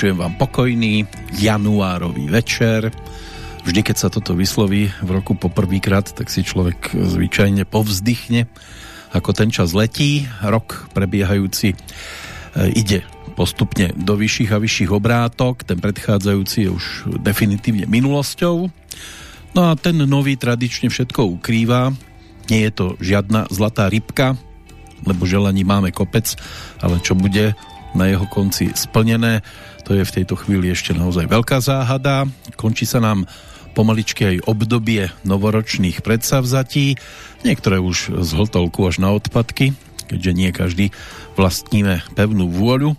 Vinčujem vám pokojný januárový večer. Vždy, keď sa toto vysloví v roku poprvýkrát, tak si človek zvyčajne povzdychne, ako ten čas letí. Rok prebiehajúci e, ide postupne do vyšších a vyšších obrátok. Ten predchádzajúci je už definitívne minulosťou. No a ten nový tradične všetko ukrýva. Nie je to žiadna zlatá rybka, lebo želaní máme kopec, ale čo bude na jeho konci splnené, to je v tejto chvíli ešte naozaj veľká záhada. Končí sa nám pomaličky aj obdobie novoročných predsavzatí, niektoré už z hltolku až na odpadky, keďže nie každý vlastníme pevnú vôľu.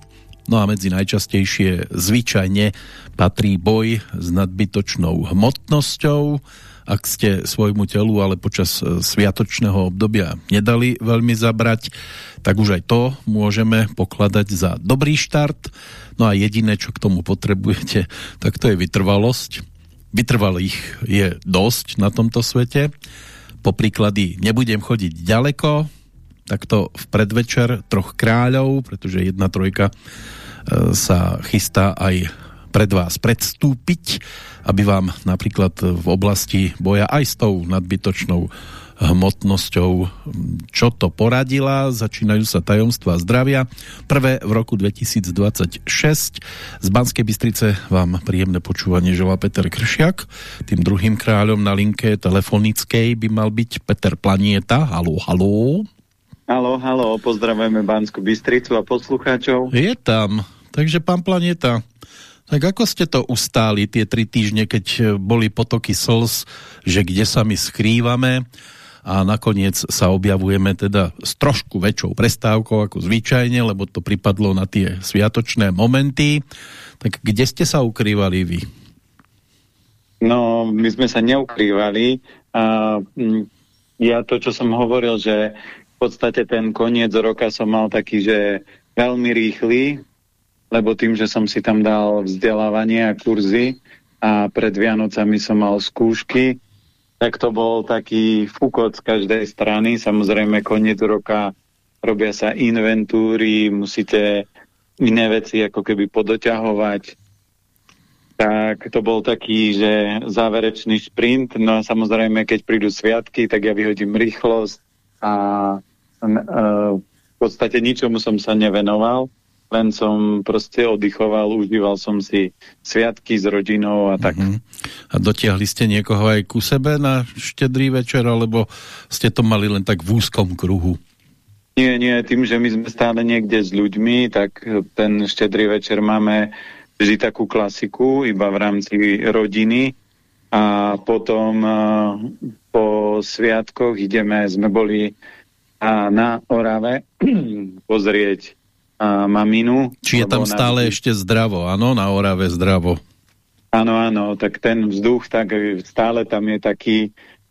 No a medzi najčastejšie zvyčajne patrí boj s nadbytočnou hmotnosťou, ak ste svojmu telu ale počas e, sviatočného obdobia nedali veľmi zabrať, tak už aj to môžeme pokladať za dobrý štart. No a jediné, čo k tomu potrebujete, tak to je vytrvalosť. Vytrvalých je dosť na tomto svete. Po príklady nebudem chodiť ďaleko, takto v predvečer troch kráľov, pretože jedna trojka e, sa chystá aj pred vás predstúpiť, aby vám napríklad v oblasti boja aj s tou nadbytočnou hmotnosťou, čo to poradila. Začínajú sa tajomstva zdravia. Prvé v roku 2026. Z Banskej Bystrice vám príjemné počúvanie želá Peter Kršiak. Tým druhým kráľom na linke telefonickej by mal byť Peter Planieta. Haló, haló. Haló, haló, pozdravujeme Banskú Bystricu a poslucháčov. Je tam. Takže pán Planieta, tak ako ste to ustáli tie tri týždne, keď e, boli potoky slz, že kde sa my skrývame a nakoniec sa objavujeme teda s trošku väčšou prestávkou ako zvyčajne, lebo to pripadlo na tie sviatočné momenty. Tak kde ste sa ukrývali vy? No, my sme sa neukrývali. A, mm, ja to, čo som hovoril, že v podstate ten koniec roka som mal taký, že veľmi rýchly, lebo tým, že som si tam dal vzdelávanie a kurzy a pred Vianocami som mal skúšky, tak to bol taký fukot z každej strany. Samozrejme, koniec roka robia sa inventúry, musíte iné veci ako keby podoťahovať. Tak to bol taký, že záverečný šprint. No a samozrejme, keď prídu sviatky, tak ja vyhodím rýchlosť a uh, v podstate ničomu som sa nevenoval len som proste oddychoval, užíval som si sviatky s rodinou a tak. Mm -hmm. A dotiahli ste niekoho aj ku sebe na štedrý večer, alebo ste to mali len tak v úzkom kruhu? Nie, nie, tým, že my sme stále niekde s ľuďmi, tak ten štedrý večer máme vždy takú klasiku, iba v rámci rodiny a potom po sviatkoch ideme, sme boli na Orave pozrieť maminu. Či je tam stále na... ešte zdravo, áno, na Orave zdravo. Áno, áno, tak ten vzduch, tak stále tam je taký,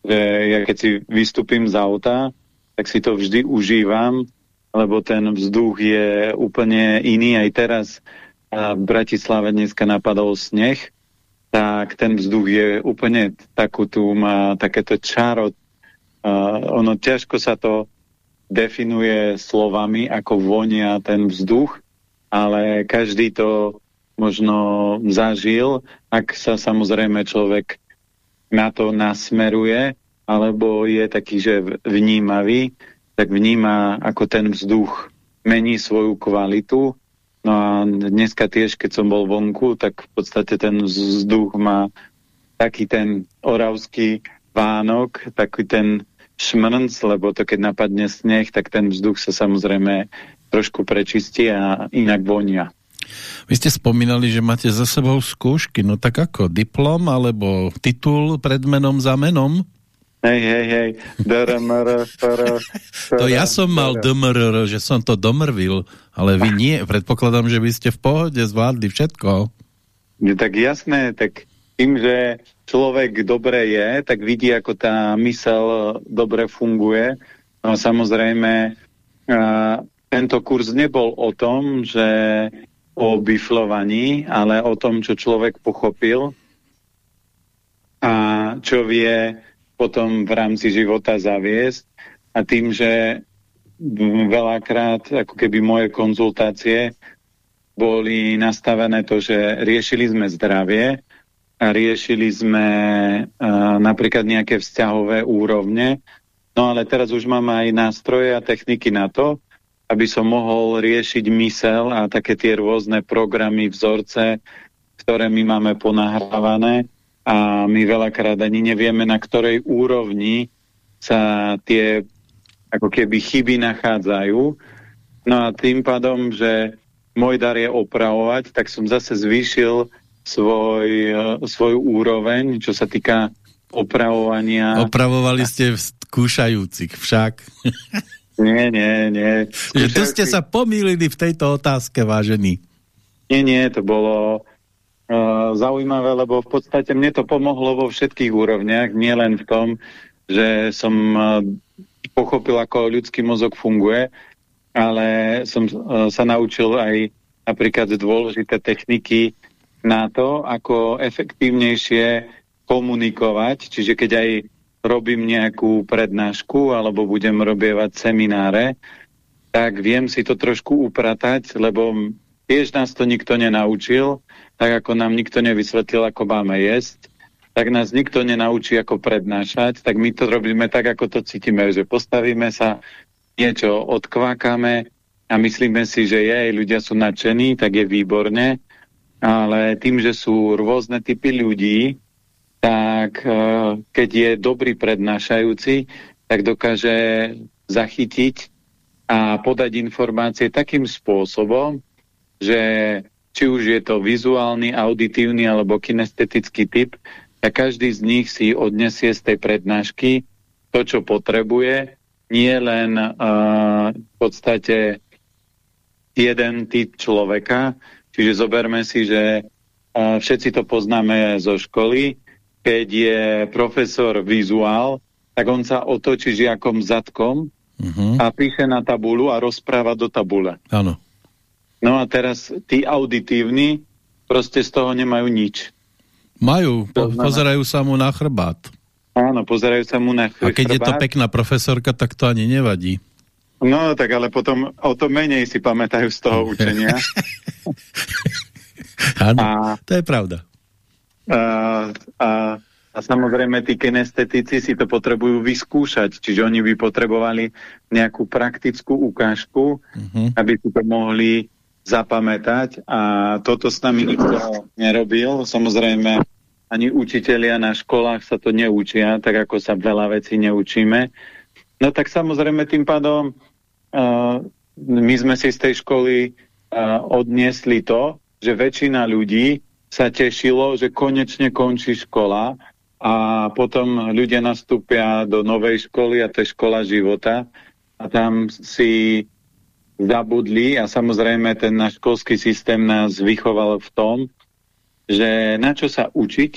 že ja keď si vystúpim z auta, tak si to vždy užívam, lebo ten vzduch je úplne iný. Aj teraz v Bratislave dneska napadol sneh, tak ten vzduch je úplne takú tu, má takéto čaro. Uh, ono ťažko sa to definuje slovami, ako vonia ten vzduch, ale každý to možno zažil, ak sa samozrejme človek na to nasmeruje, alebo je taký, že vnímavý, tak vníma, ako ten vzduch mení svoju kvalitu. No a dneska tiež, keď som bol vonku, tak v podstate ten vzduch má taký ten oravský Vánok, taký ten šmrnc, lebo to keď napadne sneh, tak ten vzduch sa samozrejme trošku prečistí a inak vonia. Vy ste spomínali, že máte za sebou skúšky, no tak ako, diplom alebo titul pred menom za menom? Hej, hej, hej, DRMR, To ja som mal DMR, že som to domrvil, ale vy nie, predpokladám, že vy ste v pohode zvládli všetko. No, tak jasné, tak tým, že človek dobre je, tak vidí, ako tá mysel dobre funguje. No samozrejme, tento kurz nebol o tom, že o biflovaní, ale o tom, čo človek pochopil a čo vie potom v rámci života zaviesť. A tým, že veľakrát, ako keby moje konzultácie boli nastavené to, že riešili sme zdravie riešili sme napríklad nejaké vzťahové úrovne, no ale teraz už mám aj nástroje a techniky na to, aby som mohol riešiť mysel a také tie rôzne programy, vzorce, ktoré my máme ponahrávané a my veľakrát ani nevieme, na ktorej úrovni sa tie ako keby chyby nachádzajú. No a tým pádom, že môj dar je opravovať, tak som zase zvýšil svoj, svoju úroveň, čo sa týka opravovania. Opravovali ste skúšajúcich však. Nie, nie, nie. Skúšajúci... Tu ste sa pomýlili v tejto otázke, vážený. Nie, nie, to bolo uh, zaujímavé, lebo v podstate mne to pomohlo vo všetkých úrovniach, nielen v tom, že som uh, pochopil, ako ľudský mozog funguje, ale som uh, sa naučil aj napríklad dôležité techniky na to, ako efektívnejšie komunikovať. Čiže keď aj robím nejakú prednášku alebo budem robievať semináre, tak viem si to trošku upratať, lebo tiež nás to nikto nenaučil, tak ako nám nikto nevysvetlil, ako máme jesť, tak nás nikto nenaučí, ako prednášať, tak my to robíme tak, ako to cítime, že postavíme sa, niečo odkvákame a myslíme si, že jej, ľudia sú nadšení, tak je výborne, ale tým, že sú rôzne typy ľudí, tak e, keď je dobrý prednášajúci, tak dokáže zachytiť a podať informácie takým spôsobom, že či už je to vizuálny, auditívny alebo kinestetický typ, tak každý z nich si odnesie z tej prednášky to, čo potrebuje, nie len uh, v podstate jeden typ človeka, čiže zoberme si, že uh, všetci to poznáme zo školy, keď je profesor vizuál, tak on sa otočí žiakom zadkom uh mhm. -huh. a píše na tabulu a rozpráva do tabule. Áno. No a teraz tí auditívni proste z toho nemajú nič. Majú, po, pozerajú sa mu na chrbát. Áno, pozerajú sa mu na chrbát. A keď je to pekná profesorka, tak to ani nevadí. No, tak ale potom o to menej si pamätajú z toho učenia. Áno, to je pravda. A, a, a samozrejme tí kinestetici si to potrebujú vyskúšať, čiže oni by potrebovali nejakú praktickú ukážku, uh mhm. -huh. aby si to mohli zapamätať a toto s nami nikto nerobil. Samozrejme, ani učitelia na školách sa to neučia, tak ako sa veľa vecí neučíme. No tak samozrejme tým pádom my sme si z tej školy uh, odniesli to, že väčšina ľudí sa tešilo, že konečne končí škola a potom ľudia nastúpia do novej školy a to je škola života a tam si zabudli a samozrejme ten náš školský systém nás vychoval v tom, že na čo sa učiť,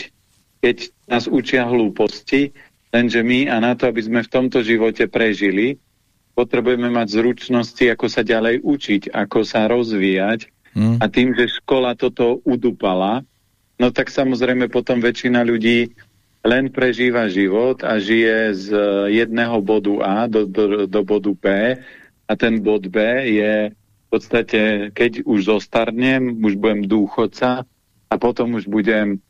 keď nás učia hlúposti, lenže my a na to, aby sme v tomto živote prežili, potrebujeme mať zručnosti, ako sa ďalej učiť, ako sa rozvíjať, Hmm. A tým, že škola toto udupala, no tak samozrejme potom väčšina ľudí len prežíva život a žije z jedného bodu A do, do, do bodu B a ten bod B je v podstate, keď už zostarnem, už budem dôchodca a potom už budem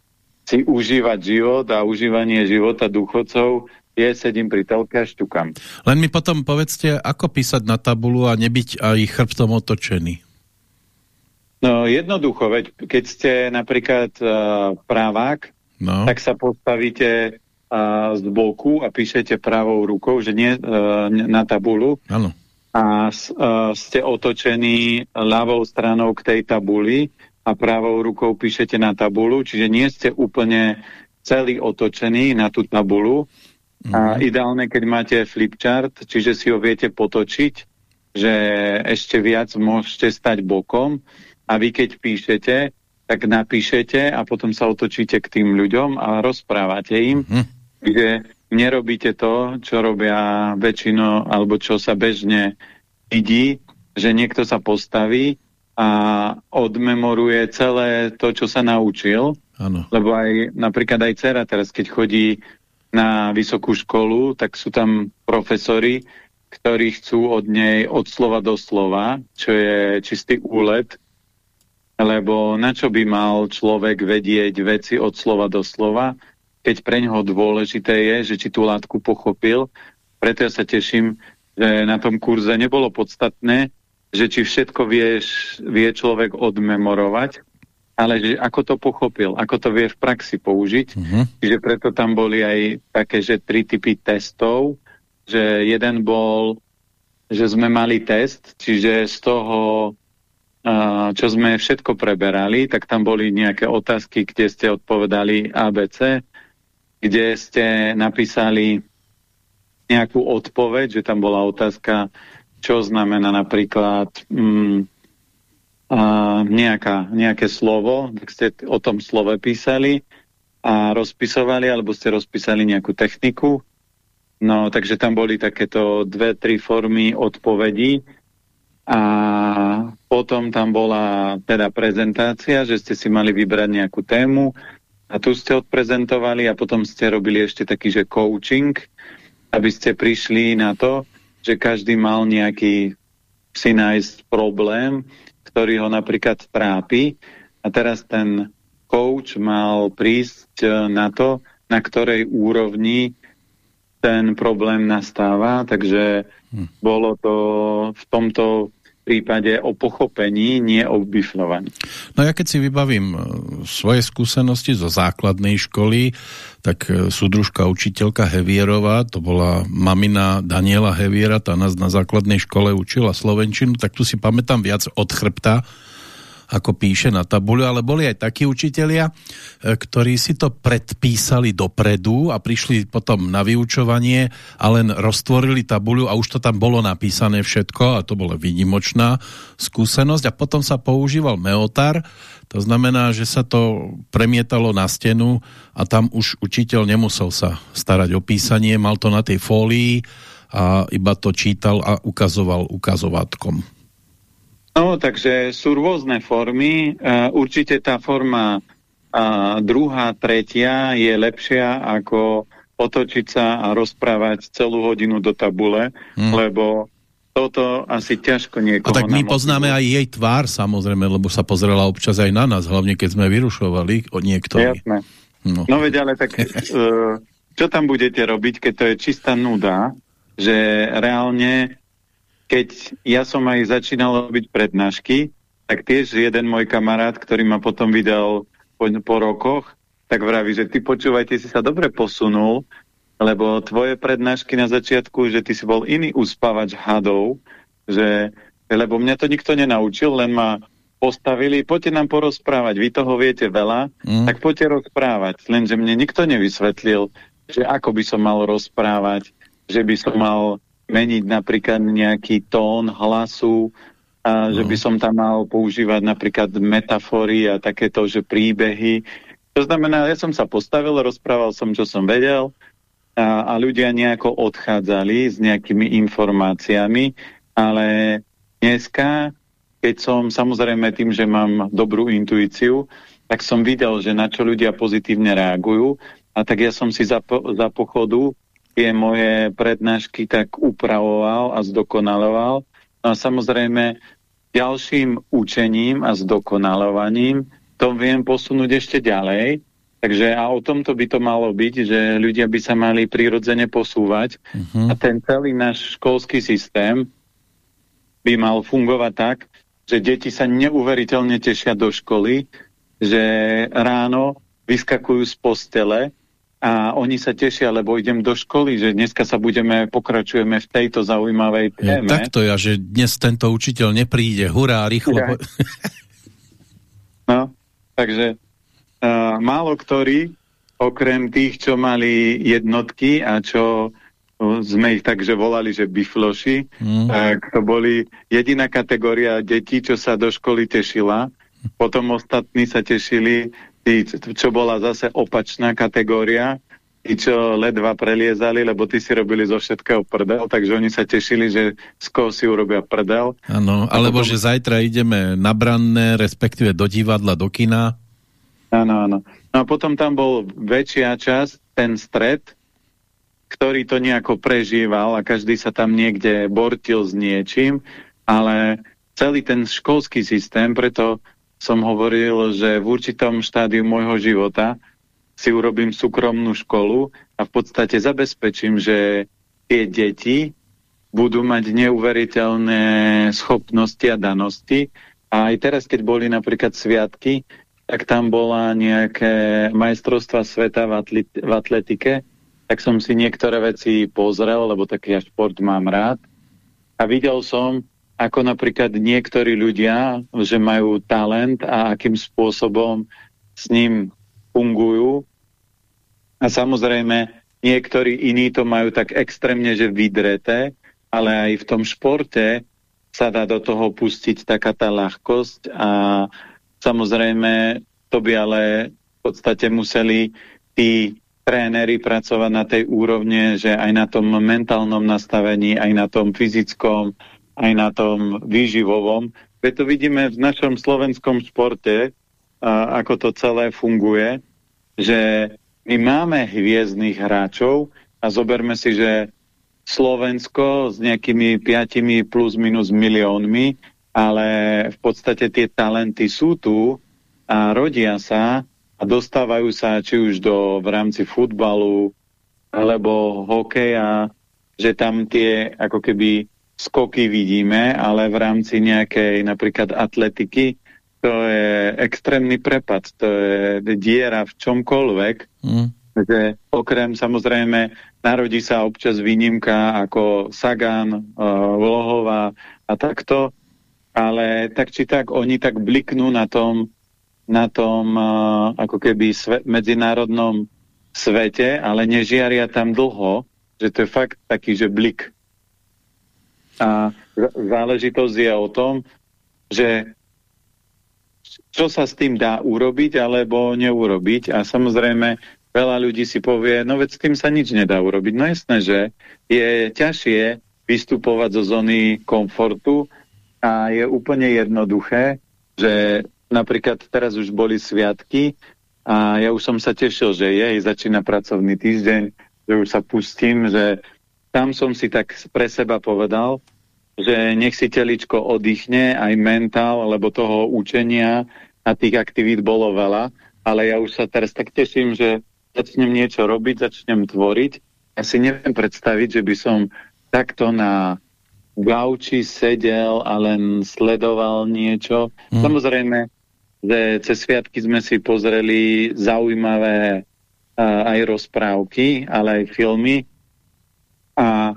si užívať život a užívanie života dôchodcov je, sedím pri telke a šťukam. Len mi potom povedzte, ako písať na tabulu a nebyť aj chrbtom otočený. No jednoducho, veď keď ste napríklad uh, právák, no. tak sa postavíte uh, z boku a píšete pravou rukou, že nie uh, na tabulu. Ano. A uh, ste otočení ľavou stranou k tej tabuli a pravou rukou píšete na tabulu, čiže nie ste úplne celý otočení na tú tabulu. A mhm. ideálne, keď máte flipchart, čiže si ho viete potočiť, že ešte viac môžete stať bokom, a vy keď píšete, tak napíšete a potom sa otočíte k tým ľuďom a rozprávate im, mm. že nerobíte to, čo robia väčšino, alebo čo sa bežne vidí, že niekto sa postaví a odmemoruje celé to, čo sa naučil. Ano. Lebo aj napríklad aj dcera teraz, keď chodí na vysokú školu, tak sú tam profesori, ktorí chcú od nej od slova do slova, čo je čistý úlet, lebo na čo by mal človek vedieť veci od slova do slova, keď pre ňoho dôležité je, že či tú látku pochopil. Preto ja sa teším, že na tom kurze nebolo podstatné, že či všetko vieš, vie človek odmemorovať, ale že ako to pochopil, ako to vie v praxi použiť. Mhm. -huh. Čiže preto tam boli aj také, že tri typy testov, že jeden bol, že sme mali test, čiže z toho čo sme všetko preberali, tak tam boli nejaké otázky, kde ste odpovedali ABC, kde ste napísali nejakú odpoveď, že tam bola otázka, čo znamená napríklad mm, a nejaká, nejaké slovo, tak ste o tom slove písali a rozpisovali, alebo ste rozpísali nejakú techniku. No, takže tam boli takéto dve, tri formy odpovedí a potom tam bola teda prezentácia, že ste si mali vybrať nejakú tému a tu ste odprezentovali a potom ste robili ešte taký, že coaching, aby ste prišli na to, že každý mal nejaký si nájsť problém, ktorý ho napríklad trápi a teraz ten coach mal prísť na to, na ktorej úrovni ten problém nastáva, takže hm. bolo to v tomto prípade o pochopení, nie o biflovaní. No ja keď si vybavím e, svoje skúsenosti zo základnej školy, tak e, súdružka učiteľka Hevierová, to bola mamina Daniela Heviera, tá nás na základnej škole učila slovenčinu, tak tu si pamätám viac od chrbta, ako píše na tabuľu, ale boli aj takí učitelia, e, ktorí si to predpísali dopredu a prišli potom na vyučovanie a len roztvorili tabuľu a už to tam bolo napísané všetko a to bola výnimočná skúsenosť a potom sa používal meotar, to znamená, že sa to premietalo na stenu a tam už učiteľ nemusel sa starať o písanie, mal to na tej fólii a iba to čítal a ukazoval ukazovatkom. No, takže sú rôzne formy. Uh, určite tá forma uh, druhá, tretia je lepšia ako otočiť sa a rozprávať celú hodinu do tabule, hmm. lebo toto asi ťažko niekoho... A tak my poznáme aj jej tvár, samozrejme, lebo sa pozrela občas aj na nás, hlavne keď sme vyrušovali o niektorí. Jasné. No. no veď, ale tak uh, čo tam budete robiť, keď to je čistá nuda, že reálne keď ja som aj začínal robiť prednášky, tak tiež jeden môj kamarát, ktorý ma potom vydal po, po rokoch, tak vraví, že ty počúvajte, si sa dobre posunul, lebo tvoje prednášky na začiatku, že ty si bol iný uspávač hadov, že, lebo mňa to nikto nenaučil, len ma postavili, poďte nám porozprávať, vy toho viete veľa, mm. tak poďte rozprávať. Lenže mne nikto nevysvetlil, že ako by som mal rozprávať, že by som mal meniť napríklad nejaký tón hlasu, a no. že by som tam mal používať napríklad metafory a takéto, že príbehy. To znamená, ja som sa postavil, rozprával som, čo som vedel a, a ľudia nejako odchádzali s nejakými informáciami, ale dneska, keď som samozrejme tým, že mám dobrú intuíciu, tak som videl, že na čo ľudia pozitívne reagujú a tak ja som si za, za pochodu tie moje prednášky tak upravoval a zdokonaloval. No a samozrejme ďalším učením a zdokonalovaním to viem posunúť ešte ďalej. Takže a o tomto by to malo byť, že ľudia by sa mali prirodzene posúvať uh mhm. -huh. a ten celý náš školský systém by mal fungovať tak, že deti sa neuveriteľne tešia do školy, že ráno vyskakujú z postele, a oni sa tešia, lebo idem do školy, že dneska sa budeme, pokračujeme v tejto zaujímavej téme. Ja, takto ja, že dnes tento učiteľ nepríde, hurá, rýchlo. Ja. no, takže uh, málo ktorý, okrem tých, čo mali jednotky a čo uh, sme ich takže volali, že bifloši, mm. tak to boli jediná kategória detí, čo sa do školy tešila. Potom ostatní sa tešili tí, čo bola zase opačná kategória, tí, čo ledva preliezali, lebo tí si robili zo všetkého prdel, takže oni sa tešili, že z koho si urobia prdel. Áno, alebo potom... že zajtra ideme na branné, respektíve do divadla, do kina. Áno, áno. No a potom tam bol väčšia časť, ten stred, ktorý to nejako prežíval a každý sa tam niekde bortil s niečím, ale celý ten školský systém, preto som hovoril, že v určitom štádiu môjho života si urobím súkromnú školu a v podstate zabezpečím, že tie deti budú mať neuveriteľné schopnosti a danosti. A aj teraz, keď boli napríklad sviatky, tak tam bola nejaké majstrovstva sveta v, atletike, tak som si niektoré veci pozrel, lebo taký ja šport mám rád. A videl som, ako napríklad niektorí ľudia, že majú talent a akým spôsobom s ním fungujú. A samozrejme, niektorí iní to majú tak extrémne, že vydreté, ale aj v tom športe sa dá do toho pustiť taká tá ľahkosť a samozrejme to by ale v podstate museli tí tréneri pracovať na tej úrovne, že aj na tom mentálnom nastavení, aj na tom fyzickom, aj na tom výživovom. Veď to vidíme v našom slovenskom športe, a, ako to celé funguje, že my máme hviezdnych hráčov a zoberme si, že Slovensko s nejakými 5 plus minus miliónmi, ale v podstate tie talenty sú tu a rodia sa a dostávajú sa či už do, v rámci futbalu alebo hokeja, že tam tie ako keby skoky vidíme, ale v rámci nejakej napríklad atletiky to je extrémny prepad, to je diera v čomkoľvek, mm. že okrem samozrejme narodí sa občas výnimka ako Sagan, uh, Vlohova a takto, ale tak či tak oni tak bliknú na tom, na tom uh, ako keby sve, medzinárodnom svete, ale nežiaria tam dlho, že to je fakt taký, že blik a záležitosť je o tom, že čo sa s tým dá urobiť alebo neurobiť a samozrejme veľa ľudí si povie, no veď s tým sa nič nedá urobiť. No jasné, že je ťažšie vystupovať zo zóny komfortu a je úplne jednoduché, že napríklad teraz už boli sviatky a ja už som sa tešil, že jej začína pracovný týždeň, že už sa pustím, že tam som si tak pre seba povedal, že nech si teličko oddychne, aj mentál, lebo toho učenia a tých aktivít bolo veľa, ale ja už sa teraz tak teším, že začnem niečo robiť, začnem tvoriť. Ja si neviem predstaviť, že by som takto na gauči sedel a len sledoval niečo. Mm. Samozrejme, že cez sviatky sme si pozreli zaujímavé uh, aj rozprávky, ale aj filmy, a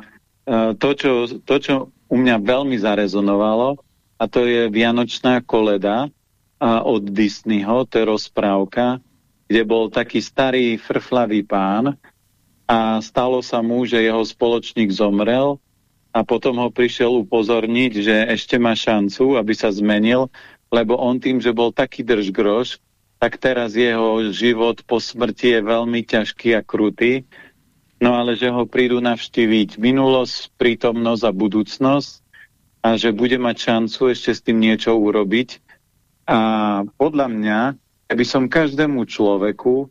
to čo, to, čo u mňa veľmi zarezonovalo, a to je Vianočná koleda a od Disneyho, to je rozprávka, kde bol taký starý frflavý pán a stalo sa mu, že jeho spoločník zomrel a potom ho prišiel upozorniť, že ešte má šancu, aby sa zmenil, lebo on tým, že bol taký držgroš, tak teraz jeho život po smrti je veľmi ťažký a krutý no ale že ho prídu navštíviť minulosť, prítomnosť a budúcnosť a že bude mať šancu ešte s tým niečo urobiť. A podľa mňa, by som každému človeku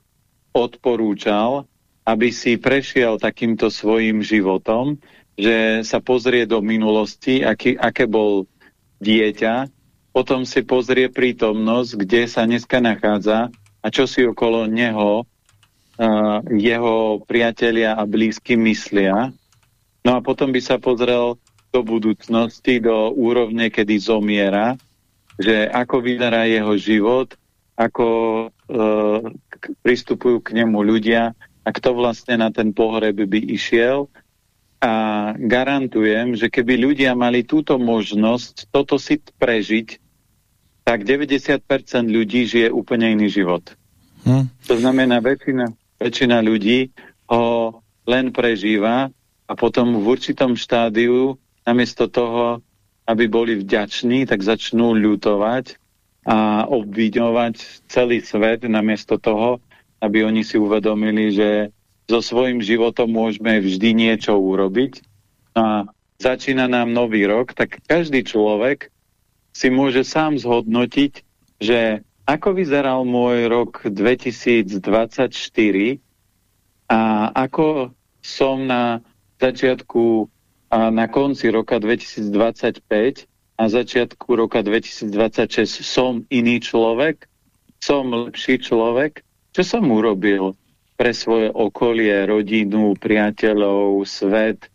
odporúčal, aby si prešiel takýmto svojim životom, že sa pozrie do minulosti, aký, aké bol dieťa, potom si pozrie prítomnosť, kde sa dneska nachádza a čo si okolo neho jeho priatelia a blízky myslia. No a potom by sa pozrel do budúcnosti, do úrovne, kedy zomiera, že ako vyzerá jeho život, ako uh, pristupujú k nemu ľudia a kto vlastne na ten pohreb by išiel. A garantujem, že keby ľudia mali túto možnosť toto si prežiť, tak 90% ľudí žije úplne iný život. Hm. To znamená, väčšina, väčšina ľudí ho len prežíva a potom v určitom štádiu, namiesto toho, aby boli vďační, tak začnú ľutovať a obviňovať celý svet, namiesto toho, aby oni si uvedomili, že so svojím životom môžeme vždy niečo urobiť. A začína nám nový rok, tak každý človek si môže sám zhodnotiť, že ako vyzeral môj rok 2024 a ako som na začiatku a na konci roka 2025 na začiatku roka 2026 som iný človek, som lepší človek, čo som urobil pre svoje okolie, rodinu, priateľov, svet,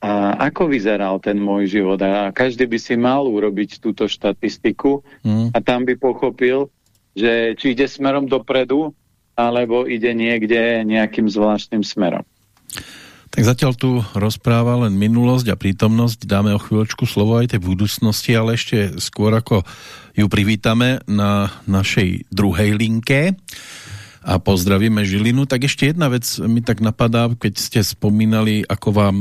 a ako vyzeral ten môj život. A každý by si mal urobiť túto štatistiku mm. a tam by pochopil, že či ide smerom dopredu, alebo ide niekde nejakým zvláštnym smerom. Tak zatiaľ tu rozpráva len minulosť a prítomnosť. Dáme o chvíľočku slovo aj tej budúcnosti, ale ešte skôr ako ju privítame na našej druhej linke a pozdravíme Žilinu, tak ešte jedna vec mi tak napadá, keď ste spomínali, ako vám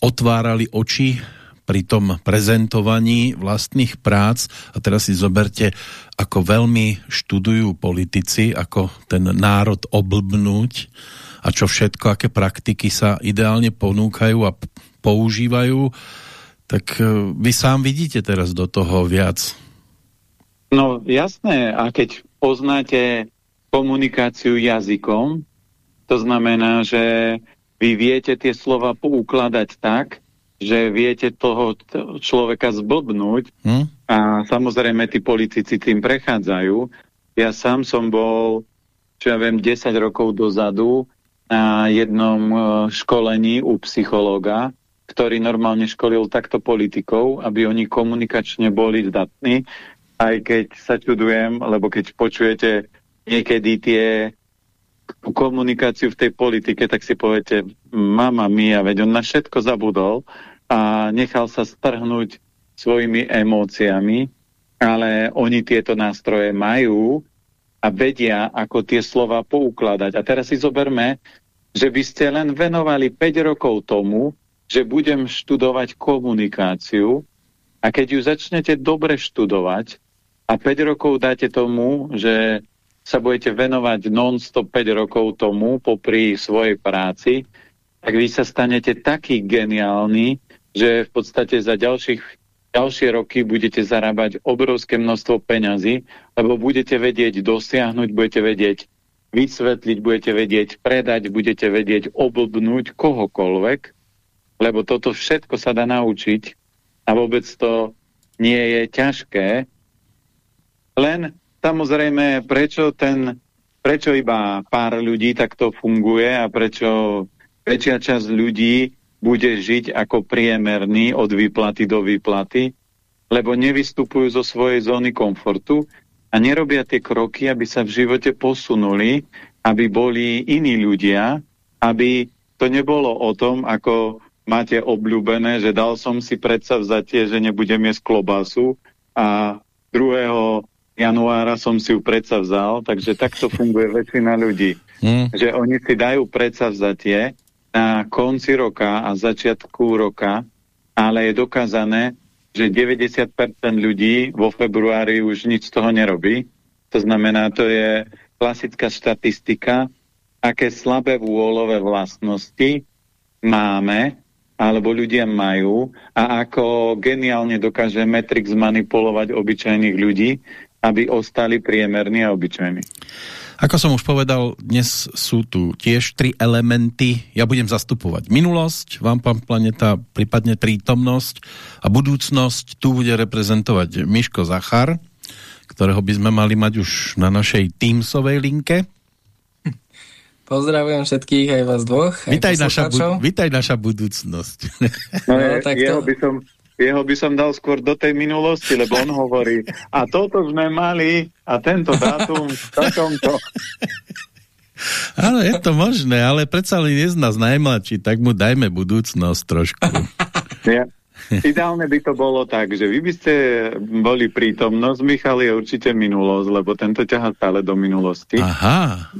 otvárali oči pri tom prezentovaní vlastných prác. A teraz si zoberte, ako veľmi študujú politici, ako ten národ oblbnúť a čo všetko, aké praktiky sa ideálne ponúkajú a používajú, tak e, vy sám vidíte teraz do toho viac. No jasné, a keď poznáte komunikáciu jazykom, to znamená, že vy viete tie slova poukladať tak, že viete toho človeka zblbnúť hmm? a samozrejme tí politici tým prechádzajú. Ja sám som bol, čo ja viem, 10 rokov dozadu na jednom e, školení u psychológa, ktorý normálne školil takto politikov, aby oni komunikačne boli zdatní, aj keď sa čudujem, lebo keď počujete niekedy tie komunikáciu v tej politike, tak si poviete, mama mia, veď on na všetko zabudol a nechal sa strhnúť svojimi emóciami, ale oni tieto nástroje majú a vedia, ako tie slova poukladať. A teraz si zoberme, že by ste len venovali 5 rokov tomu, že budem študovať komunikáciu a keď ju začnete dobre študovať a 5 rokov dáte tomu, že sa budete venovať non-stop 5 rokov tomu popri svojej práci, tak vy sa stanete taký geniálny, že v podstate za ďalších, ďalšie roky budete zarábať obrovské množstvo peňazí, lebo budete vedieť dosiahnuť, budete vedieť vysvetliť, budete vedieť predať, budete vedieť oblbnúť kohokoľvek, lebo toto všetko sa dá naučiť a vôbec to nie je ťažké. Len Samozrejme, prečo ten, prečo iba pár ľudí takto funguje a prečo väčšia časť ľudí bude žiť ako priemerný od výplaty do výplaty, lebo nevystupujú zo svojej zóny komfortu a nerobia tie kroky, aby sa v živote posunuli, aby boli iní ľudia, aby to nebolo o tom, ako máte obľúbené, že dal som si predsa vzatie, že nebudem jesť klobásu a druhého januára som si ju predsa vzal, takže takto funguje väčšina ľudí. Mm. Že oni si dajú predsa vzatie na konci roka a začiatku roka, ale je dokázané, že 90% ľudí vo februári už nič z toho nerobí. To znamená, to je klasická štatistika, aké slabé vôľové vlastnosti máme, alebo ľudia majú a ako geniálne dokáže Matrix manipulovať obyčajných ľudí, aby ostali priemerní a obyčajní. Ako som už povedal, dnes sú tu tiež tri elementy. Ja budem zastupovať minulosť, vám, pán Planeta, prípadne prítomnosť a budúcnosť. Tu bude reprezentovať Miško Zachar, ktorého by sme mali mať už na našej Teamsovej linke. Pozdravujem všetkých, aj vás dvoch. Vítaj, naša, bu vítaj naša budúcnosť. No, no, tak to... by som jeho by som dal skôr do tej minulosti, lebo on hovorí, a toto sme mali a tento dátum v takomto. Áno, je to možné, ale predsa len je z nás najmladší, tak mu dajme budúcnosť trošku. Ja, ideálne by to bolo tak, že vy by ste boli prítomnosť, Michal je určite minulosť, lebo tento ťaha stále do minulosti. Aha.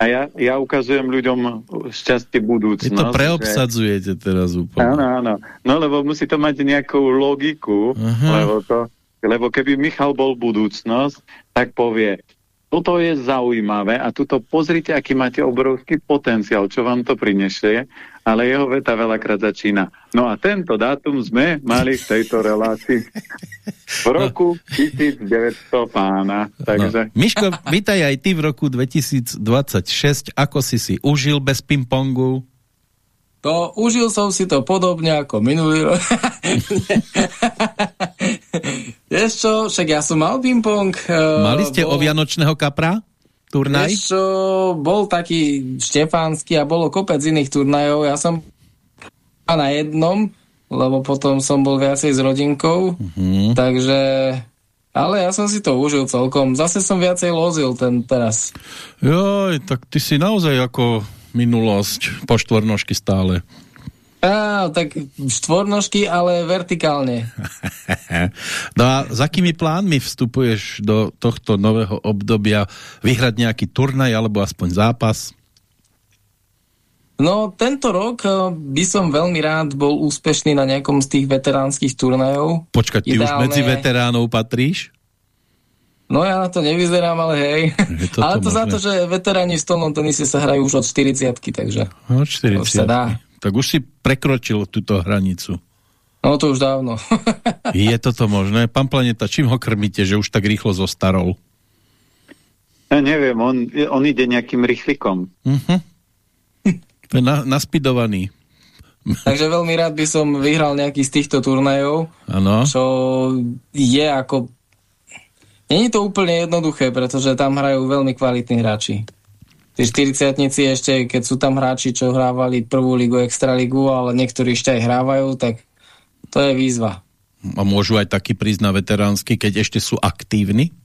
A ja, ja ukazujem ľuďom šťastie budúcnosť. Vy to preobsadzujete že... teraz úplne. Áno, áno. No lebo musí to mať nejakú logiku, lebo, to, lebo keby Michal bol budúcnosť, tak povie, toto je zaujímavé a tuto pozrite, aký máte obrovský potenciál, čo vám to prinešie, ale jeho veta veľakrát začína. No a tento dátum sme mali v tejto relácii v roku 1900 pána. Takže... No. Miško, vítaj aj ty v roku 2026. Ako si si užil bez pingpongu? To užil som si to podobne ako minulý rok. Vieš čo, však ja som mal ping-pong. Uh, Mali ste bol... o Vianočného kapra? Turnaj? Vieš čo, bol taký štefánsky a bolo kopec iných turnajov. Ja som na jednom, lebo potom som bol viacej s rodinkou, mhm. -huh. takže ale ja som si to užil celkom. Zase som viacej lozil ten teraz. Joj, tak ty si naozaj ako minulosť po štvornožky stále. Á, tak štvornožky, ale vertikálne. no a za akými plánmi vstupuješ do tohto nového obdobia? Vyhrať nejaký turnaj alebo aspoň zápas? No, tento rok eh, by som veľmi rád bol úspešný na nejakom z tých veteránskych turnajov. Počkať, ty Ideálne... už medzi veteránov patríš? No ja na to nevyzerám, ale hej. To ale to možné. za to, že veteráni v stolnom tenise sa hrajú už od 40 takže od 40 sa dá. Tak už si prekročil túto hranicu. No to už dávno. Je toto možné? Pán Planeta, čím ho krmíte, že už tak rýchlo zostarol? Ja neviem, on, on ide nejakým rýchlikom. Uh mhm. -huh. Na, naspidovaný. Takže veľmi rád by som vyhral nejaký z týchto turnajov, ano. čo je ako... Není to úplne jednoduché, pretože tam hrajú veľmi kvalitní hráči. Tí 40 ešte, keď sú tam hráči, čo hrávali prvú ligu, extraligu, ale niektorí ešte aj hrávajú, tak to je výzva. A môžu aj taký prísť na veteránsky, keď ešte sú aktívni?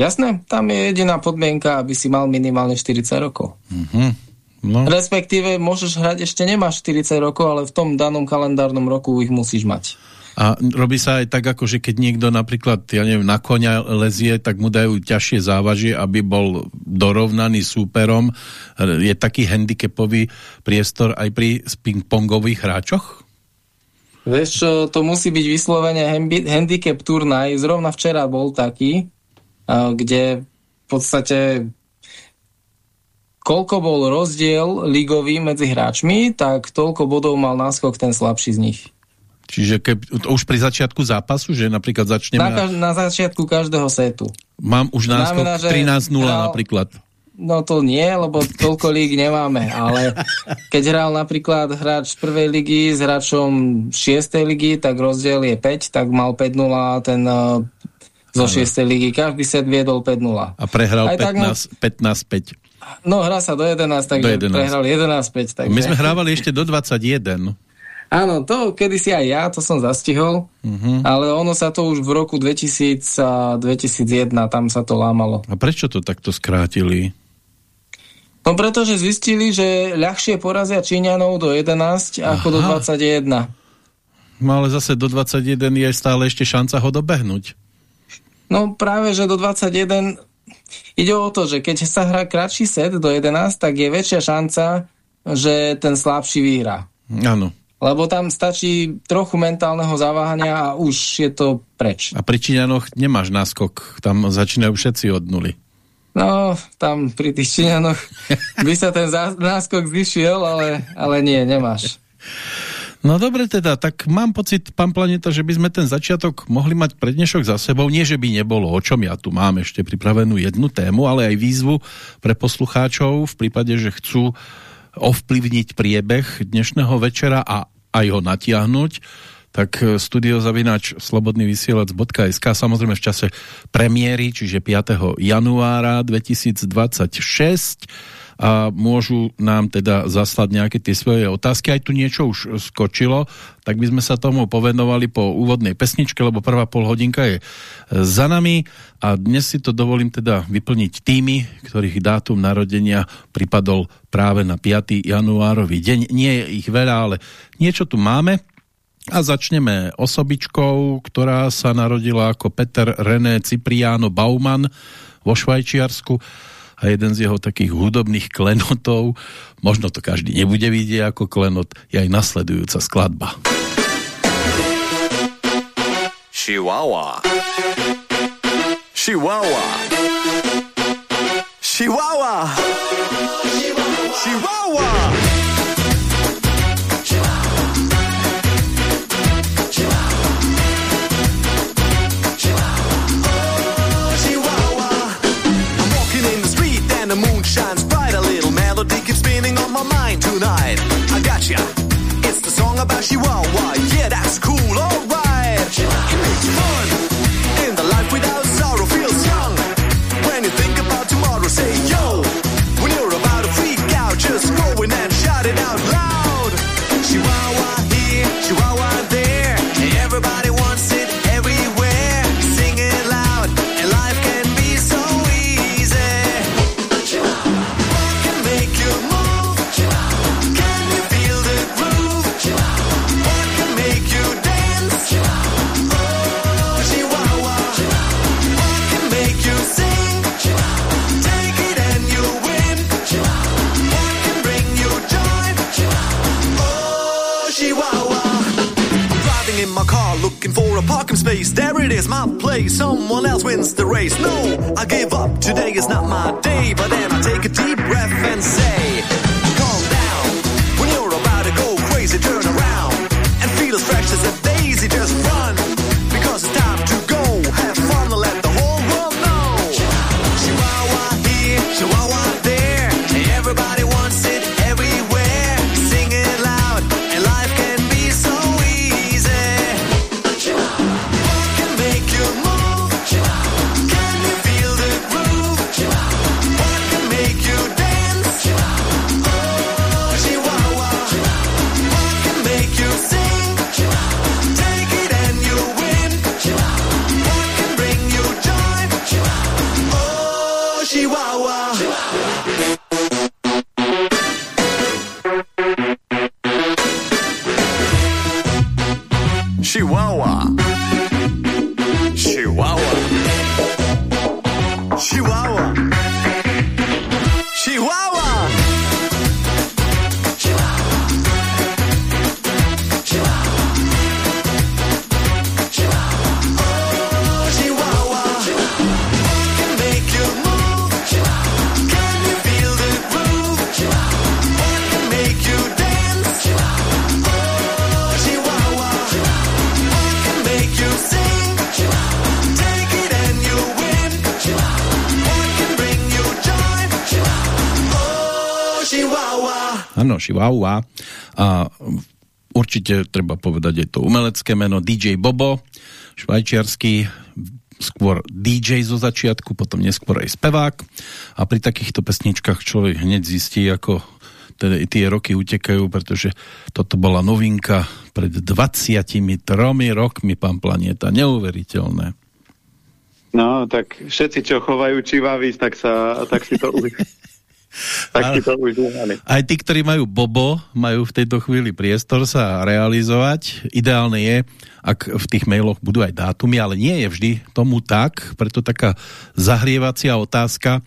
Jasné, tam je jediná podmienka, aby si mal minimálne 40 rokov. Uh mhm. -huh. No. Respektíve môžeš hrať, ešte nemáš 40 rokov, ale v tom danom kalendárnom roku ich musíš mať. A robí sa aj tak, ako že keď niekto napríklad, ja neviem, na konia lezie, tak mu dajú ťažšie závažie, aby bol dorovnaný súperom. Je taký handicapový priestor aj pri ping-pongových hráčoch? Vieš čo, to musí byť vyslovene handicap turnaj. Zrovna včera bol taký, kde v podstate koľko bol rozdiel ligový medzi hráčmi, tak toľko bodov mal náskok ten slabší z nich. Čiže keb, už pri začiatku zápasu, že napríklad začneme... Na, na začiatku každého setu. Mám už náskok 13-0 napríklad. No to nie, lebo toľko líg nemáme, ale keď hral napríklad hráč prvej ligy s hráčom 6. ligy, tak rozdiel je 5, tak mal 5-0 ten uh, zo 6. ligy. Každý set viedol 5-0. A prehral 15-5. No, hrá sa do 11, takže do 11. prehrali 11-5. Takže... My sme hrávali ešte do 21. Áno, to kedysi aj ja, to som zastihol, uh mhm. -huh. ale ono sa to už v roku 2000 a 2001, tam sa to lámalo. A prečo to takto skrátili? No pretože zistili, že ľahšie porazia Číňanov do 11 Aha. ako do 21. No ale zase do 21 je stále ešte šanca ho dobehnúť. No práve, že do 21 Ide o to, že keď sa hrá kratší set do 11, tak je väčšia šanca, že ten slabší vyhrá. Áno. Lebo tam stačí trochu mentálneho zaváhania a už je to preč. A pri Číňanoch nemáš náskok, tam začínajú všetci od nuly. No, tam pri tých Číňanoch by sa ten náskok zvyšiel, ale, ale nie, nemáš. No dobre teda, tak mám pocit, pán Planeta, že by sme ten začiatok mohli mať prednešok za sebou. Nie, že by nebolo o čom, ja tu mám ešte pripravenú jednu tému, ale aj výzvu pre poslucháčov v prípade, že chcú ovplyvniť priebeh dnešného večera a aj ho natiahnuť, tak studiozavinač slobodnyvysielac.sk samozrejme v čase premiéry, čiže 5. januára 2026 a môžu nám teda zaslať nejaké tie svoje otázky. Aj tu niečo už skočilo, tak by sme sa tomu povenovali po úvodnej pesničke, lebo prvá pol hodinka je za nami a dnes si to dovolím teda vyplniť tými, ktorých dátum narodenia pripadol práve na 5. januárový deň. Nie je ich veľa, ale niečo tu máme. A začneme osobičkou, ktorá sa narodila ako Peter René Cipriano Bauman vo Švajčiarsku a jeden z jeho takých hudobných klenotov, možno to každý nebude vidieť ako klenot, je aj nasledujúca skladba. Chihuahua Chihuahua Chihuahua Chihuahua, Chihuahua. about she won't. Why? Yeah, that's cool. Oh. Face. There it is, my place. Someone else wins the race. No, I give up. Today is not my day. But then I take a deep breath and say, Chihuahua. A určite treba povedať, je to umelecké meno DJ Bobo, švajčiarsky, skôr DJ zo začiatku, potom neskôr aj spevák. A pri takýchto pesničkách človek hneď zistí, ako teda tie roky utekajú, pretože toto bola novinka pred 23 rokmi, pán Planeta. Neuveriteľné. No, tak všetci, čo chovajú čivavy, tak, sa, tak si to tak si to užívali. Aj tí, ktorí majú Bobo, majú v tejto chvíli priestor sa realizovať. Ideálne je, ak v tých mailoch budú aj dátumy, ale nie je vždy tomu tak, preto taká zahrievacia otázka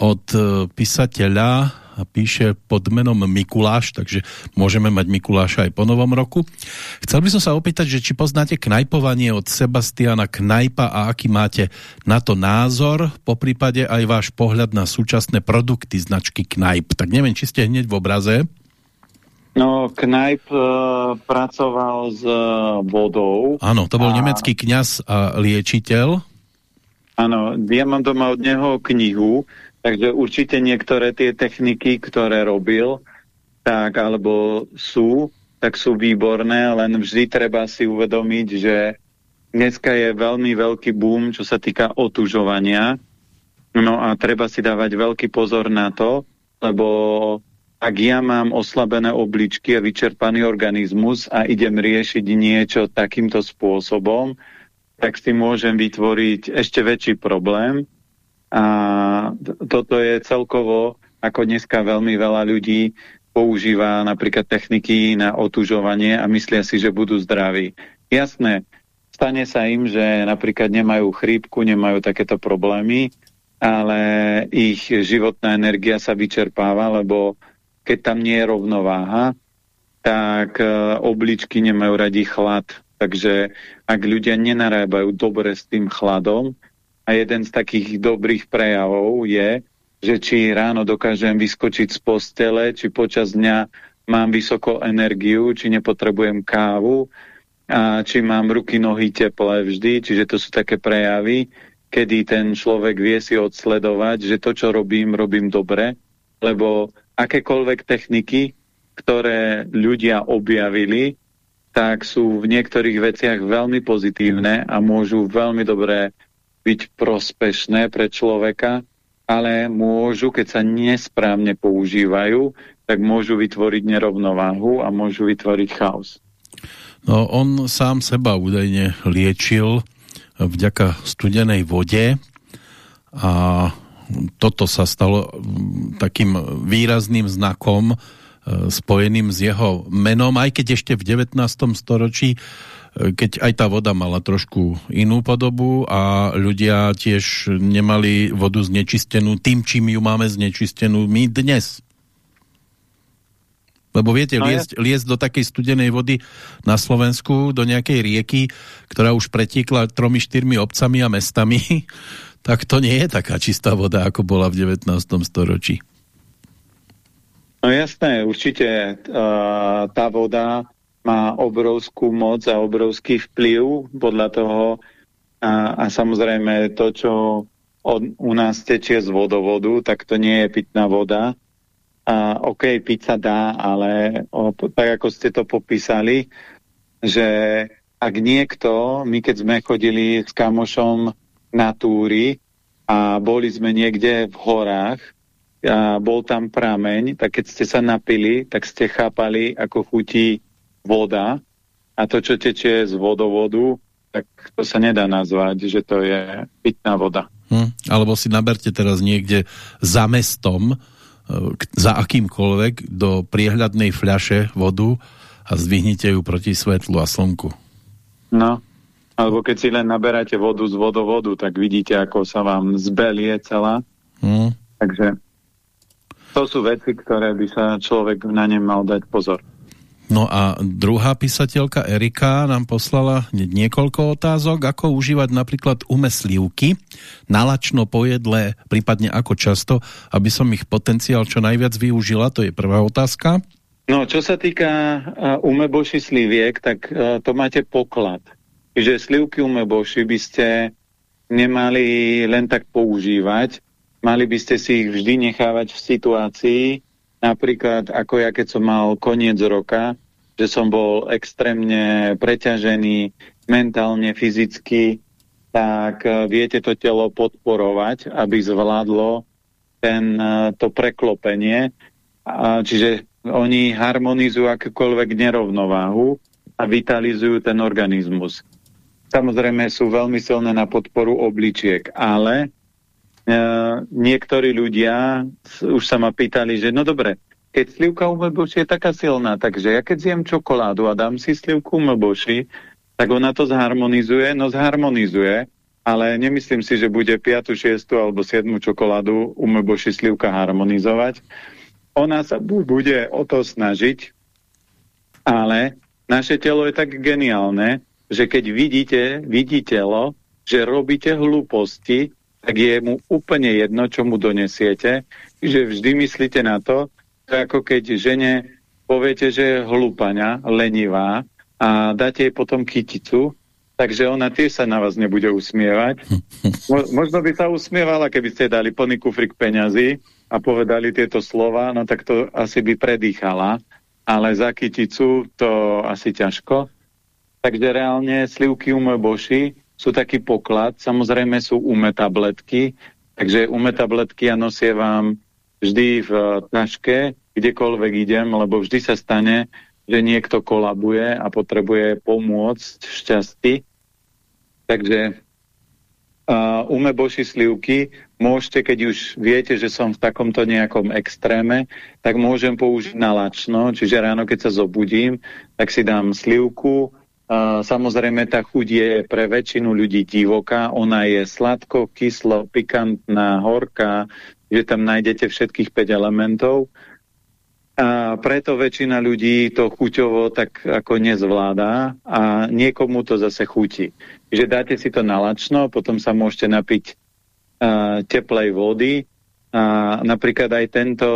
od e, písateľa píše pod menom Mikuláš, takže môžeme mať Mikuláša aj po novom roku. Chcel by som sa opýtať, že či poznáte knajpovanie od Sebastiana Knajpa a aký máte na to názor, po prípade aj váš pohľad na súčasné produkty značky Knajp. Tak neviem, či ste hneď v obraze. No, Knajp uh, pracoval s uh, vodou. Áno, to bol a... nemecký kňaz a liečiteľ. Áno, ja mám doma od neho knihu, Takže určite niektoré tie techniky, ktoré robil, tak alebo sú, tak sú výborné, len vždy treba si uvedomiť, že dneska je veľmi veľký boom, čo sa týka otužovania. No a treba si dávať veľký pozor na to, lebo ak ja mám oslabené obličky a vyčerpaný organizmus a idem riešiť niečo takýmto spôsobom, tak si môžem vytvoriť ešte väčší problém, a toto je celkovo, ako dneska veľmi veľa ľudí používa napríklad techniky na otužovanie a myslia si, že budú zdraví. Jasné, stane sa im, že napríklad nemajú chrípku, nemajú takéto problémy, ale ich životná energia sa vyčerpáva, lebo keď tam nie je rovnováha, tak e, obličky nemajú radi chlad. Takže ak ľudia nenarábajú dobre s tým chladom, a jeden z takých dobrých prejavov je, že či ráno dokážem vyskočiť z postele, či počas dňa mám vysokú energiu, či nepotrebujem kávu, a či mám ruky, nohy teplé vždy, čiže to sú také prejavy, kedy ten človek vie si odsledovať, že to, čo robím, robím dobre, lebo akékoľvek techniky, ktoré ľudia objavili, tak sú v niektorých veciach veľmi pozitívne a môžu veľmi dobre byť prospešné pre človeka, ale môžu, keď sa nesprávne používajú, tak môžu vytvoriť nerovnováhu a môžu vytvoriť chaos. No, on sám seba údajne liečil vďaka studenej vode a toto sa stalo takým výrazným znakom e, spojeným s jeho menom, aj keď ešte v 19. storočí keď aj tá voda mala trošku inú podobu a ľudia tiež nemali vodu znečistenú tým, čím ju máme znečistenú my dnes. Lebo viete, no liesť, liesť do takej studenej vody na Slovensku, do nejakej rieky, ktorá už pretíkla tromi, štyrmi obcami a mestami, tak to nie je taká čistá voda, ako bola v 19. storočí. No jasné, určite uh, tá voda má obrovskú moc a obrovský vplyv podľa toho a, a samozrejme to, čo od, u nás tečie z vodovodu, tak to nie je pitná voda. A OK, piť sa dá, ale o, tak ako ste to popísali, že ak niekto, my keď sme chodili s kamošom na túry a boli sme niekde v horách a bol tam prameň, tak keď ste sa napili, tak ste chápali, ako chutí voda a to, čo tečie z vodovodu, tak to sa nedá nazvať, že to je pitná voda. Hm, alebo si naberte teraz niekde za mestom, e, za akýmkoľvek, do priehľadnej fľaše vodu a zdvihnite ju proti svetlu a slnku. No, alebo keď si len naberáte vodu z vodovodu, tak vidíte, ako sa vám zbelie celá. Hm. Takže to sú veci, ktoré by sa človek na ne mal dať pozor. No a druhá písateľka Erika nám poslala niekoľko otázok, ako užívať napríklad umeslívky, nalačno pojedle, prípadne ako často, aby som ich potenciál čo najviac využila, to je prvá otázka. No, čo sa týka umeboši sliviek, tak to máte poklad. Že slivky umeboši by ste nemali len tak používať, mali by ste si ich vždy nechávať v situácii, Napríklad ako ja, keď som mal koniec roka, že som bol extrémne preťažený mentálne, fyzicky, tak e, viete to telo podporovať, aby zvládlo ten, e, to preklopenie. Čiže oni harmonizujú akúkoľvek nerovnováhu a vitalizujú ten organizmus. Samozrejme sú veľmi silné na podporu obličiek, ale niektorí ľudia už sa ma pýtali, že no dobre, keď slivka umlboši je taká silná, takže ja keď zjem čokoládu a dám si slivku umlboši, tak ona to zharmonizuje, no zharmonizuje, ale nemyslím si, že bude 5., 6. alebo 7. čokoládu umlboši slivka harmonizovať. Ona sa bude o to snažiť, ale naše telo je tak geniálne, že keď vidíte, vidí telo, že robíte hlúposti, tak je mu úplne jedno, čo mu donesiete, že vždy myslíte na to, to ako keď žene poviete, že je hlúpaňa, lenivá a dáte jej potom kyticu, takže ona tiež sa na vás nebude usmievať. Mo možno by sa usmievala, keby ste dali plný kufrik peňazí a povedali tieto slova, no tak to asi by predýchala, ale za kyticu to asi ťažko. Takže reálne slivky umeboši sú taký poklad. Samozrejme sú umé tabletky, takže umé tabletky ja nosievam vždy v taške, kdekoľvek idem, lebo vždy sa stane, že niekto kolabuje a potrebuje pomôcť šťastí. Takže uh, ume boši slivky môžete, keď už viete, že som v takomto nejakom extréme, tak môžem použiť na lačno, čiže ráno, keď sa zobudím, tak si dám slivku, Samozrejme, tá chuť je pre väčšinu ľudí divoká, ona je sladko, kyslo, pikantná, horká, že tam nájdete všetkých 5 elementov. A preto väčšina ľudí to chuťovo tak ako nezvládá a niekomu to zase chutí. Že dáte si to na lačno, potom sa môžete napiť uh, teplej vody, a napríklad aj tento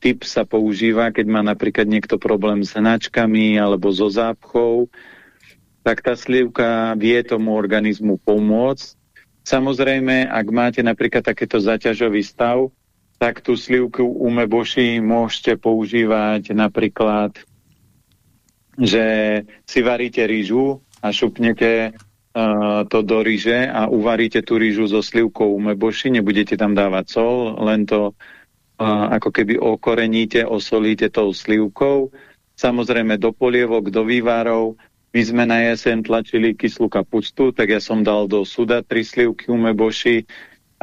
typ sa používa, keď má napríklad niekto problém s hnačkami alebo so zápchou, tak tá slivka vie tomu organizmu pomôcť. Samozrejme, ak máte napríklad takéto zaťažový stav, tak tú slivku umeboši môžete používať napríklad, že si varíte rýžu a šupnete uh, to do rýže a uvaríte tú rýžu so slivkou umeboši, nebudete tam dávať sol, len to uh, ako keby okoreníte, osolíte tou slivkou. Samozrejme do polievok, do vývarov my sme na jeseň tlačili kyslú kapustu, tak ja som dal do suda tri slivky umeboši,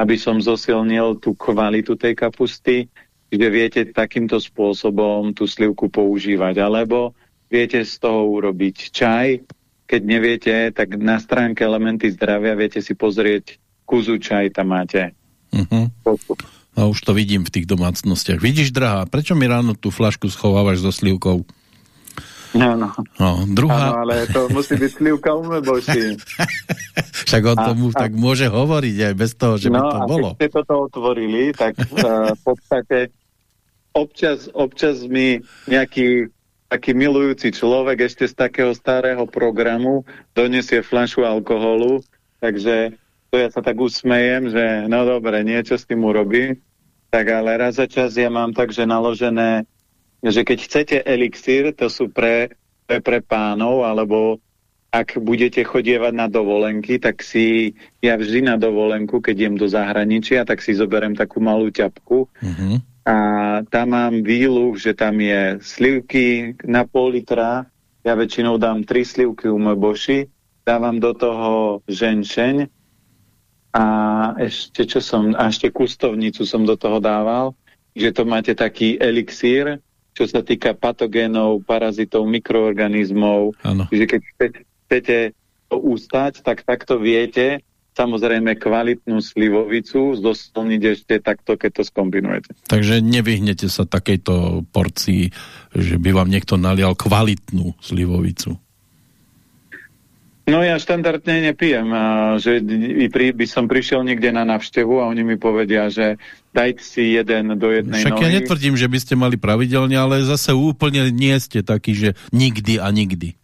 aby som zosilnil tú kvalitu tej kapusty, že viete takýmto spôsobom tú slivku používať. Alebo viete z toho urobiť čaj, keď neviete, tak na stránke Elementy zdravia viete si pozrieť kuzu čaj, tam máte. Uh mhm. -huh. A už to vidím v tých domácnostiach. Vidíš, drahá, prečo mi ráno tú flašku schovávaš so slivkou? No, no. druhá... Áno, ale to musí byť slivka umebosti. Však on tomu a, tak môže hovoriť aj bez toho, že no, by to bolo. No a keď ste toto otvorili, tak uh, v podstate občas, občas mi nejaký taký milujúci človek ešte z takého starého programu donesie flašu alkoholu, takže to ja sa tak usmejem, že no dobre, niečo s tým urobí. Tak ale raz za čas ja mám takže naložené, že keď chcete elixír, to sú pre, pre, pre pánov, alebo ak budete chodievať na dovolenky, tak si ja vždy na dovolenku, keď idem do zahraničia, tak si zoberiem takú malú ťapku. Mm -hmm. a tam mám výluch, že tam je slivky na pol litra, ja väčšinou dám tri slivky umeboši, dávam do toho ženšeň, a ešte čo som, a ešte kustovnicu som do toho dával, že to máte taký elixír, čo sa týka patogénov, parazitov, mikroorganizmov, ano. že keď chcete ústať, tak takto viete, samozrejme kvalitnú slivovicu zdoslniť ešte takto, keď to skombinujete. Takže nevyhnete sa takejto porcii, že by vám niekto nalial kvalitnú slivovicu. No ja štandardne nepijem, že by som prišiel niekde na navštevu a oni mi povedia, že dajte si jeden do jednej Však nohy. ja netvrdím, že by ste mali pravidelne, ale zase úplne nie ste taký, že nikdy a nikdy.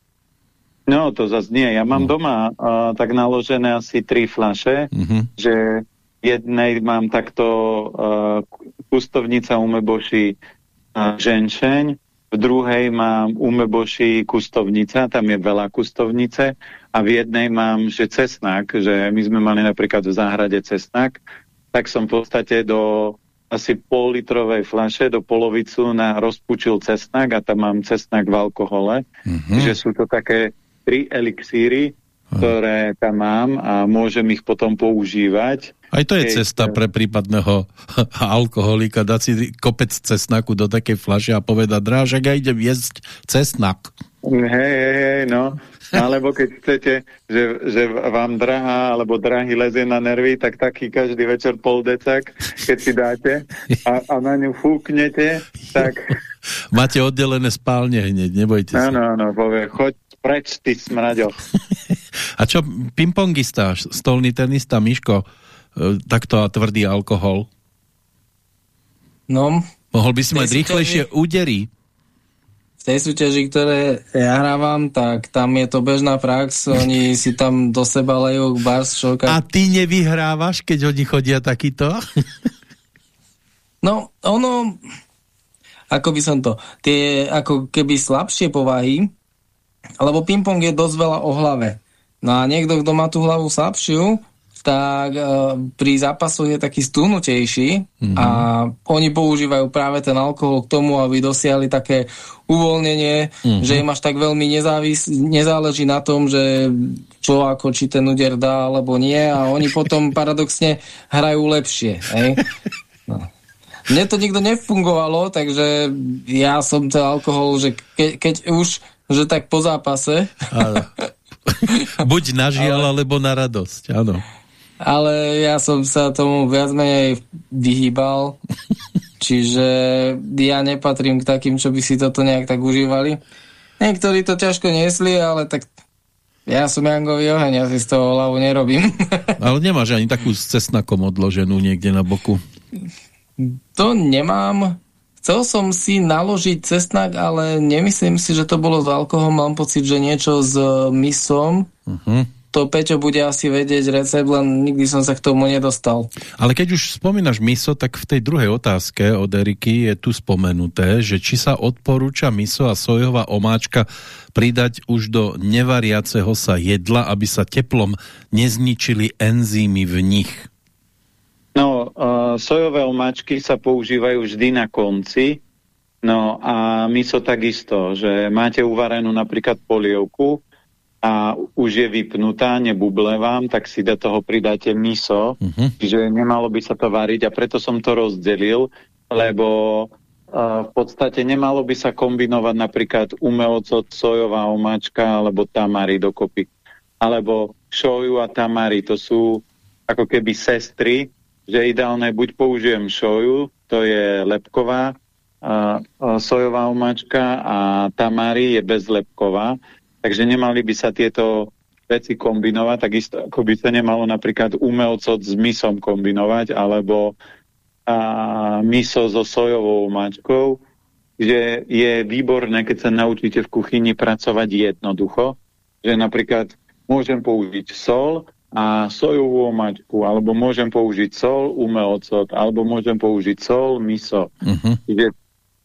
No, to zase nie. Ja mám no. doma uh, tak naložené asi tri flaše, uh mhm. -huh. že jednej mám takto uh, kustovnica umeboši uh, ženšeň, v druhej mám umeboši kustovnica, tam je veľa kustovnice a v jednej mám, že cesnak, že my sme mali napríklad v záhrade cesnak, tak som v podstate do asi pol litrovej flaše do polovicu na rozpučil cesnak a tam mám cesnak v alkohole. Mm -hmm. Že sú to také tri elixíry, ktoré tam mám a môžem ich potom používať. Aj to je Keď... cesta pre prípadného alkoholika, dať si kopec cesnaku do takej flaše a povedať, drážak, ja idem jesť cesnak. Hej, hej, hej, no. Alebo keď chcete, že, že vám drahá alebo drahý lezie na nervy, tak taký každý večer pol decak, keď si dáte a, a na ňu fúknete, tak... Máte oddelené spálne hneď, nebojte sa. Áno, áno, povie, choď preč, ty smraďo. a čo, pingpongista, stolný tenista, Miško, e, takto tvrdý alkohol? No. Mohol by si mať rýchlejšie údery tej súťaži, ktoré ja hrávam, tak tam je to bežná prax, oni si tam do seba lejú bars šoka. A ty nevyhrávaš, keď oni chodia takýto? no, ono, ako by som to, tie ako keby slabšie povahy, lebo ping-pong je dosť veľa o hlave. No a niekto, kto má tú hlavu slabšiu, tak uh, pri zápasoch je taký stúnutejší mm -hmm. a oni používajú práve ten alkohol k tomu, aby dosiahli také uvoľnenie, mm -hmm. že im až tak veľmi nezávis, nezáleží na tom, že čo ako, či ten úder dá alebo nie a oni potom paradoxne hrajú lepšie. Hej? No. Mne to nikto nefungovalo, takže ja som ten alkohol, že ke, keď už, že tak po zápase. Buď na žiaľ, ale... alebo na radosť, áno ale ja som sa tomu viac menej vyhýbal, čiže ja nepatrím k takým, čo by si toto nejak tak užívali. Niektorí to ťažko niesli, ale tak ja som Jangový oheň, ja si z toho hlavu nerobím. ale nemáš ani takú s cesnakom odloženú niekde na boku? To nemám. Chcel som si naložiť cesnak, ale nemyslím si, že to bolo s alkoholom. Mám pocit, že niečo s misom. Uh mhm. -huh to Peťo bude asi vedieť recept, len nikdy som sa k tomu nedostal. Ale keď už spomínaš miso, tak v tej druhej otázke od Eriky je tu spomenuté, že či sa odporúča miso a sojová omáčka pridať už do nevariaceho sa jedla, aby sa teplom nezničili enzymy v nich. No, uh, sojové omáčky sa používajú vždy na konci, no a miso takisto, že máte uvarenú napríklad polievku, a už je vypnutá, nebuble vám, tak si do toho pridáte miso, uh mhm. -huh. čiže nemalo by sa to variť a preto som to rozdelil, lebo uh, v podstate nemalo by sa kombinovať napríklad umelcot, sojová omáčka alebo tamary dokopy. Alebo šoju a tamary, to sú ako keby sestry, že ideálne buď použijem šoju, to je lepková, a, sojová omáčka a tamari je bezlepková, takže nemali by sa tieto veci kombinovať, takisto ako by sa nemalo napríklad umelcot s misom kombinovať, alebo a, miso so sojovou omáčkou, že je výborné, keď sa naučíte v kuchyni pracovať jednoducho, že napríklad môžem použiť sol a sojovú omačku, alebo môžem použiť sol, umelcot, alebo môžem použiť sol, miso. Uh mhm. -huh.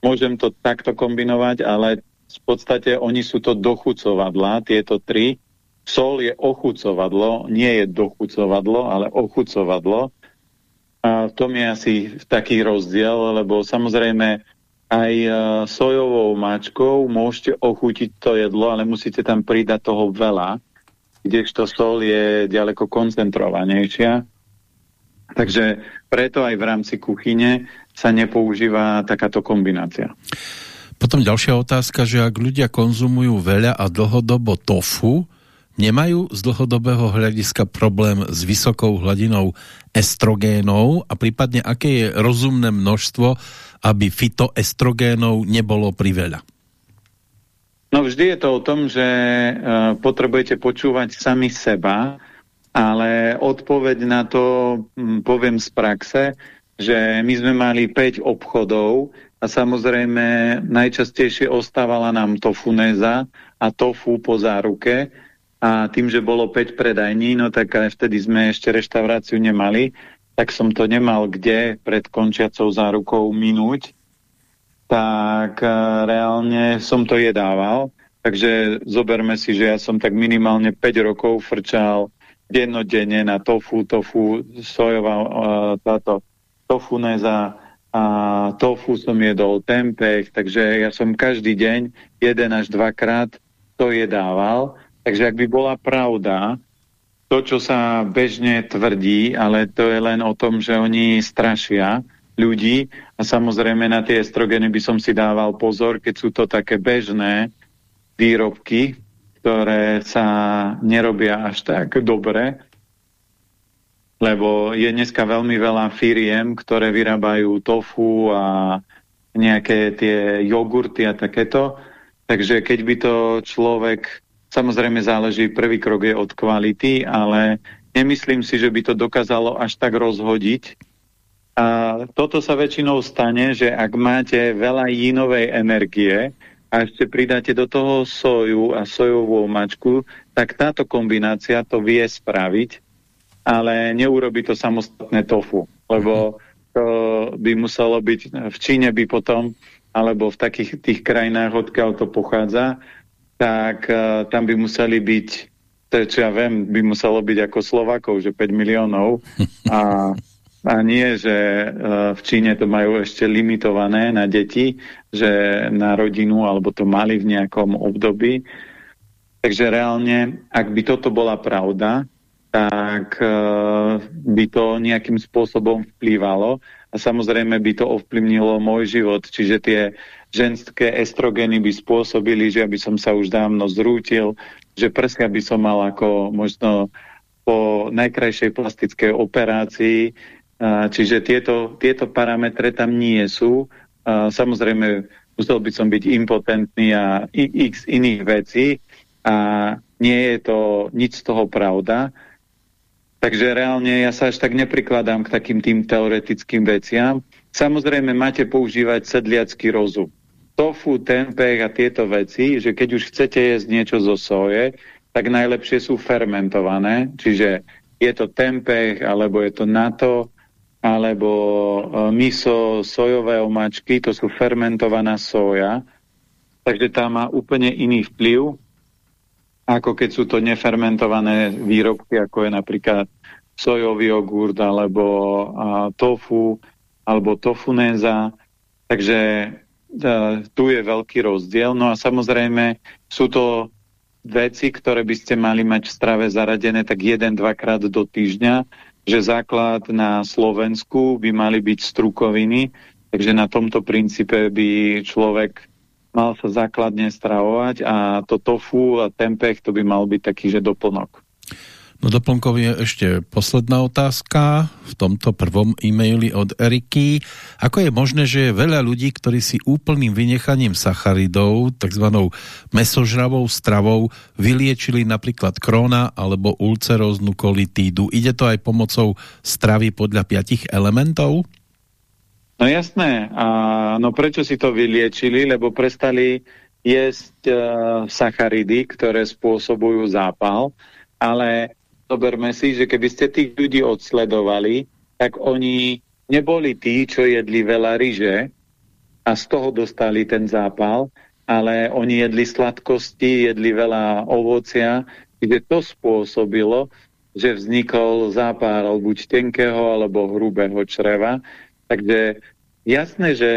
môžem to takto kombinovať, ale v podstate oni sú to dochucovadla, tieto tri. Sol je ochucovadlo, nie je dochucovadlo, ale ochucovadlo. A v tom je asi taký rozdiel, lebo samozrejme aj uh, sojovou mačkou môžete ochutiť to jedlo, ale musíte tam pridať toho veľa kdežto sol je ďaleko koncentrovanejšia. Takže preto aj v rámci kuchyne sa nepoužíva takáto kombinácia. Potom ďalšia otázka, že ak ľudia konzumujú veľa a dlhodobo tofu, nemajú z dlhodobého hľadiska problém s vysokou hladinou estrogénov a prípadne aké je rozumné množstvo, aby fitoestrogénov nebolo priveľa? No vždy je to o tom, že uh, potrebujete počúvať sami seba, ale odpoveď na to um, poviem z praxe, že my sme mali 5 obchodov a samozrejme najčastejšie ostávala nám tofuneza a tofu po záruke. A tým, že bolo 5 predajní, no tak aj vtedy sme ešte reštauráciu nemali, tak som to nemal kde pred končiacou zárukou minúť tak eh, reálne som to jedával. Takže zoberme si, že ja som tak minimálne 5 rokov frčal dennodenne na tofu, tofu, sojová, uh, táto tofuneza a tofu som jedol, tempeh, takže ja som každý deň jeden až dvakrát to jedával. Takže ak by bola pravda, to, čo sa bežne tvrdí, ale to je len o tom, že oni strašia, ľudí a samozrejme na tie estrogeny by som si dával pozor, keď sú to také bežné výrobky, ktoré sa nerobia až tak dobre, lebo je dneska veľmi veľa firiem, ktoré vyrábajú tofu a nejaké tie jogurty a takéto. Takže keď by to človek, samozrejme záleží, prvý krok je od kvality, ale nemyslím si, že by to dokázalo až tak rozhodiť, a toto sa väčšinou stane, že ak máte veľa jínovej energie a ešte pridáte do toho soju a sojovú mačku, tak táto kombinácia to vie spraviť, ale neurobi to samostatné tofu, lebo to by muselo byť v Číne by potom, alebo v takých tých krajinách, odkiaľ to pochádza, tak uh, tam by museli byť, to čo ja viem, by muselo byť ako Slovakov, že 5 miliónov. A a nie, že e, v Číne to majú ešte limitované na deti, že na rodinu, alebo to mali v nejakom období. Takže reálne, ak by toto bola pravda, tak e, by to nejakým spôsobom vplývalo a samozrejme by to ovplyvnilo môj život, čiže tie ženské estrogeny by spôsobili, že by som sa už dávno zrútil, že prska by som mal ako možno po najkrajšej plastickej operácii, Čiže tieto, tieto parametre tam nie sú. Samozrejme, musel by som byť impotentný a x iných vecí a nie je to nič z toho pravda. Takže reálne ja sa až tak neprikladám k takým tým teoretickým veciam. Samozrejme máte používať sedliacký rozum. Tofu, tempeh a tieto veci, že keď už chcete jesť niečo zo soje, tak najlepšie sú fermentované, čiže je to tempeh, alebo je to nato, alebo e, miso, sojové omačky, to sú fermentovaná soja, takže tá má úplne iný vplyv, ako keď sú to nefermentované výrobky, ako je napríklad sojový jogurt, alebo tofu, alebo tofunéza. Takže e, tu je veľký rozdiel. No a samozrejme sú to veci, ktoré by ste mali mať v strave zaradené tak jeden, dvakrát do týždňa, že základ na Slovensku by mali byť strukoviny, takže na tomto princípe by človek mal sa základne stravovať a to tofu a tempeh to by mal byť taký, že doplnok. No doplnkov je ešte posledná otázka v tomto prvom e-maili od Eriky. Ako je možné, že je veľa ľudí, ktorí si úplným vynechaním sacharidov, tzv. mesožravou stravou, vyliečili napríklad króna alebo ulceróznu kolitídu? Ide to aj pomocou stravy podľa piatich elementov? No jasné. A, no prečo si to vyliečili? Lebo prestali jesť uh, sacharidy, ktoré spôsobujú zápal, ale zoberme si, že keby ste tých ľudí odsledovali, tak oni neboli tí, čo jedli veľa ryže a z toho dostali ten zápal, ale oni jedli sladkosti, jedli veľa ovocia, kde to spôsobilo, že vznikol zápal buď tenkého alebo hrubého čreva. Takže jasné, že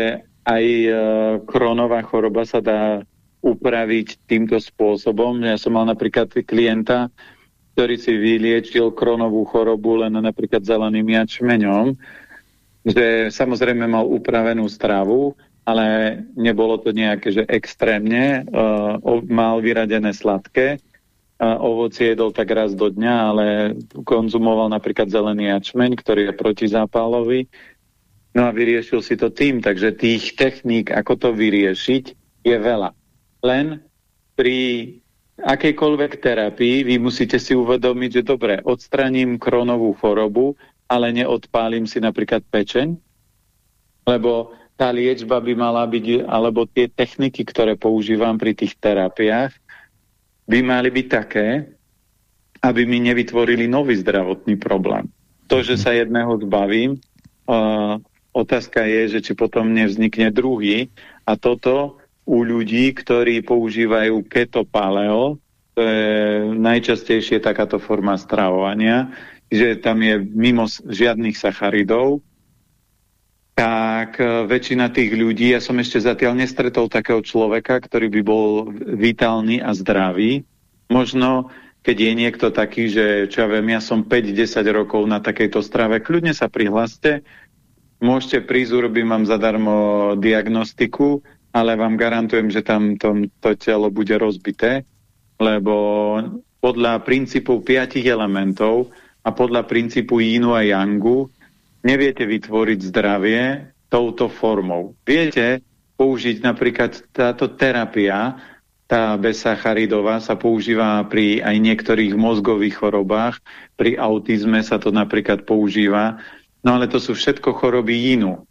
aj e, kronová choroba sa dá upraviť týmto spôsobom. Ja som mal napríklad klienta, ktorý si vyliečil kronovú chorobu len napríklad zeleným jačmeňom, že samozrejme mal upravenú stravu, ale nebolo to nejaké, že extrémne, uh, mal vyradené sladké, uh, ovocie jedol tak raz do dňa, ale konzumoval napríklad zelený jačmeň, ktorý je protizápalový, no a vyriešil si to tým, takže tých techník, ako to vyriešiť, je veľa. Len pri akejkoľvek terapii vy musíte si uvedomiť, že dobre, odstraním kronovú chorobu, ale neodpálim si napríklad pečeň, lebo tá liečba by mala byť, alebo tie techniky, ktoré používam pri tých terapiách, by mali byť také, aby mi nevytvorili nový zdravotný problém. To, že sa jedného zbavím, uh, otázka je, že či potom nevznikne druhý a toto u ľudí, ktorí používajú keto paleo, to je najčastejšie takáto forma stravovania, že tam je mimo žiadnych sacharidov, tak e, väčšina tých ľudí, ja som ešte zatiaľ nestretol takého človeka, ktorý by bol vitálny a zdravý. Možno, keď je niekto taký, že čo ja viem, ja som 5-10 rokov na takejto strave, kľudne sa prihláste, môžete prísť, urobím vám zadarmo diagnostiku, ale vám garantujem, že tam to, to telo bude rozbité, lebo podľa princípu piatich elementov a podľa princípu Yinu a Yangu neviete vytvoriť zdravie touto formou. Viete použiť napríklad táto terapia, tá besacharidová sa používa pri aj niektorých mozgových chorobách, pri autizme sa to napríklad používa, no ale to sú všetko choroby Yinu.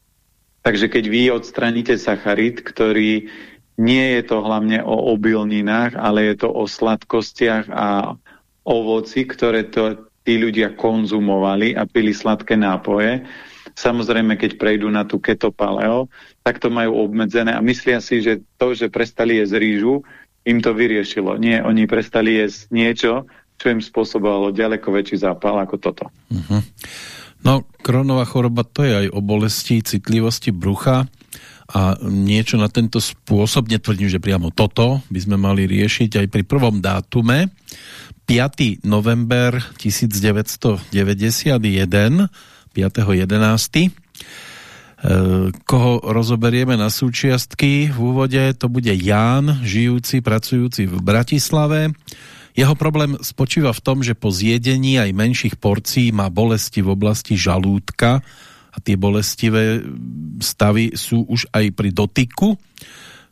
Takže keď vy odstraníte sacharid, ktorý nie je to hlavne o obilninách, ale je to o sladkostiach a ovoci, ktoré to tí ľudia konzumovali a pili sladké nápoje. Samozrejme, keď prejdú na tú keto paleo, tak to majú obmedzené a myslia si, že to, že prestali jesť rýžu, im to vyriešilo. Nie, oni prestali jesť niečo, čo im spôsobovalo ďaleko väčší zápal ako toto. Uh mhm. -huh. No, kronová choroba to je aj o bolesti, citlivosti brucha a niečo na tento spôsob, netvrdím, že priamo toto by sme mali riešiť aj pri prvom dátume. 5. november 1991, 5.11. E, koho rozoberieme na súčiastky v úvode, to bude Ján, žijúci, pracujúci v Bratislave jeho problém spočíva v tom, že po zjedení aj menších porcií má bolesti v oblasti žalúdka a tie bolestivé stavy sú už aj pri dotyku.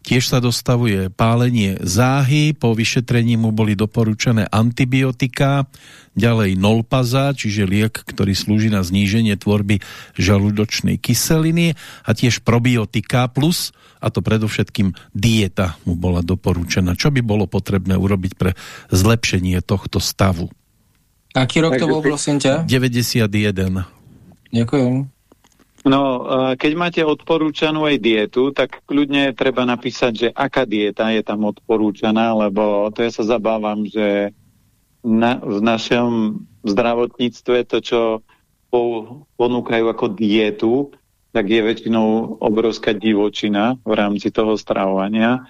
Tiež sa dostavuje pálenie záhy, po vyšetrení mu boli doporučené antibiotika, ďalej nolpaza, čiže liek, ktorý slúži na zníženie tvorby žalúdočnej kyseliny a tiež probiotika plus a to predovšetkým dieta mu bola doporučená. Čo by bolo potrebné urobiť pre zlepšenie tohto stavu? Aký rok to bol, prosím ťa? 91. Ďakujem. No, keď máte odporúčanú aj dietu, tak kľudne treba napísať, že aká dieta je tam odporúčaná, lebo to ja sa zabávam, že na, v našom zdravotníctve to, čo ponúkajú ako dietu, tak je väčšinou obrovská divočina v rámci toho stravovania.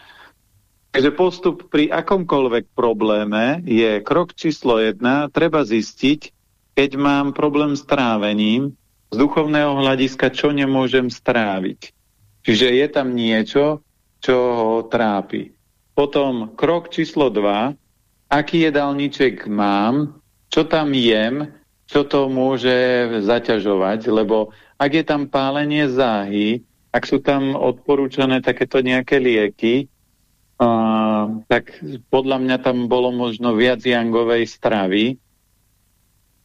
Takže postup pri akomkoľvek probléme je krok číslo jedna, treba zistiť, keď mám problém s trávením, z duchovného hľadiska, čo nemôžem stráviť. Čiže je tam niečo, čo ho trápi. Potom krok číslo dva, aký jedálniček mám, čo tam jem, čo to môže zaťažovať, lebo ak je tam pálenie záhy, ak sú tam odporúčané takéto nejaké lieky, uh, tak podľa mňa tam bolo možno viac jangovej stravy,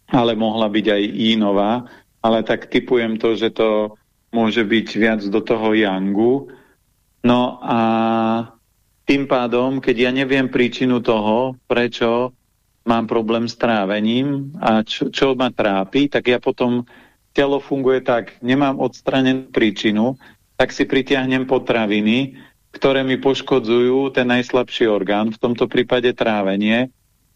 ale mohla byť aj inová, ale tak typujem to, že to môže byť viac do toho yangu. No a tým pádom, keď ja neviem príčinu toho, prečo mám problém s trávením a čo, čo ma trápi, tak ja potom telo funguje tak, nemám odstranenú príčinu, tak si pritiahnem potraviny, ktoré mi poškodzujú ten najslabší orgán, v tomto prípade trávenie,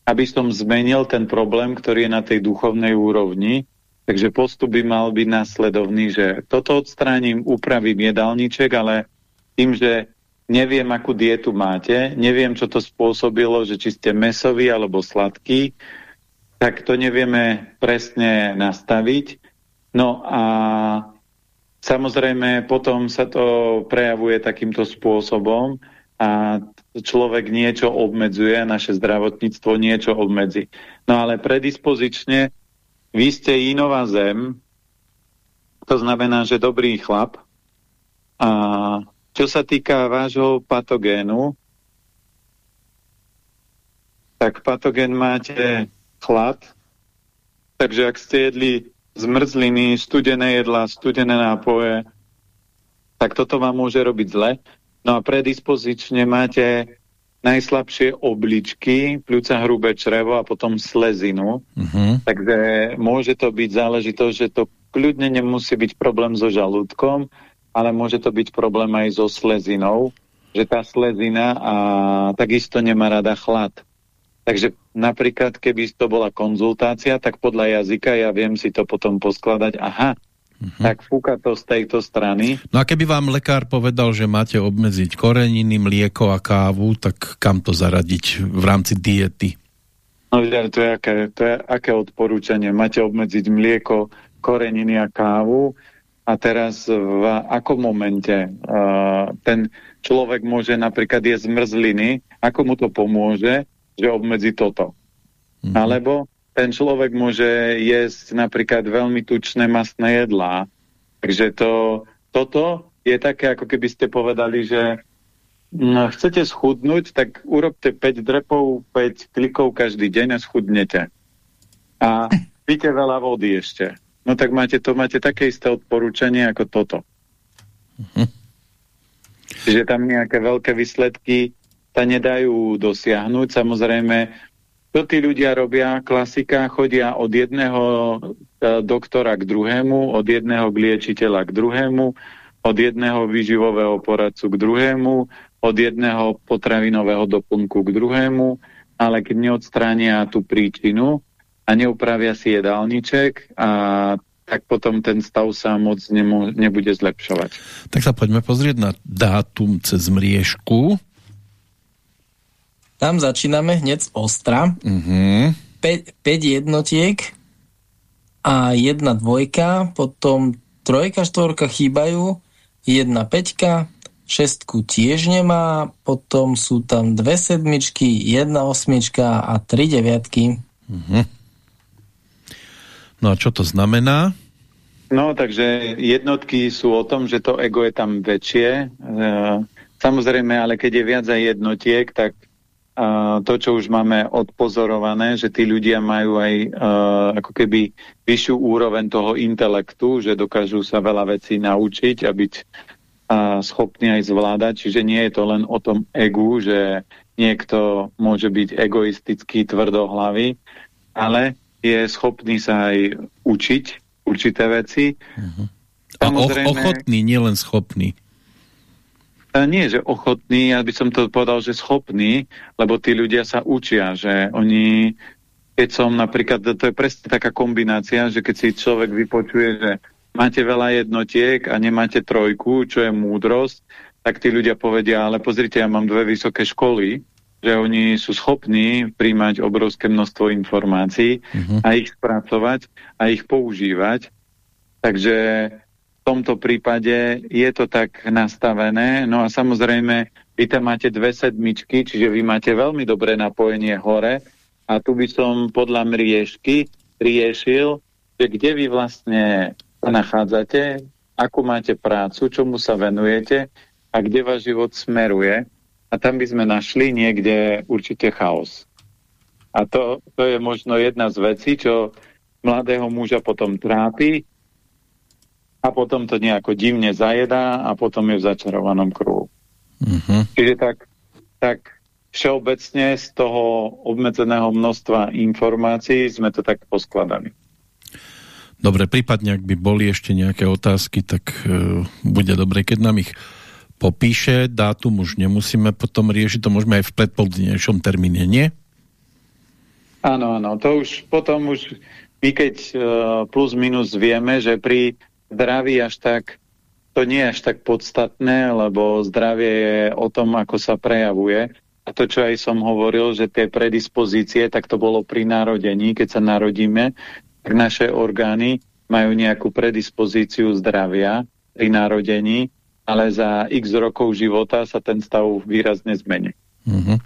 aby som zmenil ten problém, ktorý je na tej duchovnej úrovni. Takže postup by mal byť následovný, že toto odstránim, upravím jedálniček, ale tým, že neviem, akú dietu máte, neviem, čo to spôsobilo, že či ste mesový alebo sladký, tak to nevieme presne nastaviť. No a Samozrejme, potom sa to prejavuje takýmto spôsobom a človek niečo obmedzuje, naše zdravotníctvo niečo obmedzi. No ale predispozične vy ste inová zem, to znamená, že dobrý chlap. A čo sa týka vášho patogénu, tak patogén máte chlad, takže ak ste jedli zmrzliny, studené jedlá, studené nápoje, tak toto vám môže robiť zle. No a predispozične máte najslabšie obličky, pľúca hrubé črevo a potom slezinu. Uh mhm. -huh. Takže môže to byť záležitosť, že to kľudne nemusí byť problém so žalúdkom, ale môže to byť problém aj so slezinou, že tá slezina a takisto nemá rada chlad. Takže napríklad, keby to bola konzultácia, tak podľa jazyka ja viem si to potom poskladať. Aha, -huh. tak fúka to z tejto strany. No a keby vám lekár povedal, že máte obmedziť koreniny, mlieko a kávu, tak kam to zaradiť v rámci diety? No to je aké, to je aké odporúčanie? Máte obmedziť mlieko, koreniny a kávu a teraz v akom momente uh, ten človek môže napríklad jesť zmrzliny, ako mu to pomôže, že obmedzi toto. Mm -hmm. Alebo ten človek môže jesť napríklad veľmi tučné masné jedlá. Takže to, toto je také, ako keby ste povedali, že no, chcete schudnúť, tak urobte 5 drepov, 5 klikov každý deň a schudnete. A píte veľa vody ešte. No tak máte to máte také isté odporúčanie ako toto. Mm -hmm. Že tam nejaké veľké výsledky sa nedajú dosiahnuť. Samozrejme, čo tí ľudia robia? Klasika, chodia od jedného e, doktora k druhému, od jedného liečiteľa k druhému, od jedného výživového poradcu k druhému, od jedného potravinového doplnku k druhému, ale keď neodstránia tú príčinu a neupravia si jedálniček, a tak potom ten stav sa moc nebude zlepšovať. Tak sa poďme pozrieť na dátum cez mriežku. Tam začíname hneď z ostra. Uh -huh. 5, 5 jednotiek a jedna dvojka, potom trojka, štvorka chýbajú, jedna peťka, šestku tiež nemá, potom sú tam dve sedmičky, jedna osmička a tri deviatky. Uh -huh. No a čo to znamená? No, takže jednotky sú o tom, že to ego je tam väčšie. E, samozrejme, ale keď je viac aj jednotiek, tak to, čo už máme odpozorované, že tí ľudia majú aj uh, ako keby vyššiu úroveň toho intelektu, že dokážu sa veľa vecí naučiť a byť schopní aj zvládať. Čiže nie je to len o tom egu, že niekto môže byť egoistický, tvrdohlavý, ale je schopný sa aj učiť určité veci. Uh mhm. -huh. A ochotný, nielen schopný nie, že ochotný, ja by som to povedal, že schopný, lebo tí ľudia sa učia, že oni, keď som napríklad, to je presne taká kombinácia, že keď si človek vypočuje, že máte veľa jednotiek a nemáte trojku, čo je múdrosť, tak tí ľudia povedia, ale pozrite, ja mám dve vysoké školy, že oni sú schopní príjmať obrovské množstvo informácií uh mhm. -huh. a ich spracovať a ich používať. Takže tomto prípade je to tak nastavené. No a samozrejme, vy tam máte dve sedmičky, čiže vy máte veľmi dobré napojenie hore a tu by som podľa mriežky riešil, že kde vy vlastne nachádzate, akú máte prácu, čomu sa venujete a kde váš život smeruje. A tam by sme našli niekde určite chaos. A to, to je možno jedna z vecí, čo mladého muža potom trápi a potom to nejako divne zajedá a potom je v začarovanom kruhu. Uh mhm. -huh. Čiže tak, tak všeobecne z toho obmedzeného množstva informácií sme to tak poskladali. Dobre, prípadne, ak by boli ešte nejaké otázky, tak e, bude dobre, keď nám ich popíše. Dátum už nemusíme potom riešiť, to môžeme aj v predpoludnejšom termíne, nie? Áno, áno, to už potom už my keď e, plus minus vieme, že pri zdraví až tak to nie je až tak podstatné, lebo zdravie je o tom, ako sa prejavuje. A to, čo aj som hovoril, že tie predispozície, tak to bolo pri narodení, keď sa narodíme, tak naše orgány majú nejakú predispozíciu zdravia pri narodení, ale za x rokov života sa ten stav výrazne zmení. Mm -hmm.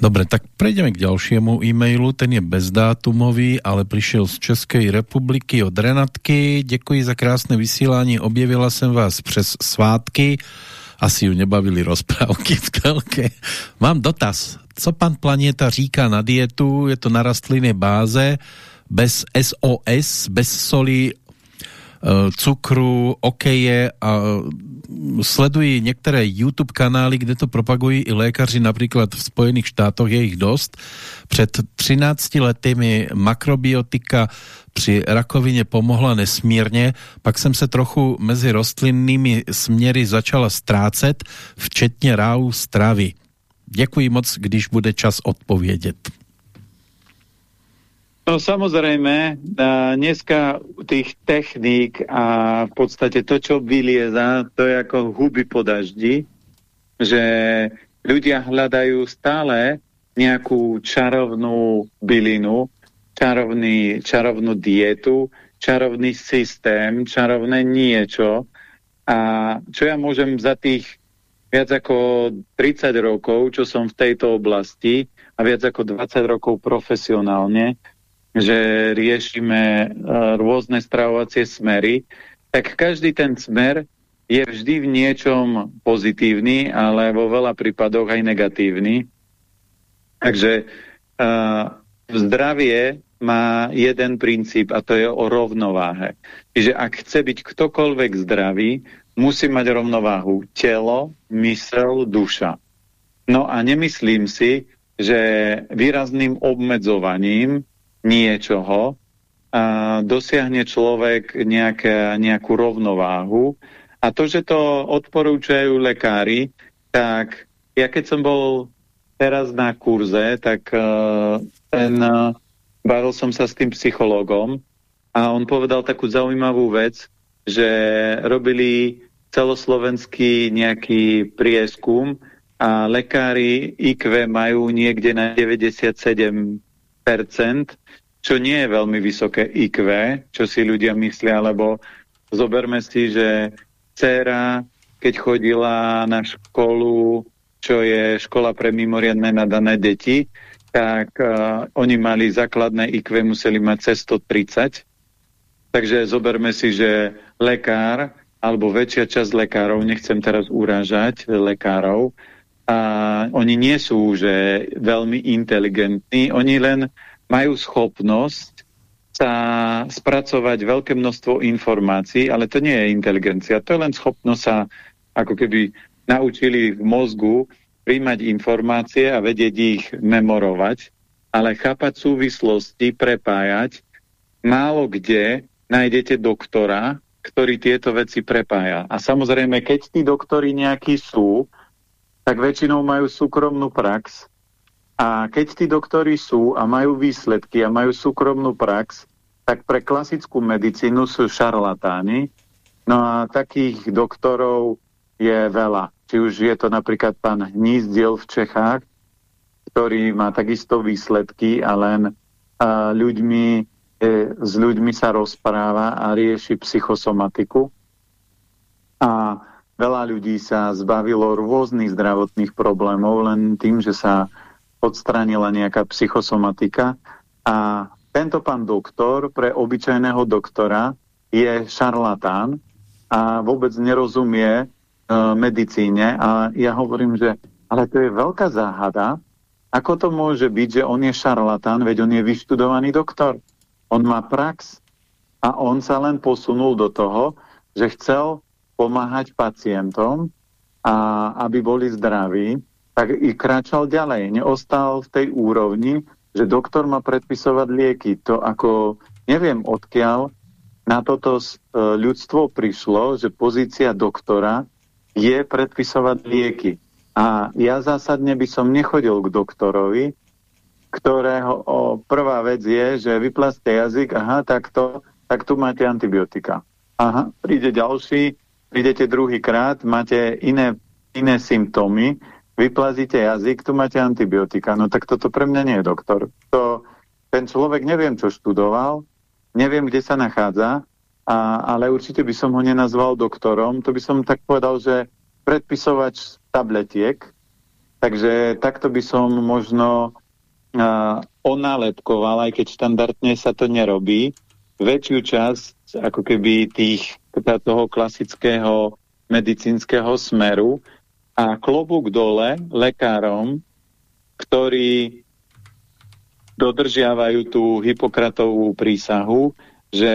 Dobre, tak prejdeme k ďalšiemu e-mailu, ten je bezdátumový, ale prišiel z Českej republiky od Renatky. Děkuji za krásné vysílání, objevila jsem vás přes svátky, asi ju nebavili rozprávky v telke. Mám dotaz, co pan Planěta říká na dietu, je to na rastlinné báze, bez SOS, bez soli, cukru, okeje a sledují některé YouTube kanály, kde to propagují i lékaři, například v Spojených štátoch je ich dost. Před 13 lety mi makrobiotika při rakovině pomohla nesmírně, pak jsem se trochu mezi rostlinnými směry začala ztrácet, včetně ráu stravy. Děkuji moc, když bude čas odpovědět. No samozrejme, dneska tých techník a v podstate to, čo vylieza, to je ako huby po daždi, že ľudia hľadajú stále nejakú čarovnú bylinu, čarovný, čarovnú dietu, čarovný systém, čarovné niečo. A čo ja môžem za tých viac ako 30 rokov, čo som v tejto oblasti a viac ako 20 rokov profesionálne, že riešime uh, rôzne stravovacie smery, tak každý ten smer je vždy v niečom pozitívny, ale vo veľa prípadoch aj negatívny. Takže uh, zdravie má jeden princíp a to je o rovnováhe. Čiže ak chce byť ktokoľvek zdravý, musí mať rovnováhu telo, mysel, duša. No a nemyslím si, že výrazným obmedzovaním niečoho a dosiahne človek nejaké, nejakú rovnováhu. A to, že to odporúčajú lekári, tak ja keď som bol teraz na kurze, tak uh, ten, uh, bavil som sa s tým psychologom a on povedal takú zaujímavú vec, že robili celoslovenský nejaký prieskum a lekári IQ majú niekde na 97 čo nie je veľmi vysoké IQ, čo si ľudia myslia, lebo zoberme si, že dcera, keď chodila na školu, čo je škola pre mimoriadne nadané deti, tak uh, oni mali základné IQ, museli mať cez 130. Takže zoberme si, že lekár, alebo väčšia časť lekárov, nechcem teraz urážať lekárov, a oni nie sú že veľmi inteligentní, oni len majú schopnosť sa spracovať veľké množstvo informácií, ale to nie je inteligencia, to je len schopnosť sa ako keby naučili v mozgu príjmať informácie a vedieť ich memorovať, ale chápať súvislosti, prepájať. Málo kde nájdete doktora, ktorý tieto veci prepája. A samozrejme, keď tí doktori nejakí sú, tak väčšinou majú súkromnú prax a keď tí doktori sú a majú výsledky a majú súkromnú prax, tak pre klasickú medicínu sú šarlatáni. No a takých doktorov je veľa. Či už je to napríklad pán Hnízdiel v Čechách, ktorý má takisto výsledky a len a ľuďmi, e, s ľuďmi sa rozpráva a rieši psychosomatiku. A Veľa ľudí sa zbavilo rôznych zdravotných problémov len tým, že sa odstránila nejaká psychosomatika. A tento pán doktor pre obyčajného doktora je šarlatán a vôbec nerozumie e, medicíne. A ja hovorím, že ale to je veľká záhada, ako to môže byť, že on je šarlatán, veď on je vyštudovaný doktor. On má prax a on sa len posunul do toho, že chcel pomáhať pacientom a aby boli zdraví, tak i kráčal ďalej. Neostal v tej úrovni, že doktor má predpisovať lieky. To ako, neviem odkiaľ, na toto e, ľudstvo prišlo, že pozícia doktora je predpisovať lieky. A ja zásadne by som nechodil k doktorovi, ktorého o, prvá vec je, že vyplaste jazyk, aha, takto, tak tu máte antibiotika. Aha, príde ďalší, prídete druhý krát, máte iné, iné symptómy, vyplazíte jazyk, tu máte antibiotika. No tak toto pre mňa nie je doktor. To, ten človek neviem, čo študoval, neviem, kde sa nachádza, a, ale určite by som ho nenazval doktorom. To by som tak povedal, že predpisovač tabletiek. Takže takto by som možno a, onálepkoval, aj keď štandardne sa to nerobí, väčšiu časť ako keby tých toho klasického medicínskeho smeru, a klobúk dole lekárom, ktorí dodržiavajú tú Hipokratovú prísahu, že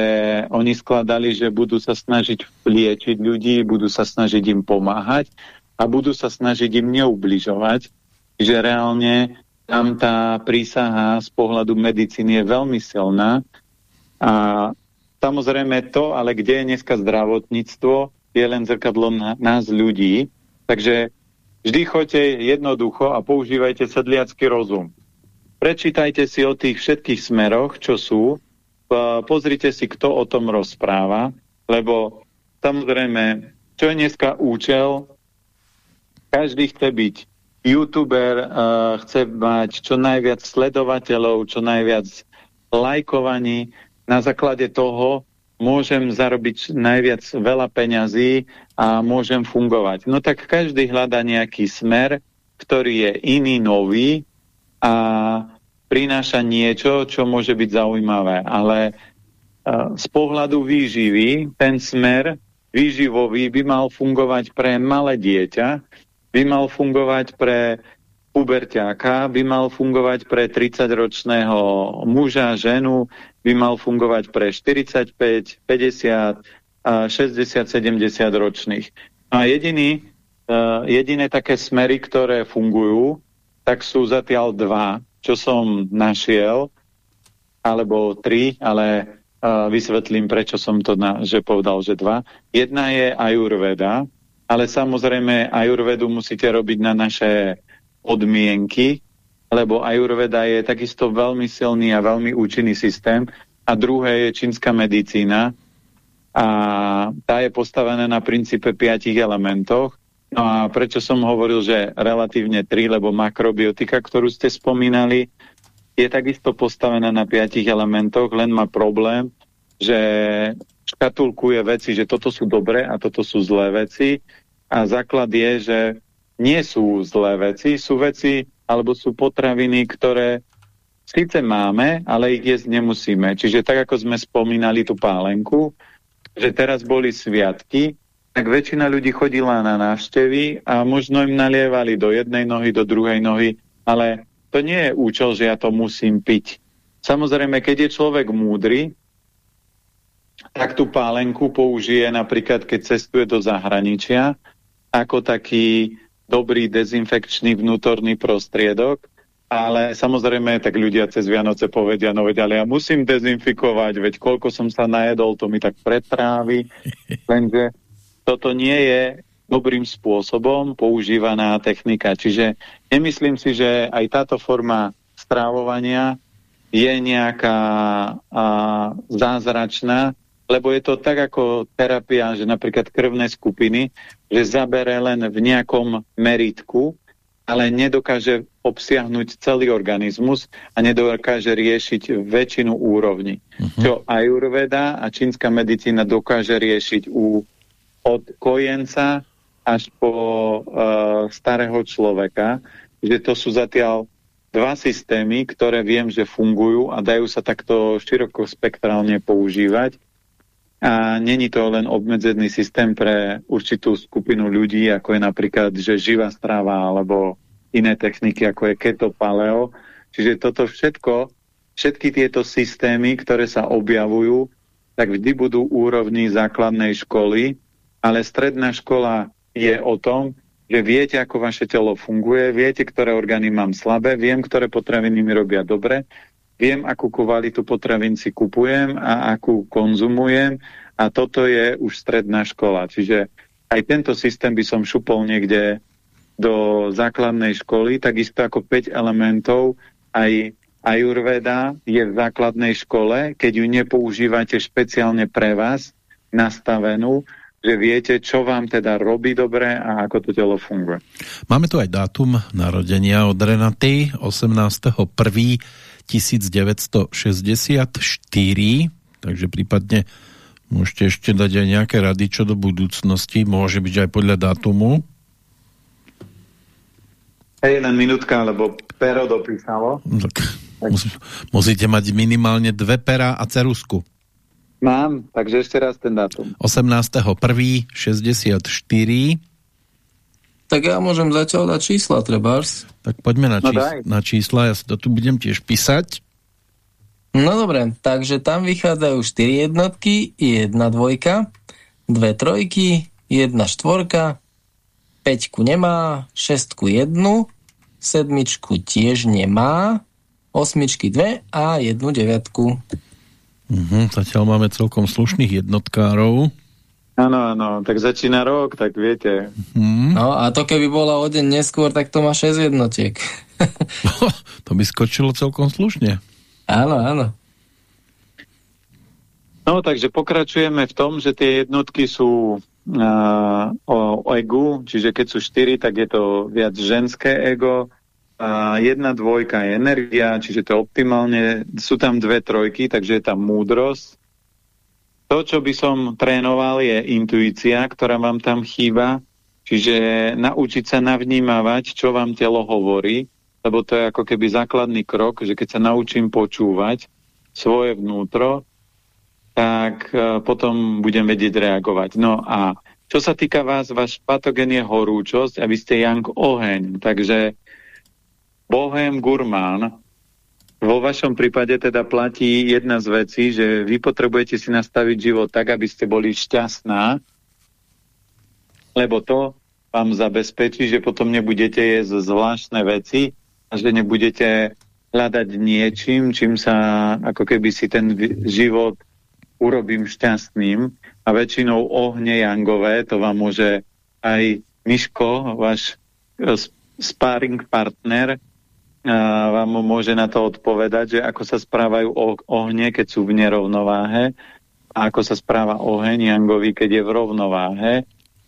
oni skladali, že budú sa snažiť liečiť ľudí, budú sa snažiť im pomáhať a budú sa snažiť im neubližovať, že reálne tam tá prísaha z pohľadu medicíny je veľmi silná. A samozrejme to, ale kde je dneska zdravotníctvo, je len zrkadlo nás ľudí, Takže vždy choďte jednoducho a používajte sedliacký rozum. Prečítajte si o tých všetkých smeroch, čo sú, pozrite si, kto o tom rozpráva, lebo samozrejme, čo je dneska účel, každý chce byť youtuber, chce mať čo najviac sledovateľov, čo najviac lajkovaní. Na základe toho môžem zarobiť najviac veľa peňazí a môžem fungovať. No tak každý hľada nejaký smer, ktorý je iný, nový a prináša niečo, čo môže byť zaujímavé. Ale uh, z pohľadu výživy, ten smer výživový by mal fungovať pre malé dieťa, by mal fungovať pre puberťáka, by mal fungovať pre 30-ročného muža, ženu, by mal fungovať pre 45, 50, 60, 70 ročných. A jediný, uh, jediné také smery, ktoré fungujú, tak sú zatiaľ dva, čo som našiel, alebo tri, ale uh, vysvetlím, prečo som to na, že povedal, že dva. Jedna je Ayurveda, ale samozrejme Ayurvedu musíte robiť na naše podmienky, lebo Ayurveda je takisto veľmi silný a veľmi účinný systém a druhé je čínska medicína a tá je postavená na princípe piatich elementoch. No a prečo som hovoril, že relatívne tri, lebo makrobiotika, ktorú ste spomínali, je takisto postavená na piatich elementoch, len má problém, že škatulkuje veci, že toto sú dobré a toto sú zlé veci a základ je, že nie sú zlé veci, sú veci alebo sú potraviny, ktoré síce máme, ale ich jesť nemusíme. Čiže tak, ako sme spomínali tú pálenku, že teraz boli sviatky, tak väčšina ľudí chodila na návštevy a možno im nalievali do jednej nohy, do druhej nohy, ale to nie je účel, že ja to musím piť. Samozrejme, keď je človek múdry, tak tú pálenku použije napríklad, keď cestuje do zahraničia, ako taký dobrý dezinfekčný vnútorný prostriedok, ale samozrejme, tak ľudia cez Vianoce povedia, no veď, ale ja musím dezinfikovať, veď koľko som sa najedol, to mi tak pretrávi, lenže toto nie je dobrým spôsobom používaná technika. Čiže nemyslím si, že aj táto forma strávovania je nejaká a, zázračná, lebo je to tak ako terapia, že napríklad krvné skupiny, že zabere len v nejakom meritku, ale nedokáže obsiahnuť celý organizmus a nedokáže riešiť väčšinu úrovní. Uh mhm. -huh. Čo ajurveda a čínska medicína dokáže riešiť u, od kojenca až po uh, starého človeka, že to sú zatiaľ dva systémy, ktoré viem, že fungujú a dajú sa takto široko spektrálne používať. A není to len obmedzený systém pre určitú skupinu ľudí, ako je napríklad, že živá strava alebo iné techniky, ako je keto, paleo. Čiže toto všetko, všetky tieto systémy, ktoré sa objavujú, tak vždy budú úrovni základnej školy, ale stredná škola je o tom, že viete, ako vaše telo funguje, viete, ktoré orgány mám slabé, viem, ktoré potraviny mi robia dobre, viem, akú kvalitu potravín si kupujem a akú konzumujem a toto je už stredná škola. Čiže aj tento systém by som šupol niekde do základnej školy, takisto ako 5 elementov, aj Ayurveda je v základnej škole, keď ju nepoužívate špeciálne pre vás, nastavenú, že viete, čo vám teda robí dobre a ako to telo funguje. Máme tu aj dátum narodenia od Renaty, 18.1.1964, takže prípadne môžete ešte dať aj nejaké rady, čo do budúcnosti, môže byť aj podľa dátumu. Hej, len minútka, lebo pero dopísalo. Tak, musíte mať minimálne dve pera a cerusku. Mám, takže ešte raz ten dátum. 18.1.64 Tak ja môžem začať dať čísla, trebárs. Tak poďme na, no čísla, na čísla, ja si to tu budem tiež písať. No dobre, takže tam vychádzajú 4 jednotky, 1 dvojka, 2 trojky, 1 štvorka, 5 nemá, 6 1, sedmičku tiež nemá, osmičky 2 a jednu deviatku. Uh-huh, zatiaľ máme celkom slušných jednotkárov. Áno, áno, tak začína rok, tak viete. Uh-huh. No a to keby bola o deň neskôr, tak to má 6 jednotiek. to by skočilo celkom slušne. Áno, áno. No, takže pokračujeme v tom, že tie jednotky sú uh, o, o egu, čiže keď sú 4, tak je to viac ženské ego, a jedna dvojka je energia, čiže to optimálne. Sú tam dve trojky, takže je tam múdrosť. To, čo by som trénoval, je intuícia, ktorá vám tam chýba. Čiže naučiť sa navnímavať, čo vám telo hovorí, lebo to je ako keby základný krok, že keď sa naučím počúvať svoje vnútro, tak uh, potom budem vedieť reagovať. No a čo sa týka vás, váš patogen je horúčosť a vy ste Yang oheň, takže Bohem Gurmán, vo vašom prípade teda platí jedna z vecí, že vy potrebujete si nastaviť život tak, aby ste boli šťastná, lebo to vám zabezpečí, že potom nebudete jesť zvláštne veci a že nebudete hľadať niečím, čím sa ako keby si ten život urobím šťastným. A väčšinou ohne jangové, to vám môže aj Miško, váš e, sparring partner, vám môže na to odpovedať, že ako sa správajú ohne, keď sú v nerovnováhe a ako sa správa oheň Jangovi, keď je v rovnováhe.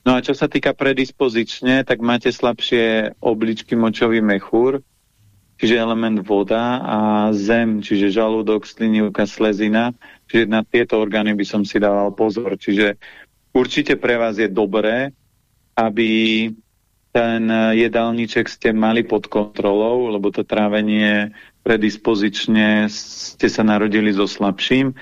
No a čo sa týka predispozične, tak máte slabšie obličky močový mechúr, čiže element voda a zem, čiže žalúdok, slinivka, slezina. Čiže na tieto orgány by som si dával pozor. Čiže určite pre vás je dobré, aby ten jedálniček ste mali pod kontrolou, lebo to trávenie predispozične ste sa narodili so slabším.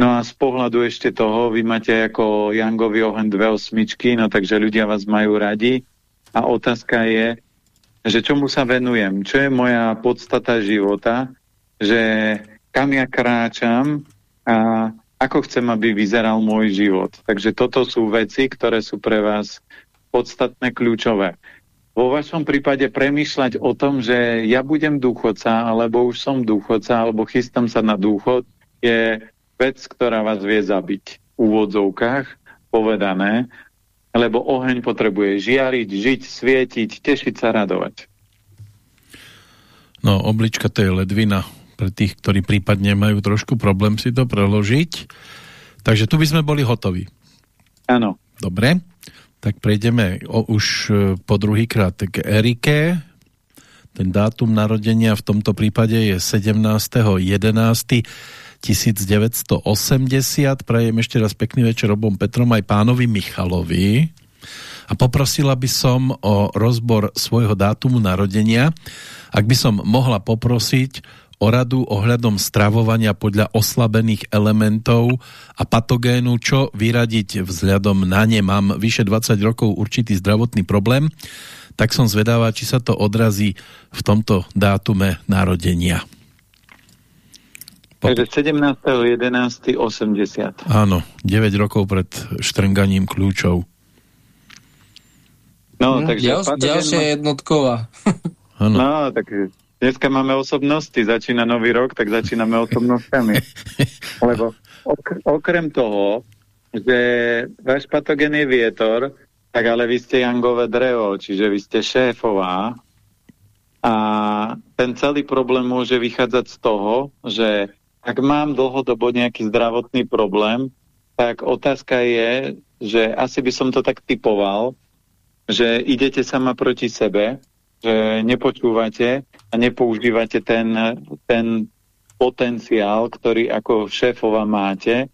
No a z pohľadu ešte toho, vy máte ako Jangovi ohen dve osmičky, no takže ľudia vás majú radi. A otázka je, že čomu sa venujem, čo je moja podstata života, že kam ja kráčam a ako chcem, aby vyzeral môj život. Takže toto sú veci, ktoré sú pre vás podstatné kľúčové. Vo vašom prípade premýšľať o tom, že ja budem dôchodca, alebo už som dôchodca, alebo chystám sa na dôchod, je vec, ktorá vás vie zabiť v úvodzovkách povedané, lebo oheň potrebuje žiariť, žiť, svietiť, tešiť sa, radovať. No, oblička to je ledvina pre tých, ktorí prípadne majú trošku problém si to preložiť. Takže tu by sme boli hotoví. Áno. Dobre tak prejdeme o, už e, po druhýkrát k Erike. Ten dátum narodenia v tomto prípade je 17.11. 1980. Prajem ešte raz pekný večer obom Petrom aj pánovi Michalovi. a poprosila by som o rozbor svojho dátumu narodenia. Ak by som mohla poprosiť o radu ohľadom stravovania podľa oslabených elementov a patogénu, čo vyradiť vzhľadom na ne. Mám vyše 20 rokov určitý zdravotný problém, tak som zvedavá, či sa to odrazí v tomto dátume narodenia. Takže 17.11.80. Áno, 9 rokov pred štrnganím kľúčov. No, mm, takže ďal, ďalšia ma... jednotková. no, tak dneska máme osobnosti, začína nový rok, tak začíname osobnostami. Lebo ok okrem toho, že váš patogen je vietor, tak ale vy ste jangové drevo, čiže vy ste šéfová a ten celý problém môže vychádzať z toho, že ak mám dlhodobo nejaký zdravotný problém, tak otázka je, že asi by som to tak typoval, že idete sama proti sebe, že nepočúvate a nepoužívate ten, ten potenciál, ktorý ako šéfova máte,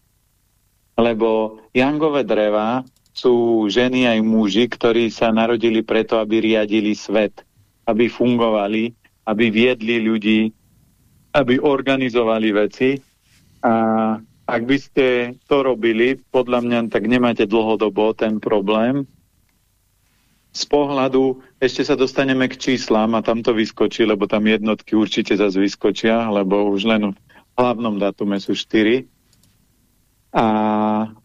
lebo jangové dreva sú ženy aj muži, ktorí sa narodili preto, aby riadili svet, aby fungovali, aby viedli ľudí aby organizovali veci a ak by ste to robili, podľa mňa tak nemáte dlhodobo ten problém. Z pohľadu, ešte sa dostaneme k číslam a tam to vyskočí, lebo tam jednotky určite zase vyskočia, lebo už len v hlavnom datume sú 4. A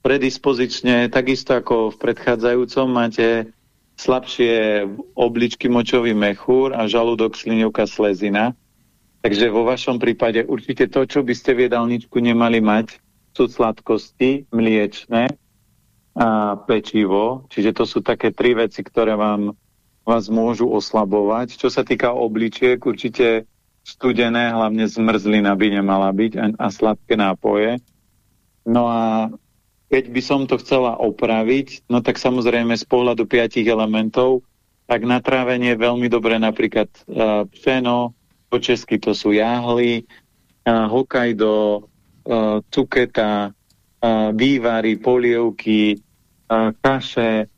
predispozične, takisto ako v predchádzajúcom, máte slabšie obličky močový mechúr a žalúdok slinivka slezina Takže vo vašom prípade určite to, čo by ste v jedálničku nemali mať, sú sladkosti mliečne a pečivo. Čiže to sú také tri veci, ktoré vám, vás môžu oslabovať. Čo sa týka obličiek, určite studené, hlavne zmrzlina by nemala byť a, a sladké nápoje. No a keď by som to chcela opraviť, no tak samozrejme z pohľadu piatich elementov, tak natrávenie je veľmi dobré napríklad uh, pšeno, po česky to sú jahly, uh, Hokkaido, uh, cuketa, uh, vývary, polievky, kaše,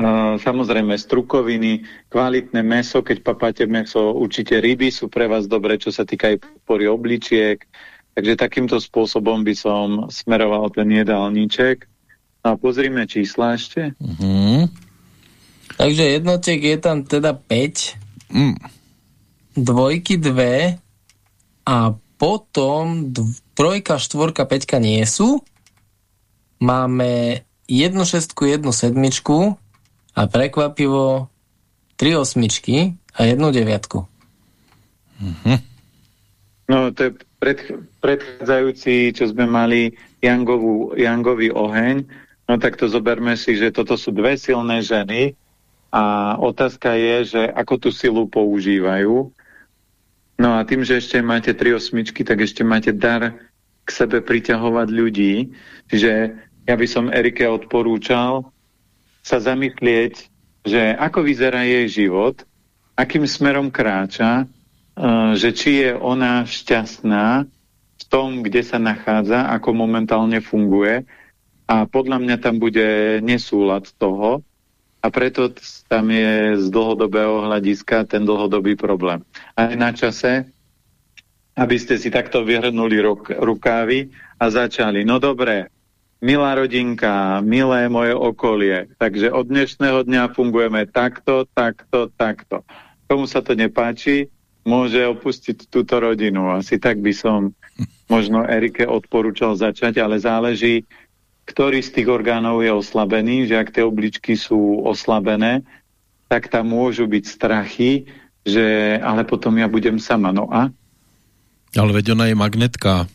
Uh, samozrejme strukoviny, kvalitné meso, keď papáte meso, určite ryby sú pre vás dobré, čo sa týka aj pory obličiek. Takže takýmto spôsobom by som smeroval ten jedálniček. A pozrime čísla ešte. Uh mhm. -huh. Takže jednotiek je tam teda 5. Mm dvojky dve a potom trojka, štvorka, peťka nie sú. Máme jednu šestku, jednu sedmičku a prekvapivo tri osmičky a jednu deviatku. Mhm. No to je pred, predchádzajúci, čo sme mali Jangovú, Jangový oheň, no tak to zoberme si, že toto sú dve silné ženy a otázka je, že ako tú silu používajú No a tým, že ešte máte tri osmičky, tak ešte máte dar k sebe priťahovať ľudí. Čiže ja by som Erike odporúčal sa zamyslieť, že ako vyzerá jej život, akým smerom kráča, uh, že či je ona šťastná v tom, kde sa nachádza, ako momentálne funguje. A podľa mňa tam bude nesúlad toho, a preto tam je z dlhodobého hľadiska ten dlhodobý problém. A na čase, aby ste si takto vyhrnuli ruk rukávy a začali, no dobre, milá rodinka, milé moje okolie, takže od dnešného dňa fungujeme takto, takto, takto. Komu sa to nepáči, môže opustiť túto rodinu. Asi tak by som možno Erike odporúčal začať, ale záleží, ktorý z tých orgánov je oslabený, že ak tie obličky sú oslabené, tak tam môžu byť strachy, že ale potom ja budem sama. No a? Ale veď ona je magnetka.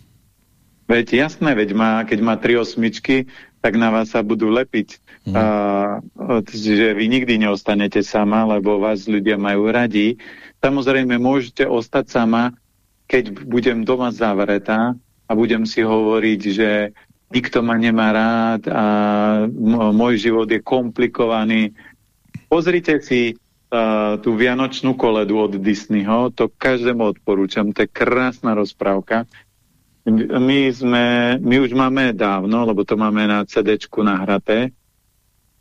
Veď jasné, veď má, keď má tri osmičky, tak na vás sa budú lepiť. Hmm. A, že vy nikdy neostanete sama, lebo vás ľudia majú radi. Samozrejme, môžete ostať sama, keď budem doma zavretá a budem si hovoriť, že nikto ma nemá rád a môj život je komplikovaný. Pozrite si uh, tú Vianočnú koledu od Disneyho, to každému odporúčam, to je krásna rozprávka. My, sme, my už máme dávno, lebo to máme na CD nahraté,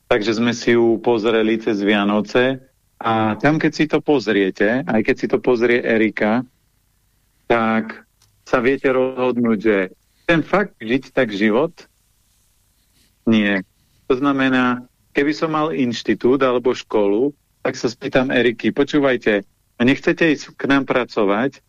takže sme si ju pozreli cez Vianoce a tam, keď si to pozriete, aj keď si to pozrie Erika, tak sa viete rozhodnúť, že ten fakt žiť tak život? Nie. To znamená, keby som mal inštitút alebo školu, tak sa spýtam Eriky, počúvajte, nechcete ísť k nám pracovať,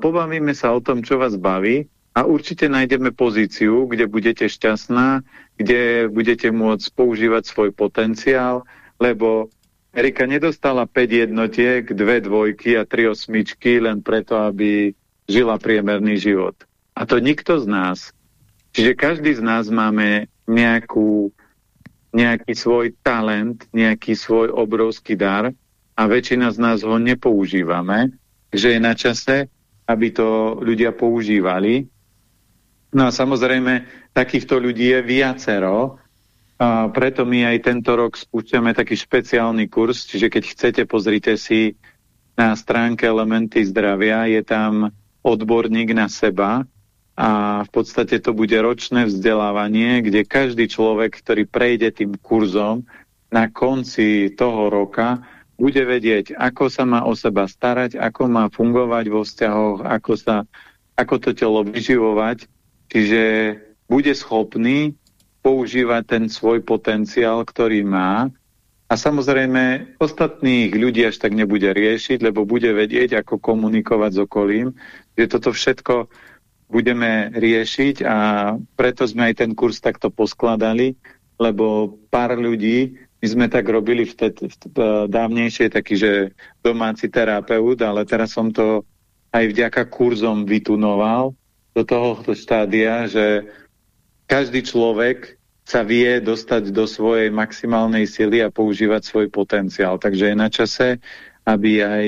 pobavíme sa o tom, čo vás baví a určite nájdeme pozíciu, kde budete šťastná, kde budete môcť používať svoj potenciál, lebo Erika nedostala 5 jednotiek, 2 dvojky a 3 osmičky len preto, aby žila priemerný život. A to nikto z nás. Čiže každý z nás máme nejakú, nejaký svoj talent, nejaký svoj obrovský dar a väčšina z nás ho nepoužívame, že je na čase, aby to ľudia používali. No a samozrejme, takýchto ľudí je viacero, a preto my aj tento rok spúšťame taký špeciálny kurz, čiže keď chcete, pozrite si na stránke Elementy zdravia, je tam odborník na seba a v podstate to bude ročné vzdelávanie, kde každý človek, ktorý prejde tým kurzom na konci toho roka, bude vedieť, ako sa má o seba starať, ako má fungovať vo vzťahoch, ako, sa, ako to telo vyživovať, čiže bude schopný používať ten svoj potenciál, ktorý má. A samozrejme ostatných ľudí až tak nebude riešiť, lebo bude vedieť, ako komunikovať s okolím, že toto všetko budeme riešiť a preto sme aj ten kurz takto poskladali, lebo pár ľudí, my sme tak robili vtedy, vtedy, dávnejšie taký, že domáci terapeut, ale teraz som to aj vďaka kurzom vytunoval do tohoto štádia, že každý človek sa vie dostať do svojej maximálnej sily a používať svoj potenciál. Takže je na čase, aby aj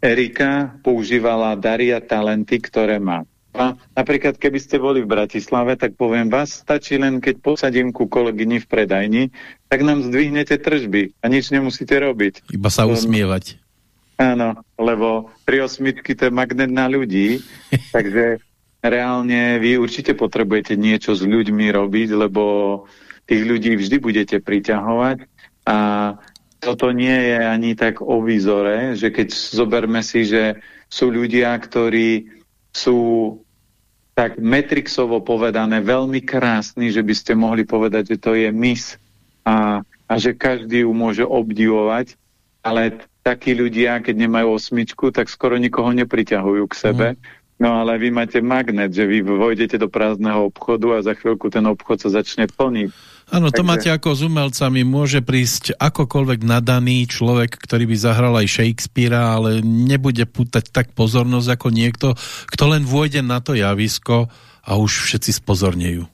Erika používala dary a talenty, ktoré má. A napríklad, keby ste boli v Bratislave, tak poviem vás, stačí len, keď posadím ku kolegyni v predajni, tak nám zdvihnete tržby a nič nemusíte robiť. Iba sa usmievať. Áno, lebo pri osmičky to je magnet na ľudí, takže reálne vy určite potrebujete niečo s ľuďmi robiť, lebo tých ľudí vždy budete priťahovať a toto nie je ani tak o výzore, že keď zoberme si, že sú ľudia, ktorí sú tak metrixovo povedané veľmi krásni, že by ste mohli povedať, že to je mis a, a že každý ju môže obdivovať, ale takí ľudia, keď nemajú osmičku, tak skoro nikoho nepriťahujú k sebe. Mm No ale vy máte magnet, že vy vojdete do prázdneho obchodu a za chvíľku ten obchod sa začne plniť. Áno, to Takže... máte ako s umelcami. Môže prísť akokoľvek nadaný človek, ktorý by zahral aj Shakespearea, ale nebude pútať tak pozornosť ako niekto, kto len vôjde na to javisko a už všetci spozornejú.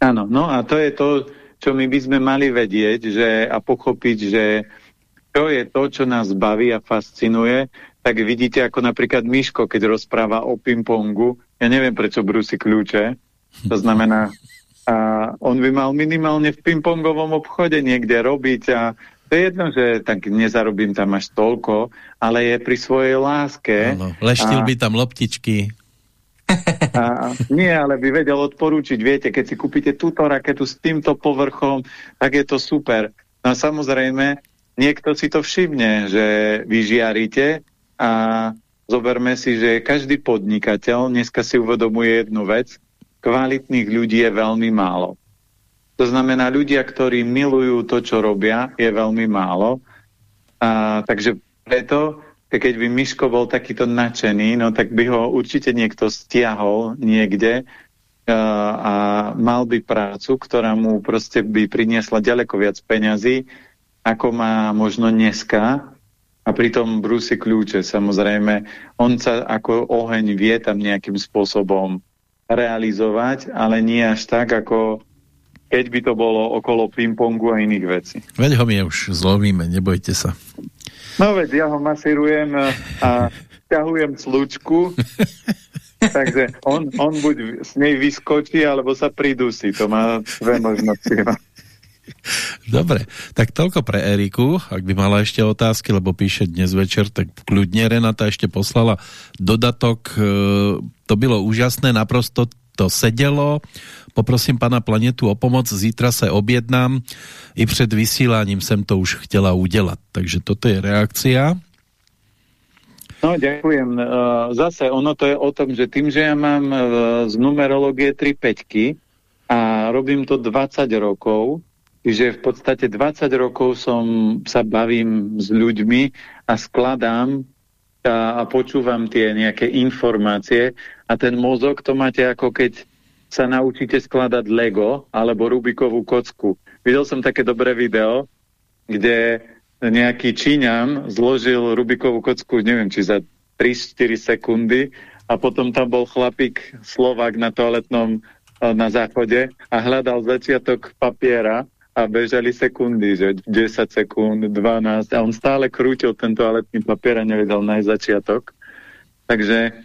Áno, no a to je to, čo my by sme mali vedieť že, a pochopiť, že to je to, čo nás baví a fascinuje, tak vidíte ako napríklad Miško, keď rozpráva o pingpongu, ja neviem prečo brúsi kľúče, to znamená, a on by mal minimálne v pingpongovom obchode niekde robiť a to je jedno, že tak nezarobím tam až toľko, ale je pri svojej láske. Ano, leštil a... by tam loptičky. A, nie, ale by vedel odporúčiť, viete, keď si kúpite túto raketu s týmto povrchom, tak je to super. No a samozrejme, niekto si to všimne, že vy žiarite a zoberme si, že každý podnikateľ dneska si uvedomuje jednu vec, kvalitných ľudí je veľmi málo. To znamená, ľudia, ktorí milujú to, čo robia, je veľmi málo. A, takže preto, keď by Miško bol takýto nadšený, no tak by ho určite niekto stiahol niekde a, a mal by prácu, ktorá mu proste by priniesla ďaleko viac peňazí, ako má možno dneska a pritom brúsi kľúče. Samozrejme, on sa ako oheň vie tam nejakým spôsobom realizovať, ale nie až tak, ako keď by to bolo okolo pingpongu a iných vecí. Veď ho my už zlomíme, nebojte sa. No veď ja ho masírujem a ťahujem slučku, takže on, on buď s nej vyskočí, alebo sa pridusí. To má dve možnosti. Dobre, tak toľko pre Eriku, ak by mala ešte otázky, lebo píše dnes večer, tak kľudne Renata ešte poslala dodatok, e, to bylo úžasné, naprosto to sedelo. Poprosím pana Planetu o pomoc, zítra se objednám. I před vysíláním jsem to už chtěla udělat. Takže toto je reakcia. No, ďakujem. Zase ono to je o tom, že tým, že ja mám z numerológie 3 peťky a robím to 20 rokov, že v podstate 20 rokov som sa bavím s ľuďmi a skladám a, a počúvam tie nejaké informácie a ten mozog to máte ako keď sa naučíte skladať Lego alebo Rubikovú kocku. Videl som také dobré video, kde nejaký Číňan zložil Rubikovú kocku, neviem, či za 3-4 sekundy a potom tam bol chlapík Slovák na toaletnom na záchode a hľadal začiatok papiera a bežali sekundy, že 10 sekúnd, 12 a on stále krútil ten toaletný papier a nevedel nájsť začiatok. Takže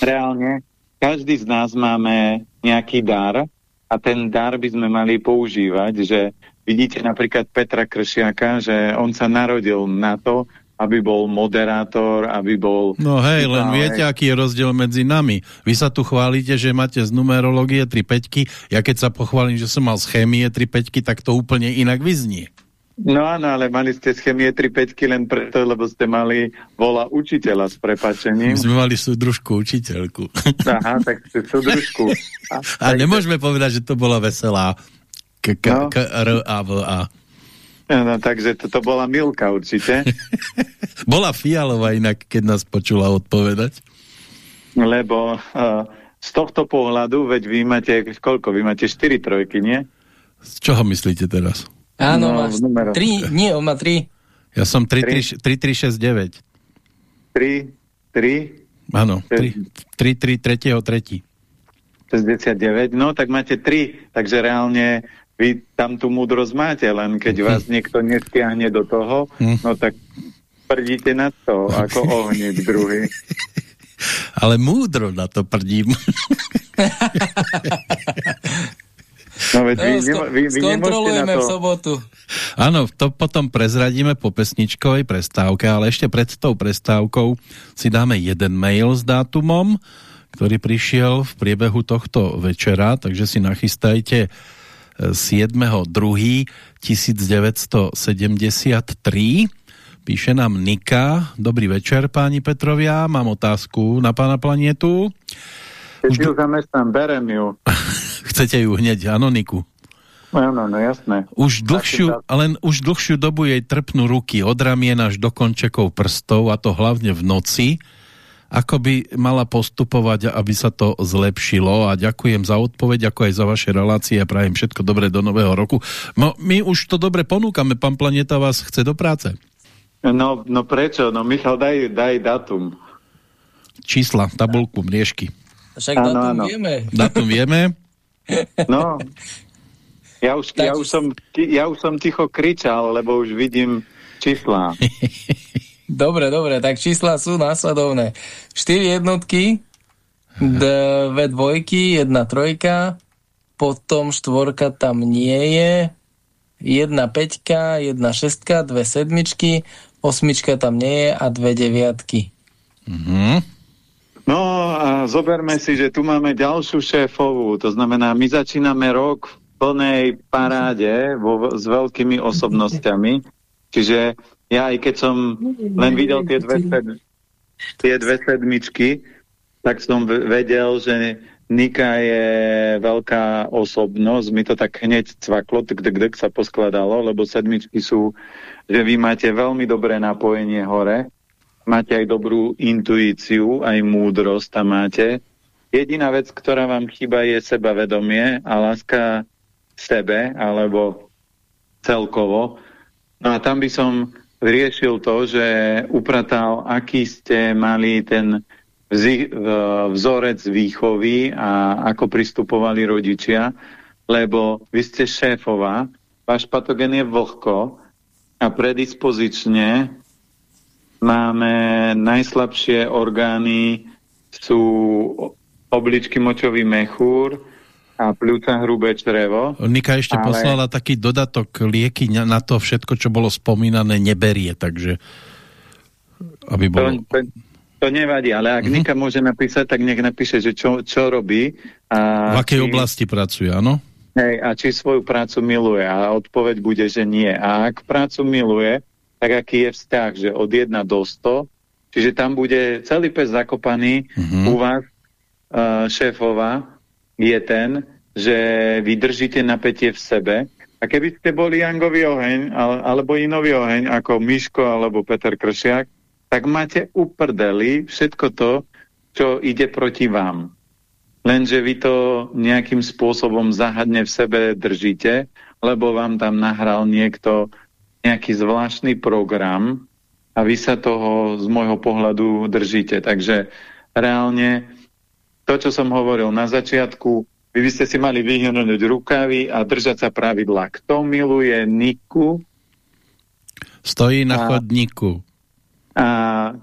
reálne každý z nás máme nejaký dar a ten dar by sme mali používať, že vidíte napríklad Petra Kršiaka, že on sa narodil na to, aby bol moderátor, aby bol... No hej, len viete, aký je rozdiel medzi nami. Vy sa tu chválite, že máte z numerológie 3 peťky, ja keď sa pochválim, že som mal z chémie 3 peťky, tak to úplne inak vyznie. No áno, ale mali ste z chémie 3 peťky len preto, lebo ste mali vola učiteľa s prepačením. My sme mali súdružku učiteľku. Aha, tak ste súdružku. A, a nemôžeme povedať, že to bola veselá. K, k, no. k, r, a, v, a. No, takže toto bola Milka určite. bola Fialová inak, keď nás počula odpovedať. Lebo uh, z tohto pohľadu, veď vy máte, koľko? Vy máte 4 trojky, nie? Z čoho myslíte teraz? Áno, no, máš 3, nie, on má 3. Ja som 3369. 3, 3? Áno, 3, 3, 3, 3, 3. 69, no tak máte 3, takže reálne vy tam tú múdrosť máte, len keď vás niekto nestiahne do toho, hm. no tak prdíte na to, ako ohník druhý. Ale múdro na to prdím. No veď no, vy, sko vy, vy skontrolujeme to... v sobotu. Áno, to potom prezradíme po pesničkovej prestávke, ale ešte pred tou prestávkou si dáme jeden mail s dátumom, ktorý prišiel v priebehu tohto večera, takže si nachystajte 7.2.1973. Píše nám Nika. Dobrý večer, páni Petrovia. Mám otázku na pána planetu. Keď ju zamestnám, berem ju. Chcete ju hneď, áno, Niku? No, no, no, jasné. Už dlhšiu, len už dlhšiu dobu jej trpnú ruky od ramien až do končekov prstov, a to hlavne v noci ako by mala postupovať, aby sa to zlepšilo a ďakujem za odpoveď, ako aj za vaše relácie a prajem všetko dobré do nového roku. No, my už to dobre ponúkame, pán Planeta vás chce do práce. No, no prečo? No Michal, daj, daj datum. Čísla, tabulku, mriežky. Však ano, datum ano. vieme. Datum vieme? No, ja už, ja, už som, ja už som ticho kričal, lebo už vidím čísla. Dobre, dobre, tak čísla sú následovné. 4 jednotky, dve dvojky, jedna trojka, potom štvorka tam nie je, jedna peťka, jedna šestka, dve sedmičky, osmička tam nie je a dve deviatky. Mhm. No a zoberme si, že tu máme ďalšiu šéfovú, to znamená, my začíname rok v plnej paráde vo, s veľkými osobnosťami, čiže ja aj keď som len videl tie dve, tie dve sedmičky, tak som vedel, že Nika je veľká osobnosť, mi to tak hneď cvaklo, tak sa poskladalo, lebo sedmičky sú, že vy máte veľmi dobré napojenie hore, máte aj dobrú intuíciu, aj múdrosť tam máte. Jediná vec, ktorá vám chýba, je sebavedomie a láska sebe, alebo celkovo. No a tam by som riešil to, že upratal, aký ste mali ten vzorec výchovy a ako pristupovali rodičia, lebo vy ste šéfová, váš patogen je vlhko a predispozične máme najslabšie orgány, sú obličky močový mechúr, a pľúca hrubé črevo. Nika ešte ale... poslala taký dodatok lieky na to všetko, čo bolo spomínané, neberie, takže aby bolo... To, to, to nevadí, ale ak mm-hmm. Nika môže napísať, tak nech napíše, že čo, čo robí. A v akej či, oblasti pracuje, áno? Hej, a či svoju prácu miluje. A odpoveď bude, že nie. A ak prácu miluje, tak aký je vzťah, že od 1 do 100, čiže tam bude celý pes zakopaný mm-hmm. u vás, uh, šéfova, je ten, že vy držíte napätie v sebe a keby ste boli Jangový oheň, alebo inový oheň, ako Miško alebo Peter Kršiak, tak máte uprdeli všetko to, čo ide proti vám. Lenže vy to nejakým spôsobom zahadne v sebe držíte, lebo vám tam nahral niekto nejaký zvláštny program a vy sa toho z môjho pohľadu držíte. Takže reálne to, čo som hovoril na začiatku, vy by ste si mali vyhnúť rukavy a držať sa pravidla. Kto miluje Niku, stojí na a, chodníku a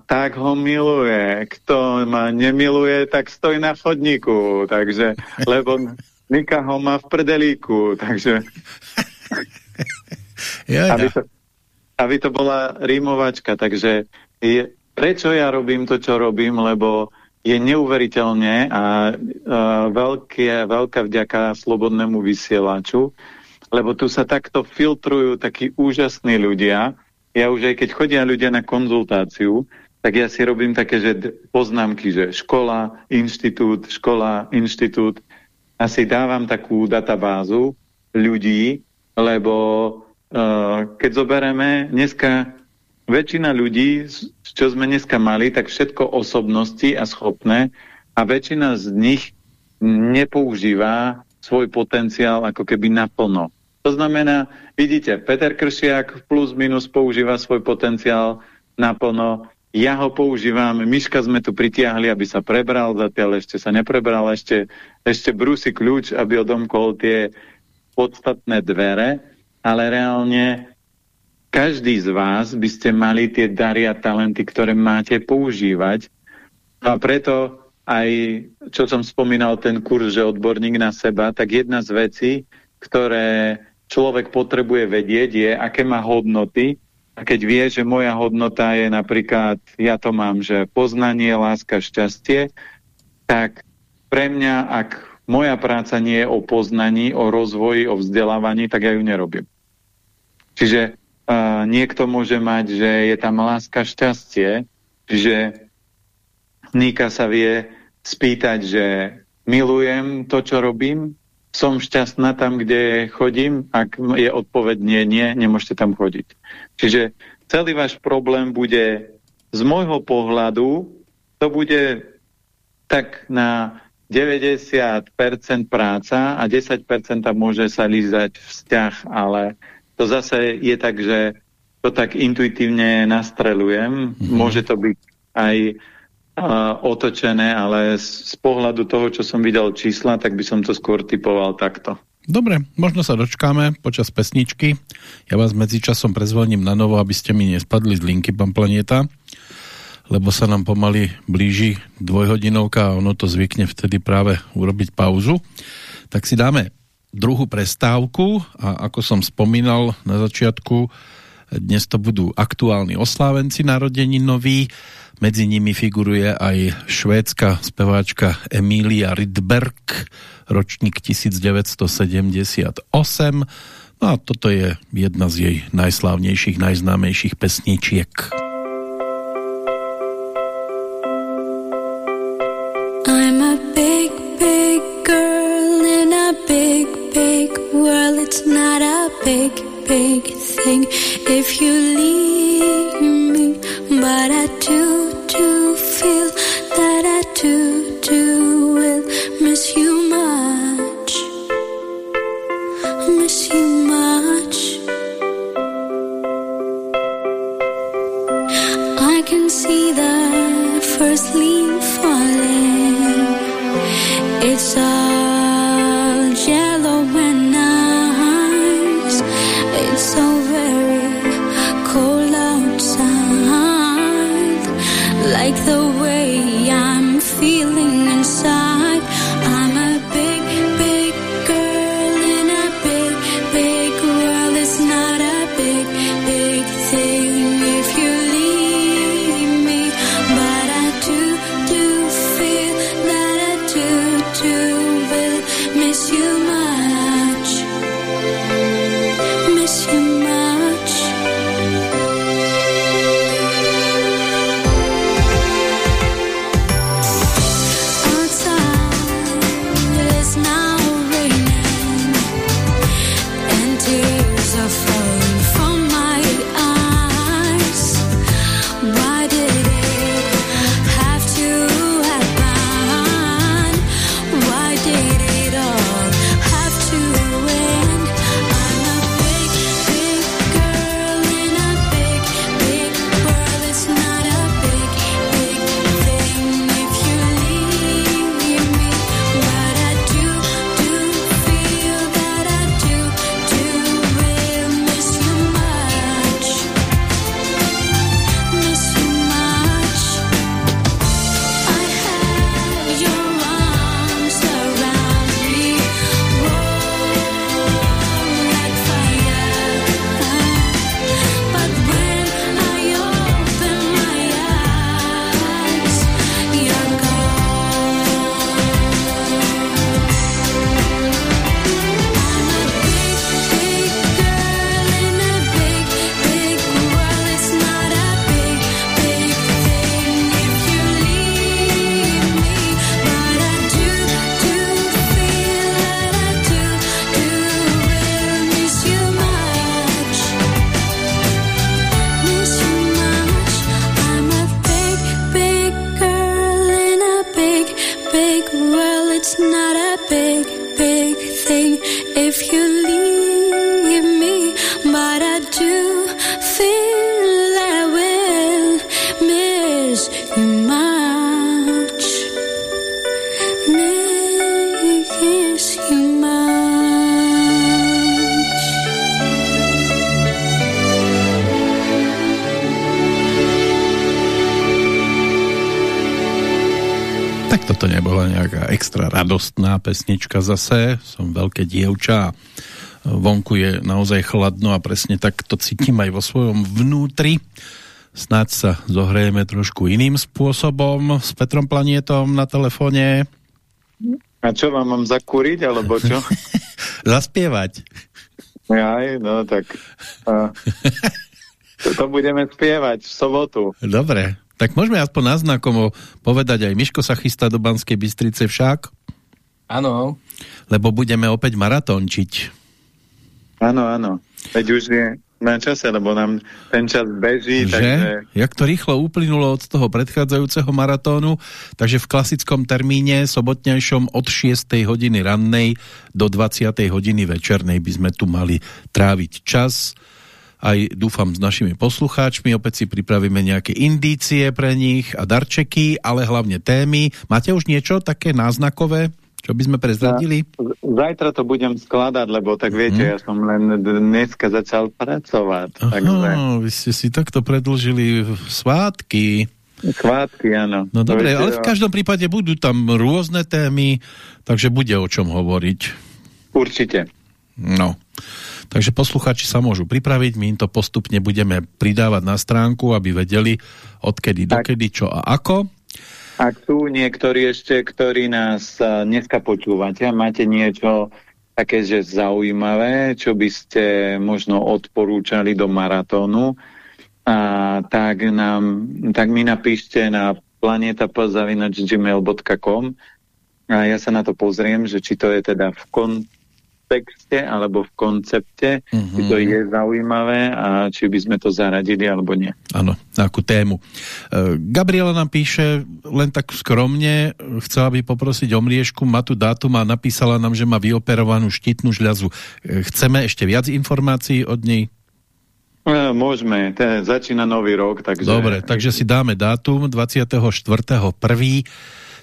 tak ho miluje. Kto ma nemiluje, tak stojí na chodníku. Takže, lebo Nika ho má v prdelíku. Takže... aby, to, aby to bola rímovačka. Takže je, prečo ja robím to, čo robím? Lebo je neuveriteľne a, a veľké, veľká vďaka slobodnému vysielaču, lebo tu sa takto filtrujú takí úžasní ľudia, ja už aj keď chodia ľudia na konzultáciu, tak ja si robím také, že poznámky, že škola, inštitút, škola, inštitút. A si dávam takú databázu ľudí, lebo uh, keď zoberieme dneska väčšina ľudí, čo sme dneska mali, tak všetko osobnosti a schopné a väčšina z nich nepoužíva svoj potenciál ako keby naplno. To znamená, vidíte, Peter Kršiak plus minus používa svoj potenciál naplno, ja ho používam, Myška sme tu pritiahli, aby sa prebral, zatiaľ ešte sa neprebral, ešte, ešte brúsi kľúč, aby odomkol tie podstatné dvere, ale reálne každý z vás by ste mali tie dary a talenty, ktoré máte používať. A preto aj, čo som spomínal, ten kurz, že odborník na seba, tak jedna z vecí, ktoré človek potrebuje vedieť, je, aké má hodnoty. A keď vie, že moja hodnota je napríklad, ja to mám, že poznanie, láska, šťastie, tak pre mňa, ak moja práca nie je o poznaní, o rozvoji, o vzdelávaní, tak ja ju nerobím. Čiže niekto môže mať, že je tam láska, šťastie, že Nika sa vie spýtať, že milujem to, čo robím, som šťastná tam, kde chodím, ak je odpoveď nie, nie, nemôžete tam chodiť. Čiže celý váš problém bude z môjho pohľadu, to bude tak na 90% práca a 10% môže sa lízať vzťah, ale to zase je tak, že to tak intuitívne nastrelujem. -hmm. Môže to byť aj uh, otočené, ale z, z pohľadu toho, čo som videl čísla, tak by som to skôr typoval takto. Dobre, možno sa dočkáme počas pesničky. Ja vás medzičasom prezvoním na novo, aby ste mi nespadli z linky, pán Planeta, lebo sa nám pomaly blíži dvojhodinovka a ono to zvykne vtedy práve urobiť pauzu. Tak si dáme druhú prestávku a ako som spomínal na začiatku, dnes to budú aktuálni oslávenci narodení noví. Medzi nimi figuruje aj švédska speváčka Emilia Rydberg, ročník 1978. No a toto je jedna z jej najslávnejších, najznámejších pesničiek. Big big thing. If you leave me, but I do, do feel that I do, pesnička zase. Som veľké dievča vonku je naozaj chladno a presne tak to cítim aj vo svojom vnútri. Snáď sa zohrejeme trošku iným spôsobom s Petrom Planietom na telefóne. A čo vám mám zakúriť, alebo čo? Zaspievať. Aj, no tak... A, to, budeme spievať v sobotu. Dobre, tak môžeme aspoň náznakom povedať, aj Miško sa chystá do Banskej Bystrice však? Áno. Lebo budeme opäť maratónčiť. Áno, áno. Veď už je na čase, lebo nám ten čas beží. Že? Takže... Jak to rýchlo uplynulo od toho predchádzajúceho maratónu, takže v klasickom termíne sobotnejšom od 6. hodiny rannej do 20. hodiny večernej by sme tu mali tráviť čas. Aj dúfam s našimi poslucháčmi, opäť si pripravíme nejaké indície pre nich a darčeky, ale hlavne témy. Máte už niečo také náznakové? Čo by sme prezradili? Zajtra to budem skladať, lebo tak viete, mm. ja som len dneska začal pracovať. Aha, takže... vy ste si takto predlžili svátky. Svátky, áno. No dobre, ale v každom prípade budú tam rôzne témy, takže bude o čom hovoriť. Určite. No. Takže posluchači sa môžu pripraviť, my im to postupne budeme pridávať na stránku, aby vedeli odkedy, tak. dokedy, čo a ako. Ak sú niektorí ešte, ktorí nás dneska počúvate a máte niečo také, že zaujímavé, čo by ste možno odporúčali do maratónu, a tak, nám, tak mi napíšte na planetapazavinačgmail.com a ja sa na to pozriem, že či to je teda v kon texte alebo v koncepte, mm -hmm. či to je zaujímavé a či by sme to zaradili alebo nie. Áno, akú tému. E, Gabriela nám píše len tak skromne, chcela by poprosiť o mriežku, má tu dátum a napísala nám, že má vyoperovanú štítnu žľazu. E, chceme ešte viac informácií od nej? E, môžeme, ten začína nový rok. Takže... Dobre, takže si dáme dátum 24.1.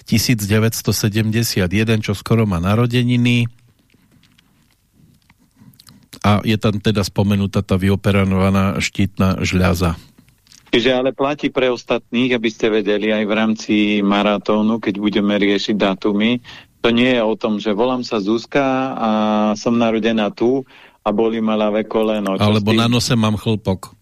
1971, čo skoro má narodeniny a je tam teda spomenutá tá vyoperovaná štítna žľaza. Čiže ale platí pre ostatných, aby ste vedeli aj v rámci maratónu, keď budeme riešiť datumy. To nie je o tom, že volám sa Zuzka a som narodená tu a boli ma ľavé koleno. Alebo na nose mám chlpok.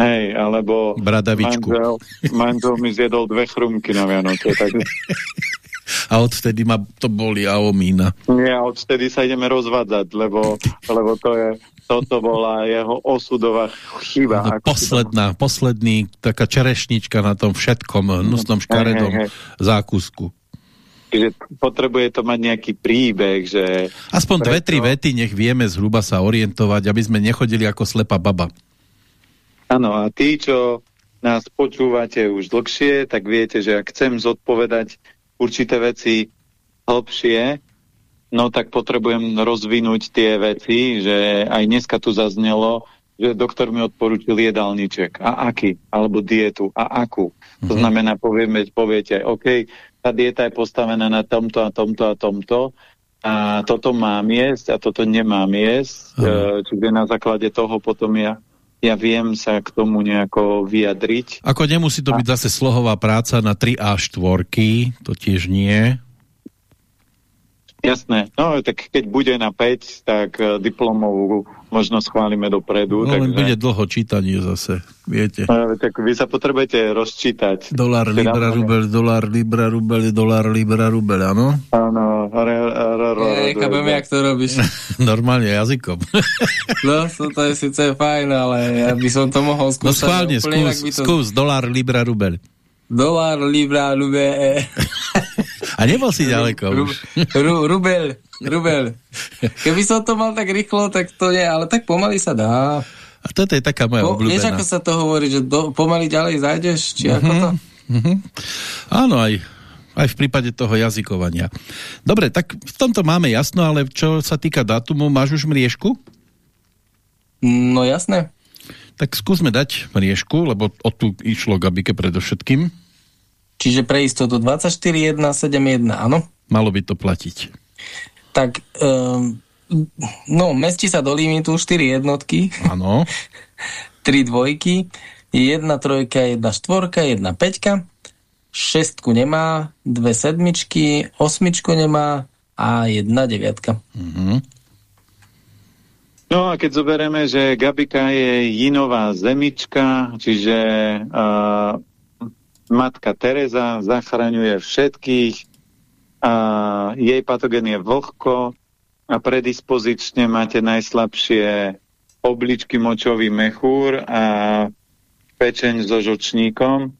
Hej, alebo Bradavičku. Manžel, manžel mi zjedol dve chrumky na Vianoce. Tak... a odvtedy ma to boli a omína. Nie, a odvtedy sa ideme rozvádzať, lebo, lebo to je, toto bola jeho osudová chyba. No, posledná, posledný, taká čerešnička na tom všetkom, hnusnom škaredom hej, hej, hej. zákusku. Čiže potrebuje to mať nejaký príbeh, že... Aspoň preto... dve, tri vety, nech vieme zhruba sa orientovať, aby sme nechodili ako slepá baba. Áno, a tí, čo nás počúvate už dlhšie, tak viete, že ak chcem zodpovedať určité veci hlbšie, no tak potrebujem rozvinúť tie veci, že aj dneska tu zaznelo, že doktor mi odporúčil jedálniček. A aký? Alebo dietu. A akú? Mm-hmm. To mhm. znamená, povieme, poviete, OK, tá dieta je postavená na tomto a tomto a tomto a toto mám jesť a toto nemám jesť. Mm. Čiže na základe toho potom ja ja viem sa k tomu nejako vyjadriť. Ako nemusí to byť zase slohová práca na 3 a 4, to tiež nie. Jasné, no tak keď bude na 5, tak uh, diplomovú možno schválime dopredu. No takže... len bude dlho čítanie zase, viete. No, tak vy sa potrebujete rozčítať. Dolar, libra, rubel, dolar, libra, rubel, dolar, libra, rubel, áno? Áno. Nechápem, jak to robíš. Normálne jazykom. no, to je síce fajn, ale ja by som to mohol skúšať. No schválne, skús, skús, dolar, libra, rubel. Dolar, libra, rubel. A nebol si ďaleko ru. Ru, rubel, rubel. Keby som to mal tak rýchlo, tak to nie, ale tak pomaly sa dá. A toto je taká moja po, obľúbená. Vieš, ako sa to hovorí, že do, pomaly ďalej zajdeš? Či uh -huh. ako to? Uh -huh. Áno, aj aj v prípade toho jazykovania. Dobre, tak v tomto máme jasno, ale čo sa týka dátumu, máš už mriežku? No jasné. Tak skúsme dať mriežku, lebo o tu išlo Gabike predovšetkým. Čiže pre istotu 24.171, áno? Malo by to platiť. Tak, um, no, mestí sa do limitu 4 jednotky. Áno. 3 dvojky, jedna trojka, jedna štvorka, jedna peťka šestku nemá, dve sedmičky, osmičku nemá a jedna deviatka. -hmm. No a keď zoberieme, že Gabika je jinová zemička, čiže uh, matka Teresa zachraňuje všetkých, a jej patogen je vlhko a predispozične máte najslabšie obličky močový mechúr a pečeň so žočníkom,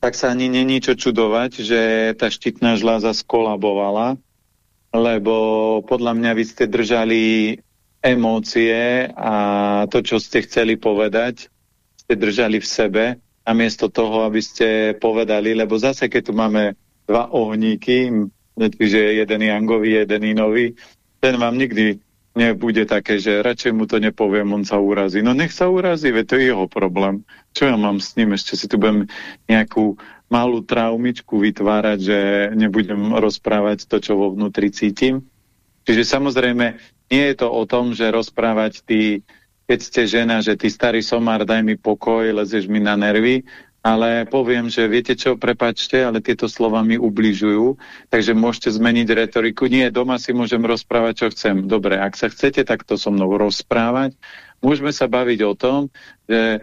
tak sa ani není čo čudovať, že tá štítna žláza skolabovala, lebo podľa mňa vy ste držali emócie a to, čo ste chceli povedať, ste držali v sebe namiesto toho, aby ste povedali, lebo zase, keď tu máme dva ohníky, čiže jeden Jangovi, jeden Inovi, ten vám nikdy nebude také, že radšej mu to nepoviem, on sa urazí. No nech sa urazí, veď to je jeho problém. Čo ja mám s ním? Ešte si tu budem nejakú malú traumičku vytvárať, že nebudem rozprávať to, čo vo vnútri cítim. Čiže samozrejme, nie je to o tom, že rozprávať ty, keď ste žena, že ty starý somár, daj mi pokoj, lezeš mi na nervy, ale poviem, že viete čo, prepačte, ale tieto slova mi ubližujú, takže môžete zmeniť retoriku. Nie, doma si môžem rozprávať, čo chcem. Dobre, ak sa chcete takto so mnou rozprávať, môžeme sa baviť o tom, že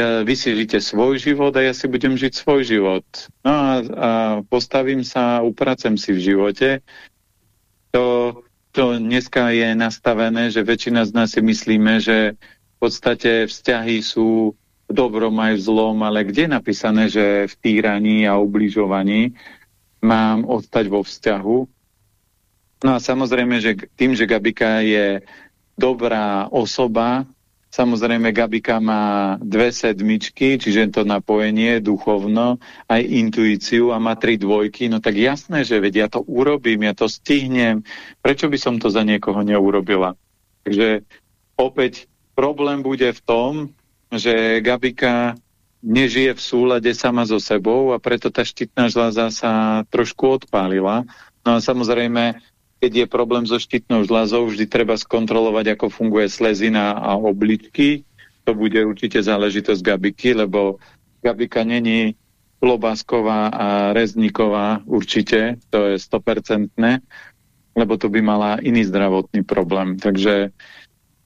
vy si žite svoj život a ja si budem žiť svoj život. No a, a postavím sa, upracem si v živote. To, to dneska je nastavené, že väčšina z nás si myslíme, že v podstate vzťahy sú dobrom aj zlom, ale kde je napísané, že v týraní a ubližovaní mám ostať vo vzťahu. No a samozrejme, že tým, že Gabika je dobrá osoba, samozrejme Gabika má dve sedmičky, čiže to napojenie duchovno, aj intuíciu a má tri dvojky, no tak jasné, že veď ja to urobím, ja to stihnem, prečo by som to za niekoho neurobila? Takže opäť problém bude v tom, že Gabika nežije v súlade sama so sebou a preto tá štítna žľaza sa trošku odpálila. No a samozrejme, keď je problém so štítnou žľazou, vždy treba skontrolovať, ako funguje slezina a obličky. To bude určite záležitosť Gabiky, lebo Gabika není klobásková a rezníková určite, to je 100%, lebo to by mala iný zdravotný problém. Takže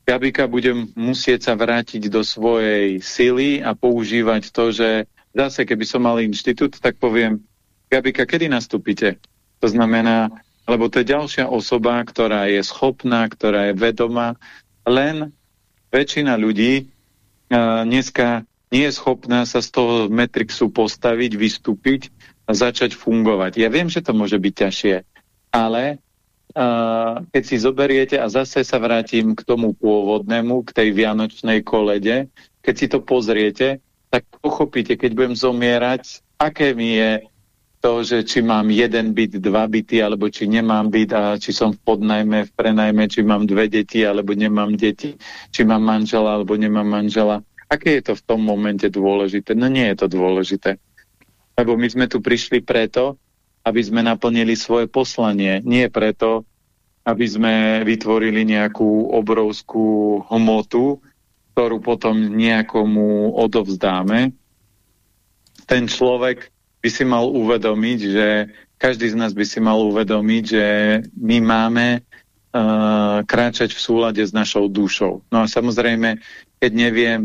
Gabika bude musieť sa vrátiť do svojej sily a používať to, že zase keby som mal inštitút, tak poviem, Gabika, kedy nastúpite? To znamená, lebo to je ďalšia osoba, ktorá je schopná, ktorá je vedomá, len väčšina ľudí uh, dneska nie je schopná sa z toho Matrixu postaviť, vystúpiť a začať fungovať. Ja viem, že to môže byť ťažšie, ale keď si zoberiete a zase sa vrátim k tomu pôvodnému, k tej vianočnej kolede, keď si to pozriete, tak pochopíte, keď budem zomierať, aké mi je to, že či mám jeden byt, dva byty, alebo či nemám byt a či som v podnajme, v prenajme, či mám dve deti, alebo nemám deti, či mám manžela, alebo nemám manžela. Aké je to v tom momente dôležité? No nie je to dôležité. Lebo my sme tu prišli preto, aby sme naplnili svoje poslanie. Nie preto, aby sme vytvorili nejakú obrovskú hmotu, ktorú potom nejakomu odovzdáme. Ten človek by si mal uvedomiť, že každý z nás by si mal uvedomiť, že my máme uh, kráčať v súlade s našou dušou. No a samozrejme, keď neviem,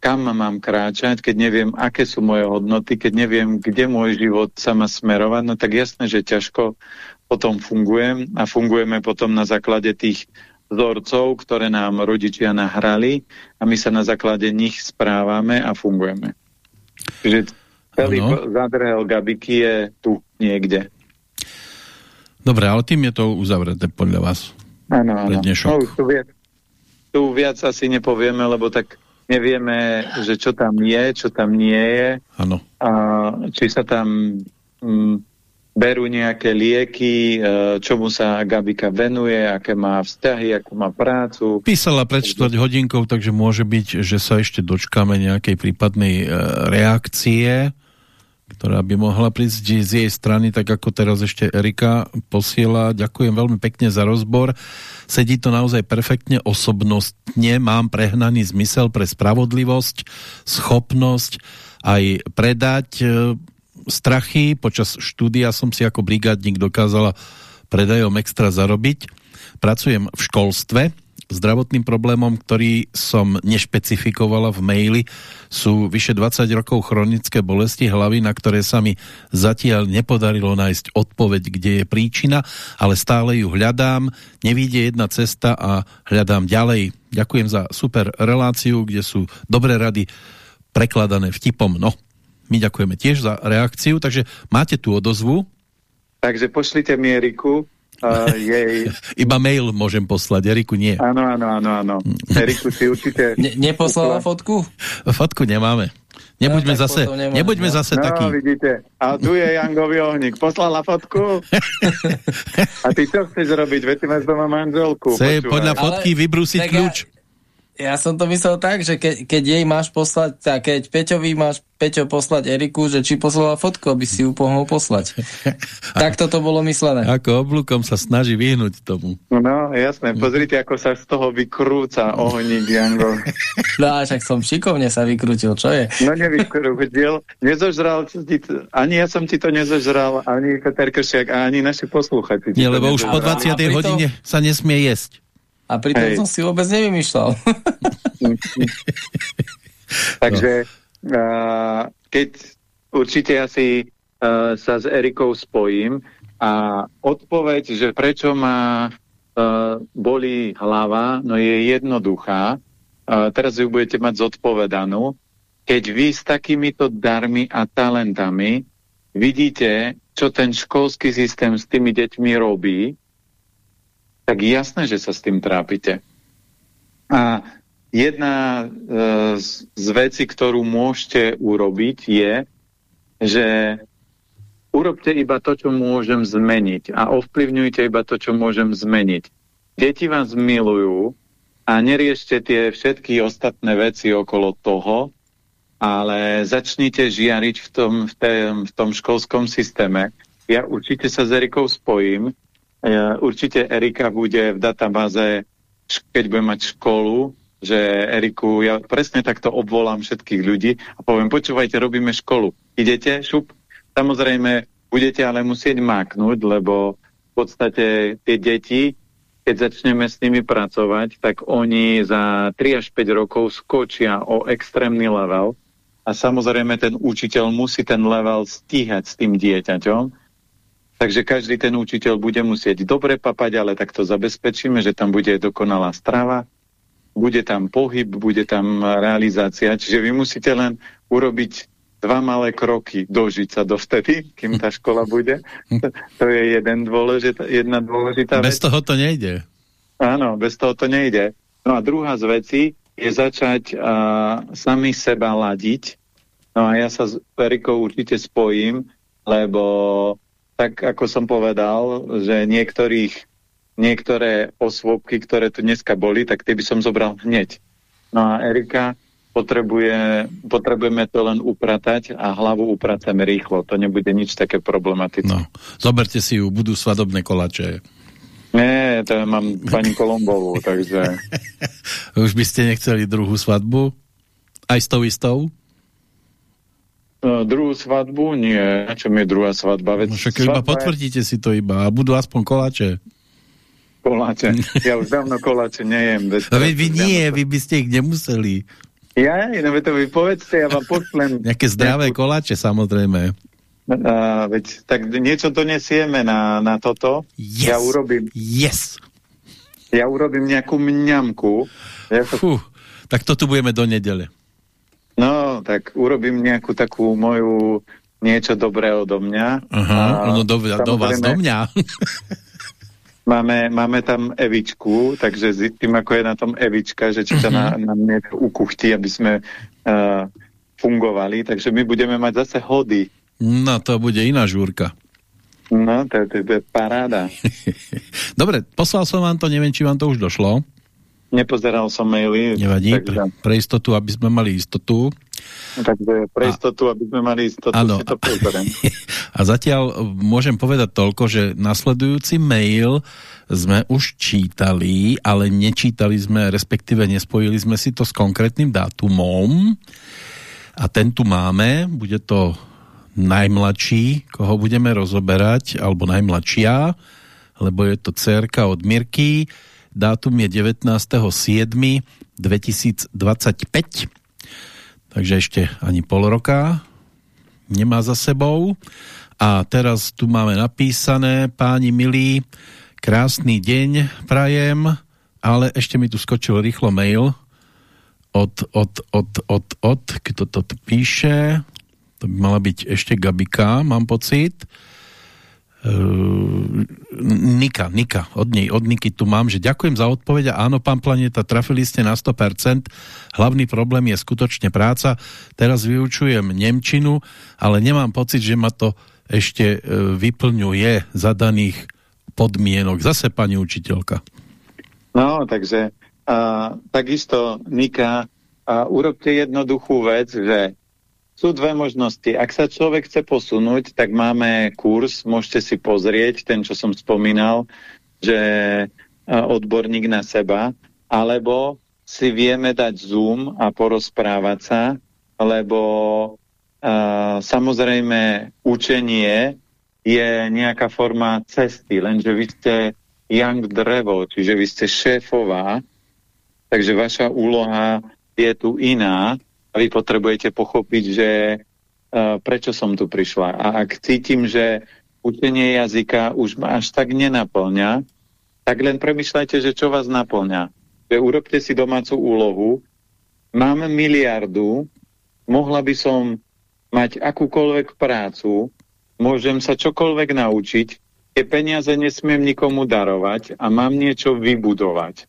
kam mám kráčať, keď neviem, aké sú moje hodnoty, keď neviem, kde môj život sa má smerovať, no tak jasné, že ťažko potom fungujem a fungujeme potom na základe tých vzorcov, ktoré nám rodičia nahrali a my sa na základe nich správame a fungujeme. Čiže celý zadrhel Gabiky je tu niekde. Dobre, ale tým je to uzavreté podľa vás. Áno, áno. No, tu, viac, tu viac asi nepovieme, lebo tak nevieme, že čo tam je, čo tam nie je. Ano. A či sa tam mm, berú nejaké lieky, e, čomu sa Gabika venuje, aké má vzťahy, akú má prácu. Písala pred 4 hodinkou, takže môže byť, že sa ešte dočkáme nejakej prípadnej e, reakcie ktorá by mohla prísť z jej strany, tak ako teraz ešte Erika posiela. Ďakujem veľmi pekne za rozbor. Sedí to naozaj perfektne osobnostne, mám prehnaný zmysel pre spravodlivosť, schopnosť aj predať e, strachy. Počas štúdia som si ako brigádnik dokázala predajom extra zarobiť. Pracujem v školstve, zdravotným problémom, ktorý som nešpecifikovala v maili, sú vyše 20 rokov chronické bolesti hlavy, na ktoré sa mi zatiaľ nepodarilo nájsť odpoveď, kde je príčina, ale stále ju hľadám, nevíde jedna cesta a hľadám ďalej. Ďakujem za super reláciu, kde sú dobré rady prekladané vtipom. No, my ďakujeme tiež za reakciu, takže máte tú odozvu. Takže pošlite mi Eriku, Uh, jej... Iba mail môžem poslať, Eriku nie. Áno, áno, áno, áno. Eriku si určite... Ne, neposlala fotku? Fotku nemáme. Nebuďme no, zase, nebuďme no. zase no, takí. vidíte. A tu je Jangový ohník. Poslala fotku? A ty čo chceš robiť? Veď ty máš doma manželku. Chce podľa fotky Ale, vybrúsiť kľúč. Ja ja som to myslel tak, že ke, keď jej máš poslať, tak keď Peťovi máš Peťo poslať Eriku, že či poslala fotku, aby si ju mohol poslať. tak toto bolo myslené. Ako oblúkom sa snaží vyhnúť tomu. No, jasné. Pozrite, ako sa z toho vykrúca ohník Jango. no a však som šikovne sa vykrútil, čo je? No nevykrútil. Nezožral, ani ja som ti to nezožral, ani Peter Kršiak, ani naši poslúchači. Nie, lebo už po 20. hodine sa nesmie jesť. A pritom Hej. som si vôbec nevymýšľal. Takže uh, keď určite asi uh, sa s Erikou spojím a odpoveď, že prečo ma uh, bolí hlava, no je jednoduchá. Uh, teraz ju budete mať zodpovedanú. Keď vy s takýmito darmi a talentami vidíte, čo ten školský systém s tými deťmi robí, tak jasné, že sa s tým trápite. A jedna e, z, z vecí, ktorú môžete urobiť, je, že urobte iba to, čo môžem zmeniť a ovplyvňujte iba to, čo môžem zmeniť. Deti vás milujú a neriešte tie všetky ostatné veci okolo toho, ale začnite žiariť v tom, v, tém, v tom školskom systéme. Ja určite sa s Erikou spojím, Určite Erika bude v databáze, keď bude mať školu, že Eriku, ja presne takto obvolám všetkých ľudí a poviem, počúvajte, robíme školu. Idete, šup? Samozrejme, budete ale musieť máknuť, lebo v podstate tie deti, keď začneme s nimi pracovať, tak oni za 3 až 5 rokov skočia o extrémny level a samozrejme ten učiteľ musí ten level stíhať s tým dieťaťom Takže každý ten učiteľ bude musieť dobre papať, ale tak to zabezpečíme, že tam bude dokonalá strava, bude tam pohyb, bude tam realizácia. Čiže vy musíte len urobiť dva malé kroky, dožiť sa dovtedy, kým tá škola bude. To je jeden dôležitá, jedna dôležitá bez vec. Bez toho to nejde. Áno, bez toho to nejde. No a druhá z vecí je začať uh, sami seba ladiť. No a ja sa s Erikou určite spojím, lebo tak ako som povedal, že niektorých, niektoré osôbky, ktoré tu dneska boli, tak tie by som zobral hneď. No a Erika, potrebuje, potrebujeme to len upratať a hlavu upratame rýchlo. To nebude nič také problematické. No, zoberte si ju, budú svadobné kolače. Nie, to mám pani Kolombovú, takže... Už by ste nechceli druhú svadbu? Aj s tou istou? No, druhú svadbu? Nie. Na čo mi je druhá svadba? Veď no však iba potvrdíte si to iba a budú aspoň koláče. Koláče. Ja už dávno koláče nejem. No, veď vy nie, vy by ste ich nemuseli. Ja, no to vy povedzte, ja vám pošlem. Nejaké zdravé nejakú... koláče, samozrejme. A, veď, tak niečo to nesieme na, na toto. Yes. Ja urobím. Yes. Ja urobím nejakú mňamku. Ja Fú, tak to tu budeme do nedele. No, tak urobím nejakú takú moju niečo dobré odo mňa. Aha, no do, do vás, do mňa. máme, máme tam Evičku, takže s tým, ako je na tom Evička, že či sa uh -huh. na, na mne ukuchtí, aby sme uh, fungovali, takže my budeme mať zase hody. No to bude iná žúrka. No, to, to, to je paráda. Dobre, poslal som vám to, neviem, či vám to už došlo. Nepozeral som maily. Nevadí, takže... pre, pre istotu, aby sme mali istotu. Takže pre istotu, a... aby sme mali istotu, ano. si to pozriem. A zatiaľ môžem povedať toľko, že nasledujúci mail sme už čítali, ale nečítali sme, respektíve nespojili sme si to s konkrétnym dátumom. A ten tu máme, bude to najmladší, koho budeme rozoberať, alebo najmladšia, lebo je to cerka od Mirky Dátum je 19.7.2025. Takže ešte ani pol roka nemá za sebou. A teraz tu máme napísané, páni milí, krásny deň prajem, ale ešte mi tu skočil rýchlo mail od, od, od, od, od, kto to píše, to by mala byť ešte Gabika, mám pocit. Uh, Nika, Nika, od nej, od Niky tu mám, že ďakujem za odpoveď a áno, pán Planeta, trafili ste na 100%, hlavný problém je skutočne práca, teraz vyučujem Nemčinu, ale nemám pocit, že ma to ešte uh, vyplňuje zadaných podmienok. Zase pani učiteľka. No, takže uh, takisto Nika, uh, urobte jednoduchú vec, že sú dve možnosti. Ak sa človek chce posunúť, tak máme kurz, môžete si pozrieť, ten, čo som spomínal, že odborník na seba, alebo si vieme dať Zoom a porozprávať sa, lebo uh, samozrejme učenie je nejaká forma cesty, lenže vy ste young drevo, čiže vy ste šéfová, takže vaša úloha je tu iná a vy potrebujete pochopiť, že uh, prečo som tu prišla. A ak cítim, že učenie jazyka už ma až tak nenaplňa, tak len premyšľajte, že čo vás naplňa. Že urobte si domácu úlohu, mám miliardu, mohla by som mať akúkoľvek prácu, môžem sa čokoľvek naučiť, tie peniaze nesmiem nikomu darovať a mám niečo vybudovať.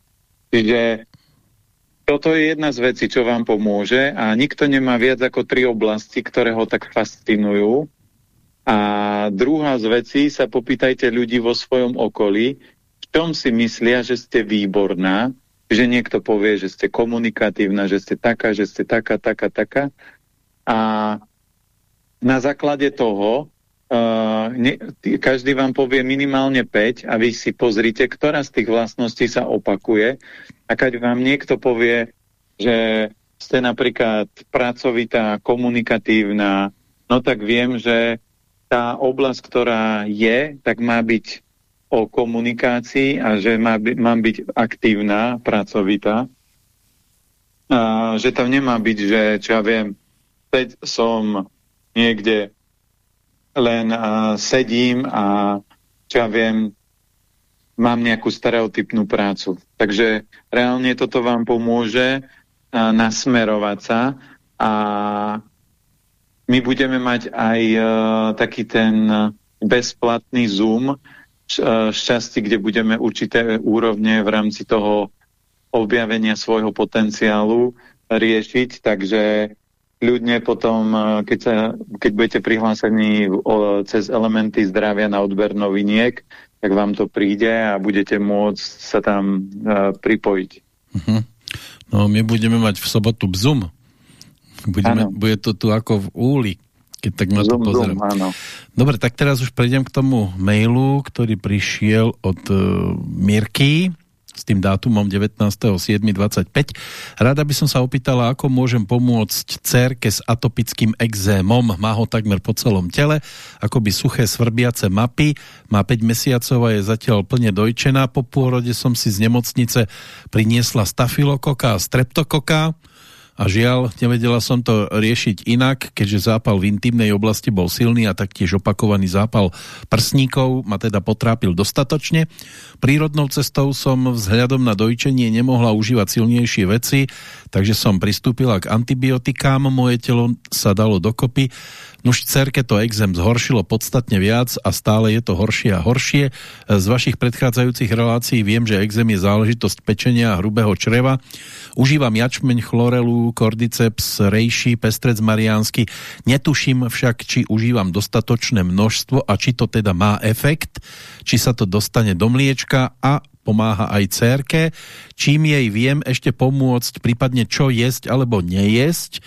Čiže toto je jedna z vecí, čo vám pomôže a nikto nemá viac ako tri oblasti, ktoré ho tak fascinujú. A druhá z vecí sa popýtajte ľudí vo svojom okolí, v čom si myslia, že ste výborná, že niekto povie, že ste komunikatívna, že ste taká, že ste taká, taká, taká. A na základe toho uh, ne, každý vám povie minimálne 5 a vy si pozrite, ktorá z tých vlastností sa opakuje a keď vám niekto povie, že ste napríklad pracovitá, komunikatívna, no tak viem, že tá oblasť, ktorá je, tak má byť o komunikácii a že má by, mám byť aktívna, pracovitá. A že tam nemá byť, že čo ja viem, teď som niekde len a, sedím a čo ja viem, mám nejakú stereotypnú prácu. Takže reálne toto vám pomôže a, nasmerovať sa a my budeme mať aj a, taký ten bezplatný Zoom šťastí, kde budeme určité úrovne v rámci toho objavenia svojho potenciálu riešiť, takže ľudne potom, keď, sa, keď budete prihlásení cez elementy zdravia na odber noviniek, tak vám to príde a budete môcť sa tam uh, pripojiť. Uh -huh. No my budeme mať v sobotu Zoom. Budeme, bude to tu ako v úli, keď tak na Zoom, to pozriem. Zoom, áno. Dobre, tak teraz už prejdem k tomu mailu, ktorý prišiel od uh, Mirky s tým dátumom 19.7.25. Rada by som sa opýtala, ako môžem pomôcť cerke s atopickým exémom. Má ho takmer po celom tele, akoby suché svrbiace mapy. Má 5 mesiacov a je zatiaľ plne dojčená. Po pôrode som si z nemocnice priniesla stafilokoka a streptokoka a žiaľ, nevedela som to riešiť inak, keďže zápal v intimnej oblasti bol silný a taktiež opakovaný zápal prsníkov ma teda potrápil dostatočne. Prírodnou cestou som vzhľadom na dojčenie nemohla užívať silnejšie veci, takže som pristúpila k antibiotikám, moje telo sa dalo dokopy Nuž cerke to exém zhoršilo podstatne viac a stále je to horšie a horšie. Z vašich predchádzajúcich relácií viem, že exém je záležitosť pečenia hrubého čreva. Užívam jačmeň, chlorelu, Cordyceps rejší, pestrec mariánsky. Netuším však, či užívam dostatočné množstvo a či to teda má efekt, či sa to dostane do mliečka a pomáha aj cérke, čím jej viem ešte pomôcť, prípadne čo jesť alebo nejesť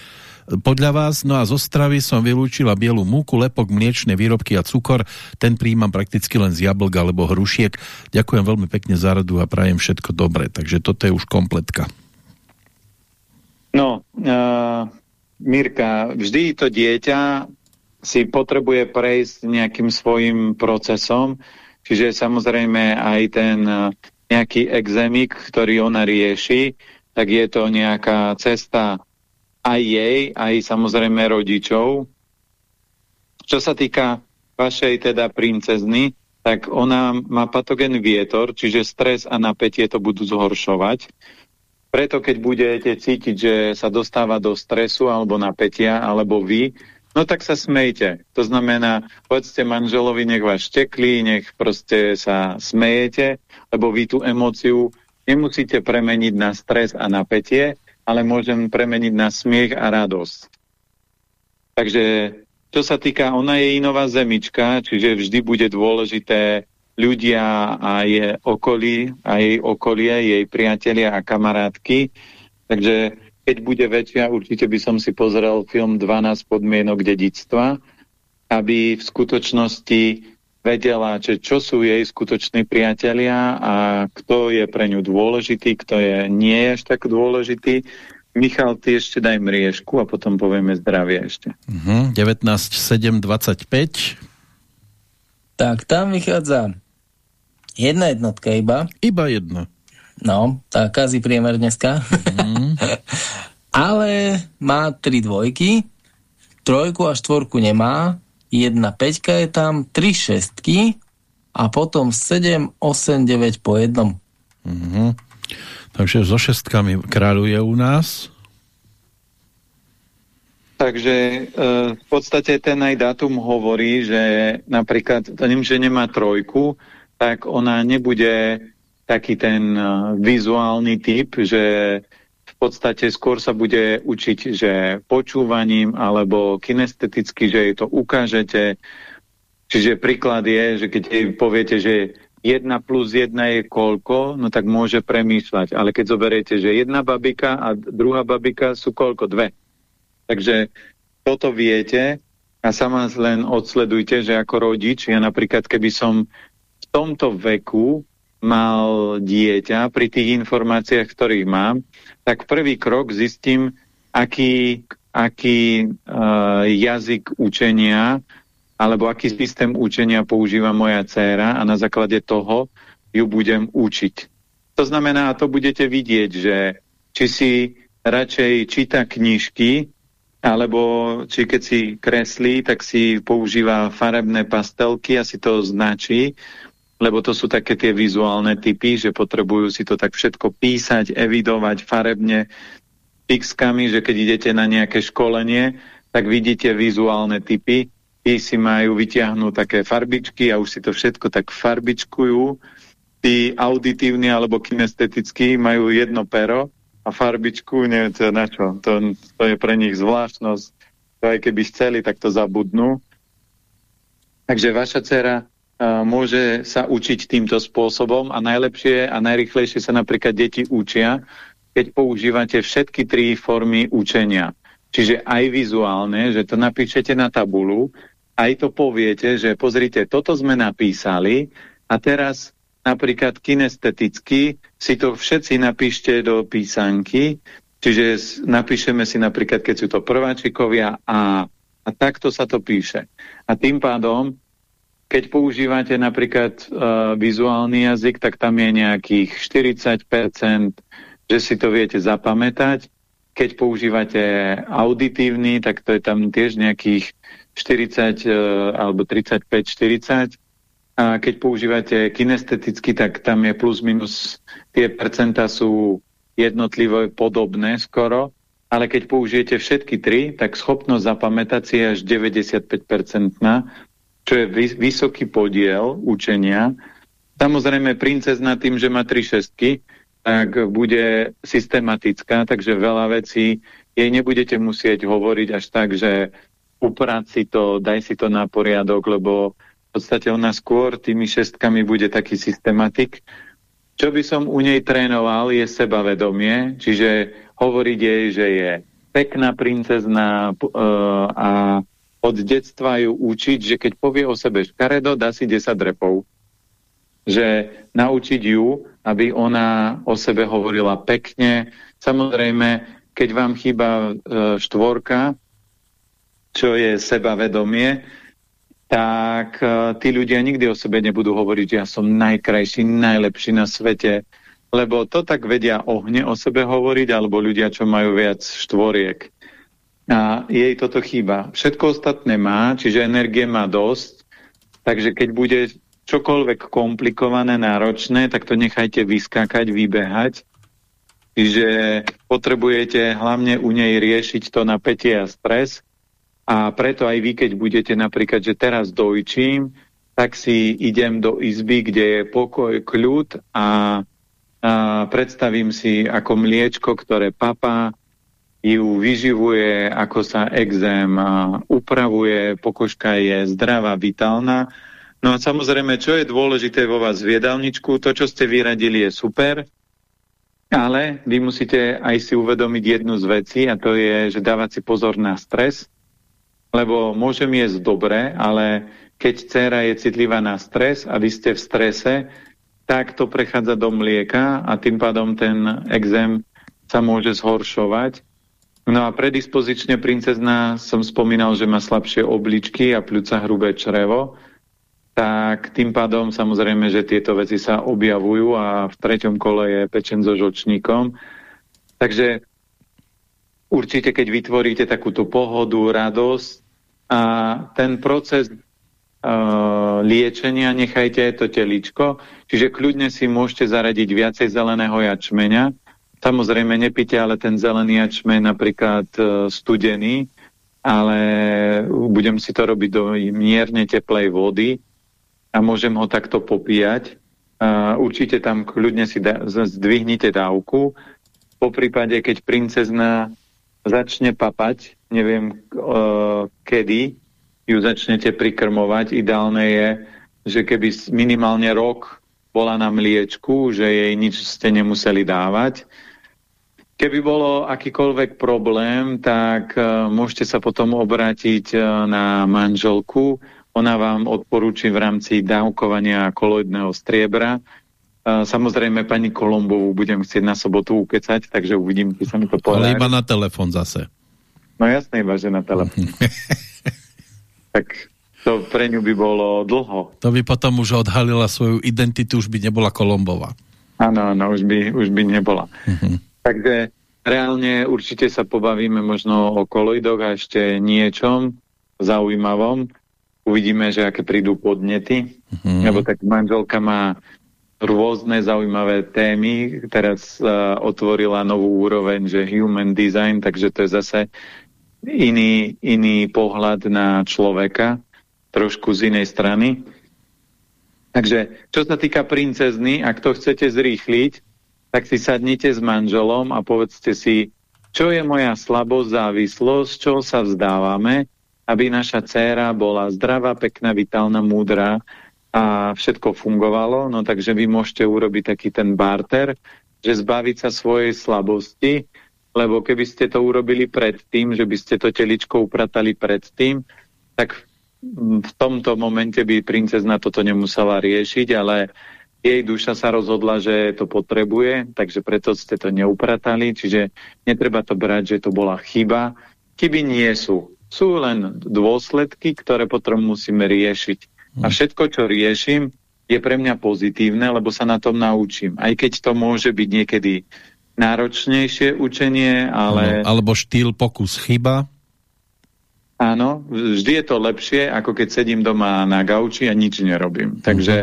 podľa vás, no a zo stravy som vylúčila bielu múku, lepok, mliečne výrobky a cukor. Ten príjmam prakticky len z jablk alebo hrušiek. Ďakujem veľmi pekne za radu a prajem všetko dobre. Takže toto je už kompletka. No, uh, Mirka, vždy to dieťa si potrebuje prejsť nejakým svojim procesom, čiže samozrejme aj ten nejaký exemik, ktorý ona rieši, tak je to nejaká cesta aj jej, aj samozrejme rodičov. Čo sa týka vašej teda princezny, tak ona má patogen vietor, čiže stres a napätie to budú zhoršovať. Preto keď budete cítiť, že sa dostáva do stresu alebo napätia, alebo vy, no tak sa smejte. To znamená, povedzte manželovi, nech vás šteklí, nech proste sa smejete, lebo vy tú emóciu nemusíte premeniť na stres a napätie, ale môžem premeniť na smiech a radosť. Takže čo sa týka, ona je inová zemička, čiže vždy bude dôležité ľudia a je okolí, a jej okolie, jej priatelia a kamarátky. Takže keď bude väčšia, určite by som si pozrel film 12 podmienok dedictva, aby v skutočnosti vedela, že čo sú jej skutoční priatelia a kto je pre ňu dôležitý, kto je nie až tak dôležitý. Michal, ty ešte daj mriežku a potom povieme zdravie ešte. Uh -huh. 19.7.25 Tak, tam vychádza jedna jednotka iba. Iba jedna. No, tá kazí priemer dneska. Mm. Ale má tri dvojky, trojku a štvorku nemá, jedna peťka je tam, tri šestky a potom 7, 8, 9 po jednom. Mm -hmm. Takže so šestkami kráľuje u nás. Takže e, v podstate ten aj dátum hovorí, že napríklad tým, že nemá trojku, tak ona nebude taký ten e, vizuálny typ, že podstate skôr sa bude učiť, že počúvaním alebo kinesteticky, že jej to ukážete. Čiže príklad je, že keď jej poviete, že 1 plus 1 je koľko, no tak môže premýšľať. Ale keď zoberiete, že jedna babika a druhá babika sú koľko? Dve. Takže toto viete a sama len odsledujte, že ako rodič, ja napríklad keby som v tomto veku mal dieťa pri tých informáciách, ktorých mám, tak prvý krok zistím, aký, aký uh, jazyk učenia alebo aký systém učenia používa moja dcéra a na základe toho ju budem učiť. To znamená, a to budete vidieť, že či si radšej číta knižky, alebo či keď si kreslí, tak si používa farebné pastelky a si to značí, lebo to sú také tie vizuálne typy, že potrebujú si to tak všetko písať, evidovať farebne, pixkami, že keď idete na nejaké školenie, tak vidíte vizuálne typy, tí si majú vyťahnúť také farbičky a už si to všetko tak farbičkujú. Tí auditívni alebo kinestetickí majú jedno pero a farbičku, neviem to na čo, to, to je pre nich zvláštnosť. To aj keby chceli, tak to zabudnú. Takže vaša dcera môže sa učiť týmto spôsobom a najlepšie a najrychlejšie sa napríklad deti učia, keď používate všetky tri formy učenia. Čiže aj vizuálne, že to napíšete na tabulu, aj to poviete, že pozrite, toto sme napísali a teraz napríklad kinesteticky si to všetci napíšte do písanky, čiže napíšeme si napríklad, keď sú to prváčikovia a, a takto sa to píše. A tým pádom keď používate napríklad uh, vizuálny jazyk, tak tam je nejakých 40%, že si to viete zapamätať. Keď používate auditívny, tak to je tam tiež nejakých 40 uh, alebo 35-40. A keď používate kinesteticky, tak tam je plus minus, tie percenta sú jednotlivo podobné skoro, ale keď použijete všetky tri, tak schopnosť zapamätať si je až 95-percentná, čo je vysoký podiel učenia. Samozrejme, princezna tým, že má tri šestky, tak bude systematická, takže veľa vecí jej nebudete musieť hovoriť až tak, že uprať si to, daj si to na poriadok, lebo v podstate ona skôr tými šestkami bude taký systematik. Čo by som u nej trénoval je sebavedomie, čiže hovoriť jej, že je pekná princezna uh, a od detstva ju učiť, že keď povie o sebe škaredo, dá si 10 repov. Že naučiť ju, aby ona o sebe hovorila pekne. Samozrejme, keď vám chýba uh, štvorka, čo je sebavedomie, tak uh, tí ľudia nikdy o sebe nebudú hovoriť, že ja som najkrajší, najlepší na svete, lebo to tak vedia ohne o sebe hovoriť, alebo ľudia, čo majú viac štvoriek. A jej toto chýba. Všetko ostatné má, čiže energie má dosť, takže keď bude čokoľvek komplikované, náročné, tak to nechajte vyskákať, vybehať. Čiže potrebujete hlavne u nej riešiť to napätie a stres. A preto aj vy, keď budete napríklad, že teraz dojčím, tak si idem do izby, kde je pokoj, kľud a a predstavím si ako mliečko, ktoré papa ju vyživuje, ako sa exém upravuje, pokožka je zdravá, vitálna. No a samozrejme, čo je dôležité vo vás v jedálničku, to, čo ste vyradili, je super, ale vy musíte aj si uvedomiť jednu z vecí a to je, že dávať si pozor na stres, lebo môžem jesť dobre, ale keď dcera je citlivá na stres a vy ste v strese, tak to prechádza do mlieka a tým pádom ten exém sa môže zhoršovať. No a predispozične princezna som spomínal, že má slabšie obličky a pľúca hrubé črevo, tak tým pádom samozrejme, že tieto veci sa objavujú a v treťom kole je pečen so žočníkom. Takže určite, keď vytvoríte takúto pohodu, radosť a ten proces uh, liečenia, nechajte to teličko, čiže kľudne si môžete zaradiť viacej zeleného jačmeňa. Samozrejme, nepite ale ten zelený jačmeň napríklad uh, studený, ale budem si to robiť do mierne teplej vody a môžem ho takto popíjať. Uh, určite tam kľudne si da zdvihnite dávku. Po prípade, keď princezna začne papať, neviem uh, kedy, ju začnete prikrmovať. Ideálne je, že keby minimálne rok bola na mliečku, že jej nič ste nemuseli dávať. Keby bolo akýkoľvek problém, tak uh, môžete sa potom obrátiť uh, na manželku. Ona vám odporúči v rámci dávkovania koloidného striebra. Uh, samozrejme, pani Kolombovú budem chcieť na sobotu ukecať, takže uvidím, či sa mi to povedá. Ale iba na telefon zase. No jasné, iba, že na telefon. tak to pre ňu by bolo dlho. To by potom už odhalila svoju identitu, už by nebola Kolombová. Áno, áno, už by, už by nebola. Uh mhm. -huh. Takže reálne určite sa pobavíme možno o koloidoch a ešte niečom zaujímavom. Uvidíme, že aké prídu podnety. -huh. lebo tak manželka má rôzne zaujímavé témy. Teraz uh, otvorila novú úroveň, že human design, takže to je zase iný, iný pohľad na človeka, trošku z inej strany. Takže, čo sa týka princezny, ak to chcete zrýchliť, tak si sadnite s manželom a povedzte si, čo je moja slabosť, závislosť, čo sa vzdávame, aby naša dcéra bola zdravá, pekná, vitálna, múdra a všetko fungovalo. No takže vy môžete urobiť taký ten barter, že zbaviť sa svojej slabosti, lebo keby ste to urobili predtým, že by ste to teličko upratali predtým, tak v tomto momente by princezna toto nemusela riešiť, ale jej duša sa rozhodla, že to potrebuje, takže preto ste to neupratali, čiže netreba to brať, že to bola chyba. Chyby nie sú. Sú len dôsledky, ktoré potom musíme riešiť. A hm. všetko, čo riešim, je pre mňa pozitívne, lebo sa na tom naučím. Aj keď to môže byť niekedy náročnejšie učenie, ale... Alebo štýl pokus chyba? Áno, vždy je to lepšie, ako keď sedím doma na gauči a nič nerobím. Mhm. Takže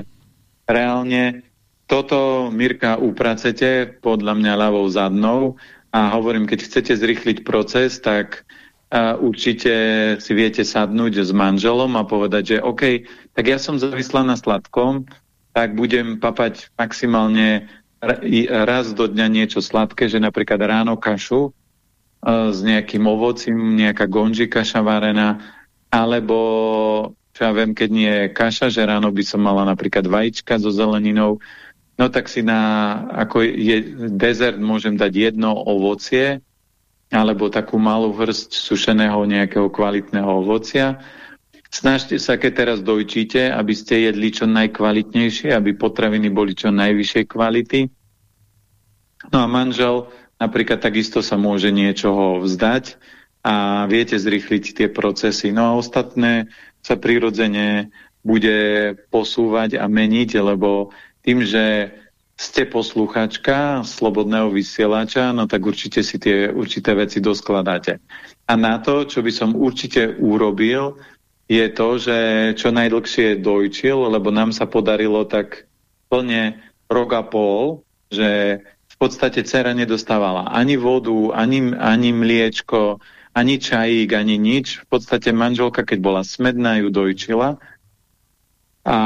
reálne toto, Mirka, upracete podľa mňa ľavou zadnou a hovorím, keď chcete zrychliť proces, tak určite si viete sadnúť s manželom a povedať, že OK, tak ja som závislá na sladkom, tak budem papať maximálne raz do dňa niečo sladké, že napríklad ráno kašu s nejakým ovocím, nejaká gonžika šavarená, alebo ja viem, keď nie je kaša, že ráno by som mala napríklad vajíčka so zeleninou, no tak si na ako je, dezert môžem dať jedno ovocie, alebo takú malú hrst sušeného nejakého kvalitného ovocia. Snažte sa, keď teraz dojčíte, aby ste jedli čo najkvalitnejšie, aby potraviny boli čo najvyššej kvality. No a manžel napríklad takisto sa môže niečoho vzdať a viete zrýchliť tie procesy. No a ostatné sa prirodzene bude posúvať a meniť, lebo tým, že ste posluchačka slobodného vysielača, no tak určite si tie určité veci doskladáte. A na to, čo by som určite urobil, je to, že čo najdlhšie dojčil, lebo nám sa podarilo tak plne rok a pol, že podstate dcera nedostávala ani vodu, ani, ani mliečko, ani čajík, ani nič. V podstate manželka, keď bola smedná, ju dojčila. A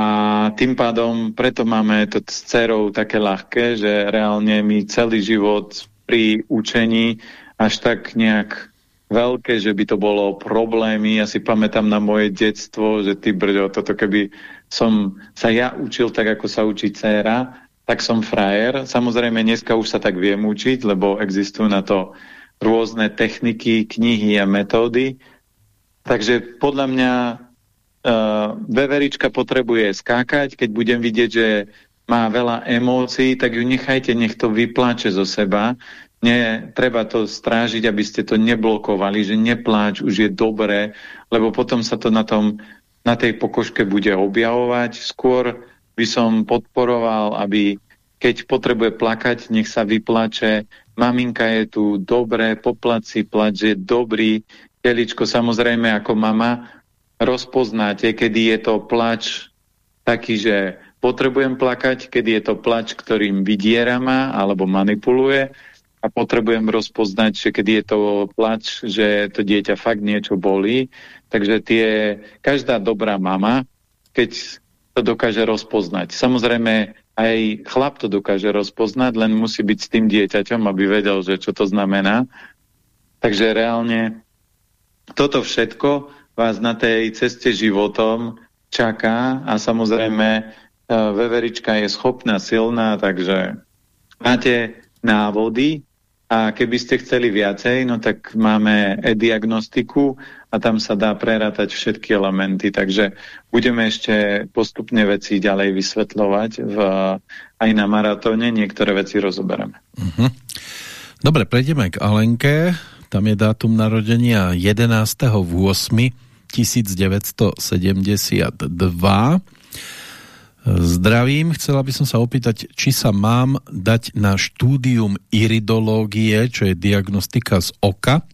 tým pádom preto máme to s dcerou také ľahké, že reálne mi celý život pri učení až tak nejak veľké, že by to bolo problémy. Ja si pamätám na moje detstvo, že ty brďo, toto keby som sa ja učil tak, ako sa učí dcera, tak som frajer. Samozrejme, dneska už sa tak viem učiť, lebo existujú na to rôzne techniky, knihy a metódy. Takže podľa mňa uh, veverička potrebuje skákať, keď budem vidieť, že má veľa emócií, tak ju nechajte, nech to vypláče zo seba. Nie, treba to strážiť, aby ste to neblokovali, že nepláč, už je dobré, lebo potom sa to na, tom, na tej pokožke bude objavovať. Skôr by som podporoval, aby keď potrebuje plakať, nech sa vyplače. Maminka je tu dobré, poplaci, plač je dobrý. Teličko samozrejme ako mama rozpoznáte, kedy je to plač taký, že potrebujem plakať, kedy je to plač, ktorým vydiera ma alebo manipuluje a potrebujem rozpoznať, že kedy je to plač, že to dieťa fakt niečo bolí. Takže tie, každá dobrá mama, keď to dokáže rozpoznať. Samozrejme, aj chlap to dokáže rozpoznať, len musí byť s tým dieťaťom, aby vedel, že čo to znamená. Takže reálne toto všetko vás na tej ceste životom čaká a samozrejme e, veverička je schopná, silná, takže máte návody, a keby ste chceli viacej, no tak máme e-diagnostiku a tam sa dá prerátať všetky elementy, takže budeme ešte postupne veci ďalej vysvetľovať v, aj na maratóne, niektoré veci rozoberieme. Uh mhm. -huh. Dobre, prejdeme k Alenke, tam je dátum narodenia 11.8. 1972 Zdravím, chcela by som sa opýtať, či sa mám dať na štúdium iridológie, čo je diagnostika z oka.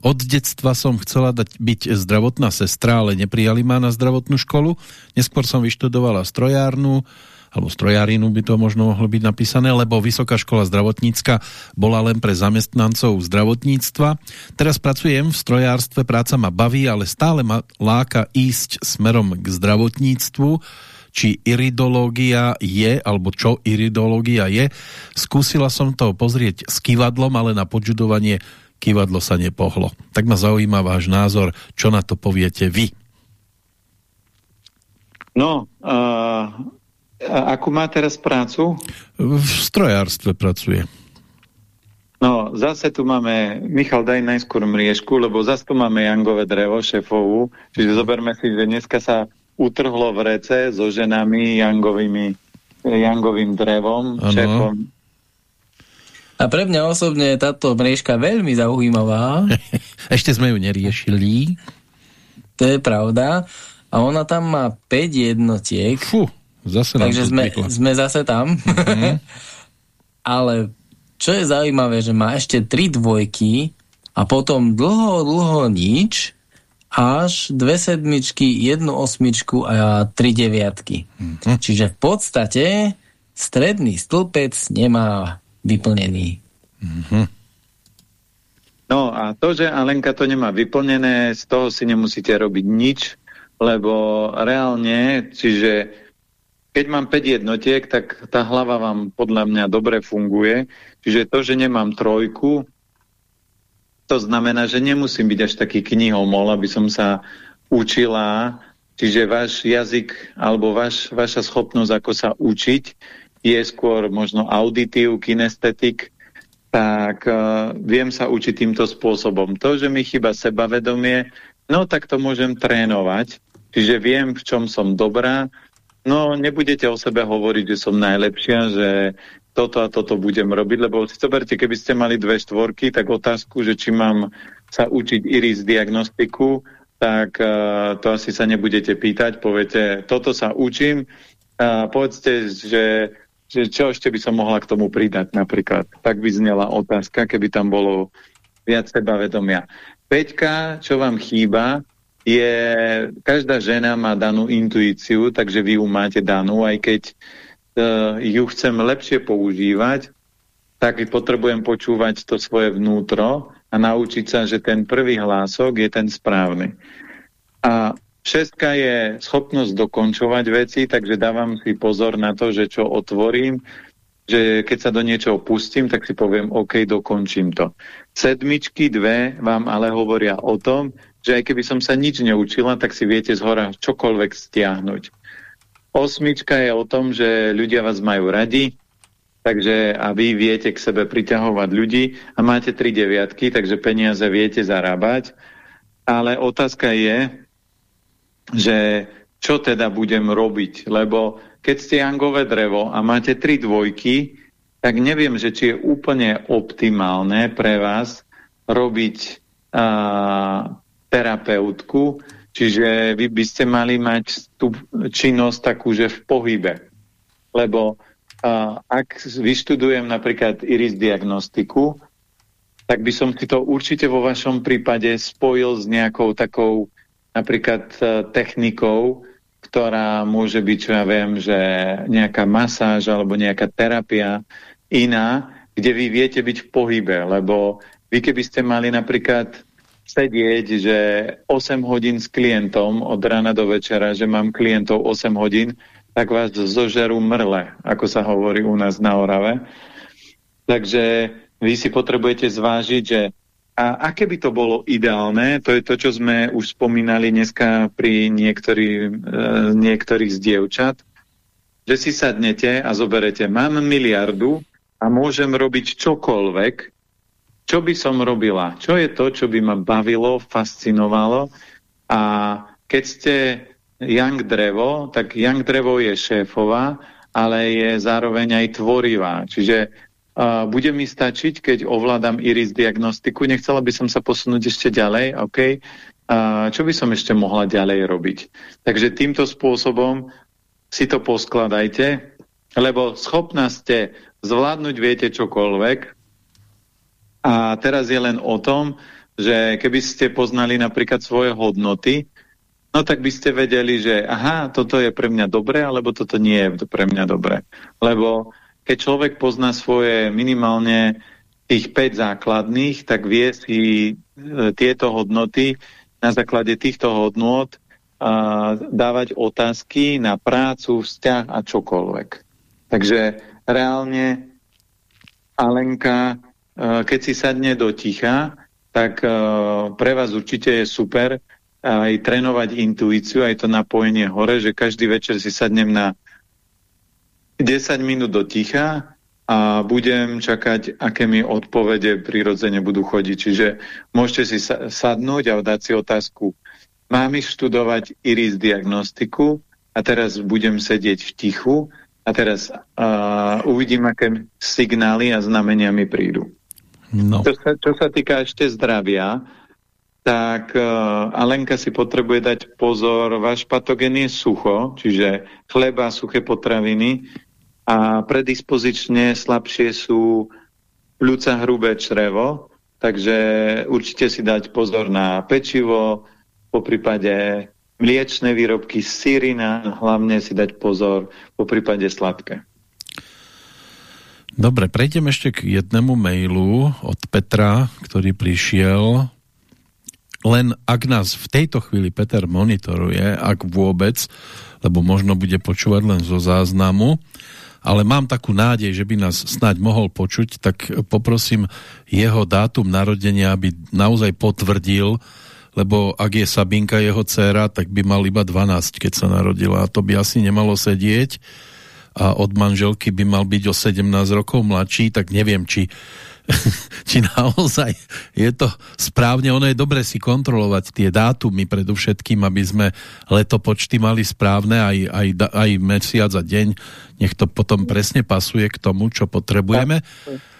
Od detstva som chcela dať byť zdravotná sestra, ale neprijali ma na zdravotnú školu. Neskôr som vyštudovala strojárnu, alebo strojárinu by to možno mohlo byť napísané, lebo Vysoká škola zdravotnícka bola len pre zamestnancov zdravotníctva. Teraz pracujem v strojárstve, práca ma baví, ale stále ma láka ísť smerom k zdravotníctvu či iridológia je, alebo čo iridológia je. Skúsila som to pozrieť s kývadlom, ale na podžudovanie kývadlo sa nepohlo. Tak ma zaujíma váš názor, čo na to poviete vy. No, uh, akú má teraz prácu? V strojárstve pracuje. No, zase tu máme, Michal, daj najskôr mriežku, lebo zase tu máme Jangové drevo, šefovú, čiže zoberme si, že dneska sa utrhlo v rece so ženami Jangovými, Jangovým drevom, ano. šéfom. A pre mňa osobne je táto mriežka veľmi zaujímavá. Ešte sme ju neriešili. To je pravda. A ona tam má 5 jednotiek. Fú, zase Takže sme, sme zase tam. Mm. Ale čo je zaujímavé, že má ešte 3 dvojky a potom dlho, dlho nič až dve sedmičky, jednu osmičku a tri deviatky. Mm -hmm. Čiže v podstate stredný stĺpec nemá vyplnený. Mm -hmm. No a to, že Alenka to nemá vyplnené, z toho si nemusíte robiť nič, lebo reálne, čiže keď mám 5 jednotiek, tak tá hlava vám podľa mňa dobre funguje. Čiže to, že nemám trojku, To znamená, že nemusím byť až taký knihomol, aby som sa učila, čiže váš jazyk alebo váš, vaša schopnosť, ako sa učiť, je skôr možno auditív, kinestetik, tak uh, viem sa učiť týmto spôsobom. To, že mi chyba sebavedomie, no tak to môžem trénovať, čiže viem, v čom som dobrá, no nebudete o sebe hovoriť, že som najlepšia, že toto a toto budem robiť, lebo si zoberte, keby ste mali dve štvorky, tak otázku, že či mám sa učiť iris diagnostiku, tak uh, to asi sa nebudete pýtať, poviete, toto sa učím, uh, povedzte, že, že čo ešte by som mohla k tomu pridať napríklad. Tak by znela otázka, keby tam bolo viac sebavedomia. Peťka, čo vám chýba, je, každá žena má danú intuíciu, takže vy ju máte danú, aj keď uh, ju chcem lepšie používať, tak potrebujem počúvať to svoje vnútro a naučiť sa, že ten prvý hlások je ten správny. A šestka je schopnosť dokončovať veci, takže dávam si pozor na to, že čo otvorím, že keď sa do niečoho pustím, tak si poviem, OK, dokončím to. Sedmičky dve vám ale hovoria o tom, že aj keby som sa nič neučila, tak si viete z hora čokoľvek stiahnuť. Osmička je o tom, že ľudia vás majú radi, takže a vy viete k sebe priťahovať ľudí a máte tri deviatky, takže peniaze viete zarábať. Ale otázka je, že čo teda budem robiť, lebo keď ste angové drevo a máte tri dvojky, tak neviem, že či je úplne optimálne pre vás robiť a, terapeutku, Čiže vy by ste mali mať tú činnosť takú, že v pohybe. Lebo uh, ak vyštudujem napríklad iris diagnostiku, tak by som si to určite vo vašom prípade spojil s nejakou takou napríklad uh, technikou, ktorá môže byť, čo ja viem, že nejaká masáž alebo nejaká terapia iná, kde vy viete byť v pohybe, lebo vy keby ste mali napríklad sedieť, že 8 hodín s klientom od rána do večera, že mám klientov 8 hodín, tak vás zožerú mrle, ako sa hovorí u nás na Orave. Takže vy si potrebujete zvážiť, že a aké by to bolo ideálne, to je to, čo sme už spomínali dneska pri niektorý, e, niektorých z dievčat, že si sadnete a zoberete, mám miliardu a môžem robiť čokoľvek, čo by som robila? Čo je to, čo by ma bavilo, fascinovalo? A keď ste Young Drevo, tak Young Drevo je šéfová, ale je zároveň aj tvorivá. Čiže bude mi stačiť, keď ovládam iris diagnostiku. Nechcela by som sa posunúť ešte ďalej, OK? Uh, čo by som ešte mohla ďalej robiť? Takže týmto spôsobom si to poskladajte, lebo schopná ste zvládnuť viete čokoľvek, a teraz je len o tom, že keby ste poznali napríklad svoje hodnoty, no tak by ste vedeli, že aha, toto je pre mňa dobré, alebo toto nie je pre mňa dobré. Lebo keď človek pozná svoje minimálne tých 5 základných, tak vie si e, tieto hodnoty na základe týchto hodnot a, dávať otázky na prácu, vzťah a čokoľvek. Takže reálne Alenka Eh, keď si sadne do ticha, tak eh, pre vás určite je super aj trénovať intuíciu, aj to napojenie hore, že každý večer si sadnem na 10 minút do ticha a budem čakať, aké mi odpovede prirodzene budú chodiť. Čiže môžete si sadnúť a dať si otázku. Mám ich študovať iris diagnostiku a teraz budem sedieť v tichu a teraz uh, uvidím, aké signály a znamenia mi prídu. No. Čo, sa, čo sa týka ešte zdravia, tak uh, Alenka si potrebuje dať pozor, váš patogen je sucho, čiže chleba, suché potraviny a predispozične slabšie sú ľudca hrubé črevo, takže určite si dať pozor na pečivo, po prípade mliečne výrobky, syrina, hlavne si dať pozor po prípade sladké. Dobre, prejdem ešte k jednému mailu od Petra, ktorý prišiel. len ak nás v tejto chvíli Peter monitoruje, ak vôbec, lebo možno bude počúvať len zo záznamu, ale mám takú nádej, že by nás snáď mohol počuť, tak poprosím jeho dátum narodenia, aby naozaj potvrdil, lebo ak je Sabinka jeho dcéra, tak by mal iba 12, keď sa narodila. A to by asi nemalo sedieť. A od manželky by mal byť o 17 rokov mladší, tak neviem, či či naozaj je to správne. Ono je dobre si kontrolovať tie dátumy predovšetkým, aby sme letopočty mali správne aj, aj, aj mesiac a deň. Nech to potom presne pasuje k tomu, čo potrebujeme.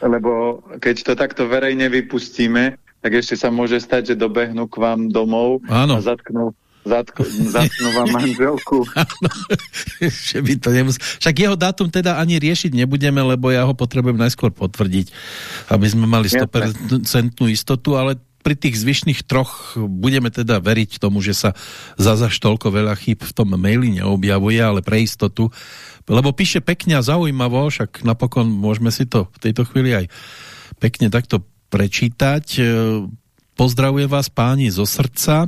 Lebo keď to takto verejne vypustíme, tak ešte sa môže stať, že dobehnú k vám domov Áno. a zatknú Zatko, zatknú vám manželku. že by to nemus... Však jeho dátum teda ani riešiť nebudeme, lebo ja ho potrebujem najskôr potvrdiť, aby sme mali 100% istotu, ale pri tých zvyšných troch budeme teda veriť tomu, že sa zazaž toľko veľa chýb v tom maili neobjavuje, ale pre istotu, lebo píše pekne a zaujímavo, však napokon môžeme si to v tejto chvíli aj pekne takto prečítať. Pozdravuje vás páni zo srdca.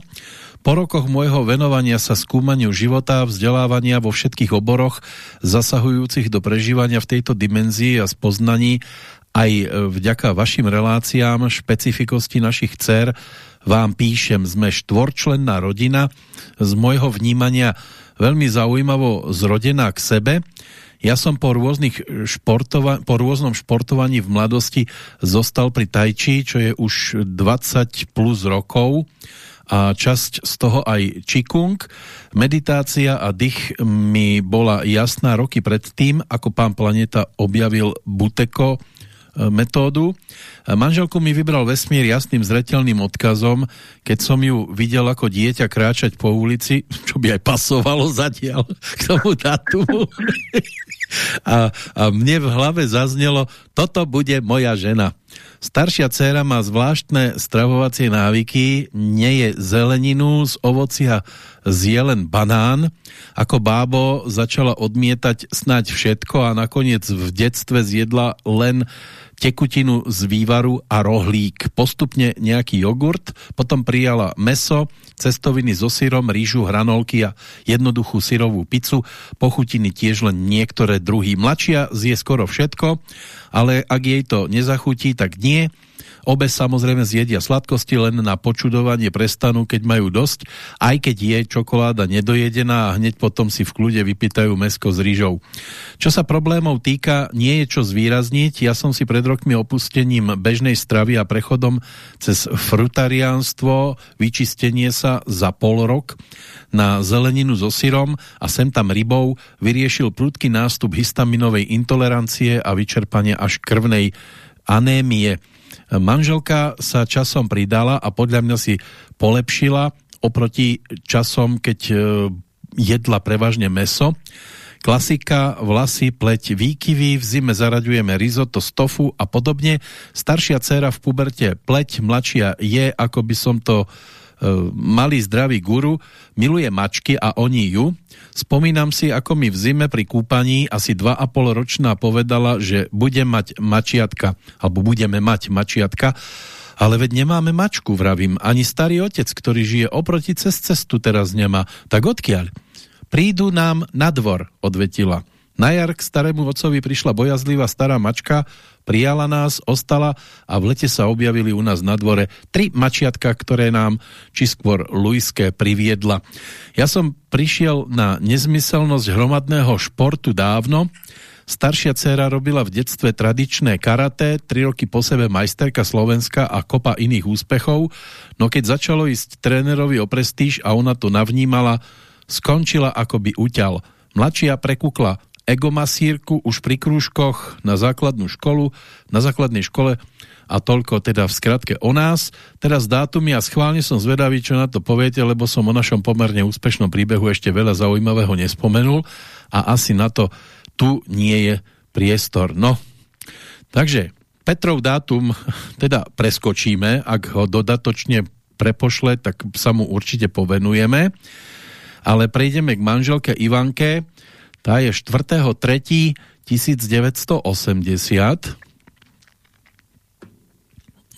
Po rokoch môjho venovania sa skúmaniu života, vzdelávania vo všetkých oboroch, zasahujúcich do prežívania v tejto dimenzii a spoznaní, aj vďaka vašim reláciám, špecifikosti našich dcer, vám píšem, sme štvorčlenná rodina, z môjho vnímania veľmi zaujímavo zrodená k sebe. Ja som po, rôznych športova po rôznom športovaní v mladosti zostal pri tajči, čo je už 20 plus rokov a časť z toho aj Čikung. Meditácia a dých mi bola jasná roky predtým, ako pán Planeta objavil Buteko e, metódu. Manželku mi vybral vesmír jasným zretelným odkazom, keď som ju videl ako dieťa kráčať po ulici, čo by aj pasovalo zatiaľ k tomu datumu. a, a mne v hlave zaznelo, toto bude moja žena. Staršia dcéra má zvláštne stravovacie návyky, nie je zeleninu, z ovocia zje len banán. Ako bábo začala odmietať snať všetko a nakoniec v detstve zjedla len tekutinu z vývaru a rohlík. Postupne nejaký jogurt, potom prijala meso, cestoviny so syrom, rýžu, hranolky a jednoduchú syrovú pizzu, pochutiny tiež len niektoré druhy. Mladšia zje skoro všetko ale ak jej to nezachutí, tak nie. Obe samozrejme zjedia sladkosti, len na počudovanie prestanú, keď majú dosť, aj keď je čokoláda nedojedená a hneď potom si v kľude vypýtajú mesko s rýžou. Čo sa problémov týka, nie je čo zvýrazniť. Ja som si pred rokmi opustením bežnej stravy a prechodom cez frutariánstvo, vyčistenie sa za pol rok na zeleninu so syrom a sem tam rybou vyriešil prudký nástup histaminovej intolerancie a vyčerpanie až krvnej anémie. Manželka sa časom pridala a podľa mňa si polepšila oproti časom, keď e, jedla prevažne meso. Klasika, vlasy, pleť, výkyvy, v zime zaraďujeme risotto z tofu a podobne. Staršia dcera v puberte pleť, mladšia je, ako by som to malý zdravý guru miluje mačky a oni ju. Spomínam si, ako mi v zime pri kúpaní asi 2,5 ročná povedala, že bude mať mačiatka, alebo budeme mať mačiatka, ale veď nemáme mačku, vravím. Ani starý otec, ktorý žije oproti cez cestu teraz nemá. Tak odkiaľ? Prídu nám na dvor, odvetila. Na jar k starému otcovi prišla bojazlivá stará mačka, prijala nás, ostala a v lete sa objavili u nás na dvore tri mačiatka, ktoré nám či skôr Luiske priviedla. Ja som prišiel na nezmyselnosť hromadného športu dávno, Staršia dcéra robila v detstve tradičné karate, tri roky po sebe majsterka Slovenska a kopa iných úspechov, no keď začalo ísť trénerovi o prestíž a ona to navnímala, skončila akoby uťal. Mladšia prekukla egomasírku už pri krúžkoch na základnú školu, na základnej škole a toľko teda v skratke o nás. Teraz dátumy a schválne som zvedavý, čo na to poviete, lebo som o našom pomerne úspešnom príbehu ešte veľa zaujímavého nespomenul a asi na to tu nie je priestor. No, takže Petrov dátum teda preskočíme, ak ho dodatočne prepošle, tak sa mu určite povenujeme. Ale prejdeme k manželke Ivanke, tá je 4.3.1980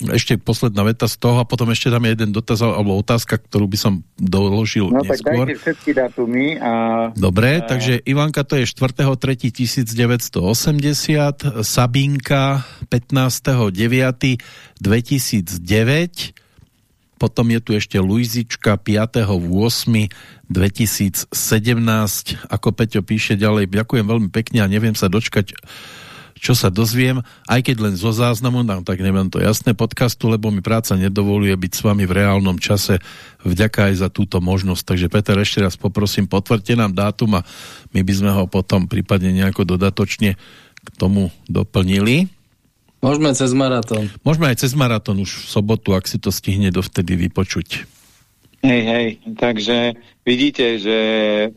ešte posledná veta z toho a potom ešte tam je jeden dotaz alebo otázka, ktorú by som doložil no, neskôr. Tak všetky datumy. A, Dobre, a... takže Ivanka to je 4.3.1980, Sabinka 15.9.2009, potom je tu ešte Luizička 5.8.2017, ako Peťo píše ďalej, ďakujem veľmi pekne a neviem sa dočkať čo sa dozviem, aj keď len zo záznamu, no, tak neviem to jasné podcastu, lebo mi práca nedovoluje byť s vami v reálnom čase. Vďaka aj za túto možnosť. Takže Peter, ešte raz poprosím, potvrďte nám dátum a my by sme ho potom prípadne nejako dodatočne k tomu doplnili. Môžeme cez maratón. Môžeme aj cez maratón už v sobotu, ak si to stihne dovtedy vypočuť. Hej, hej, takže vidíte, že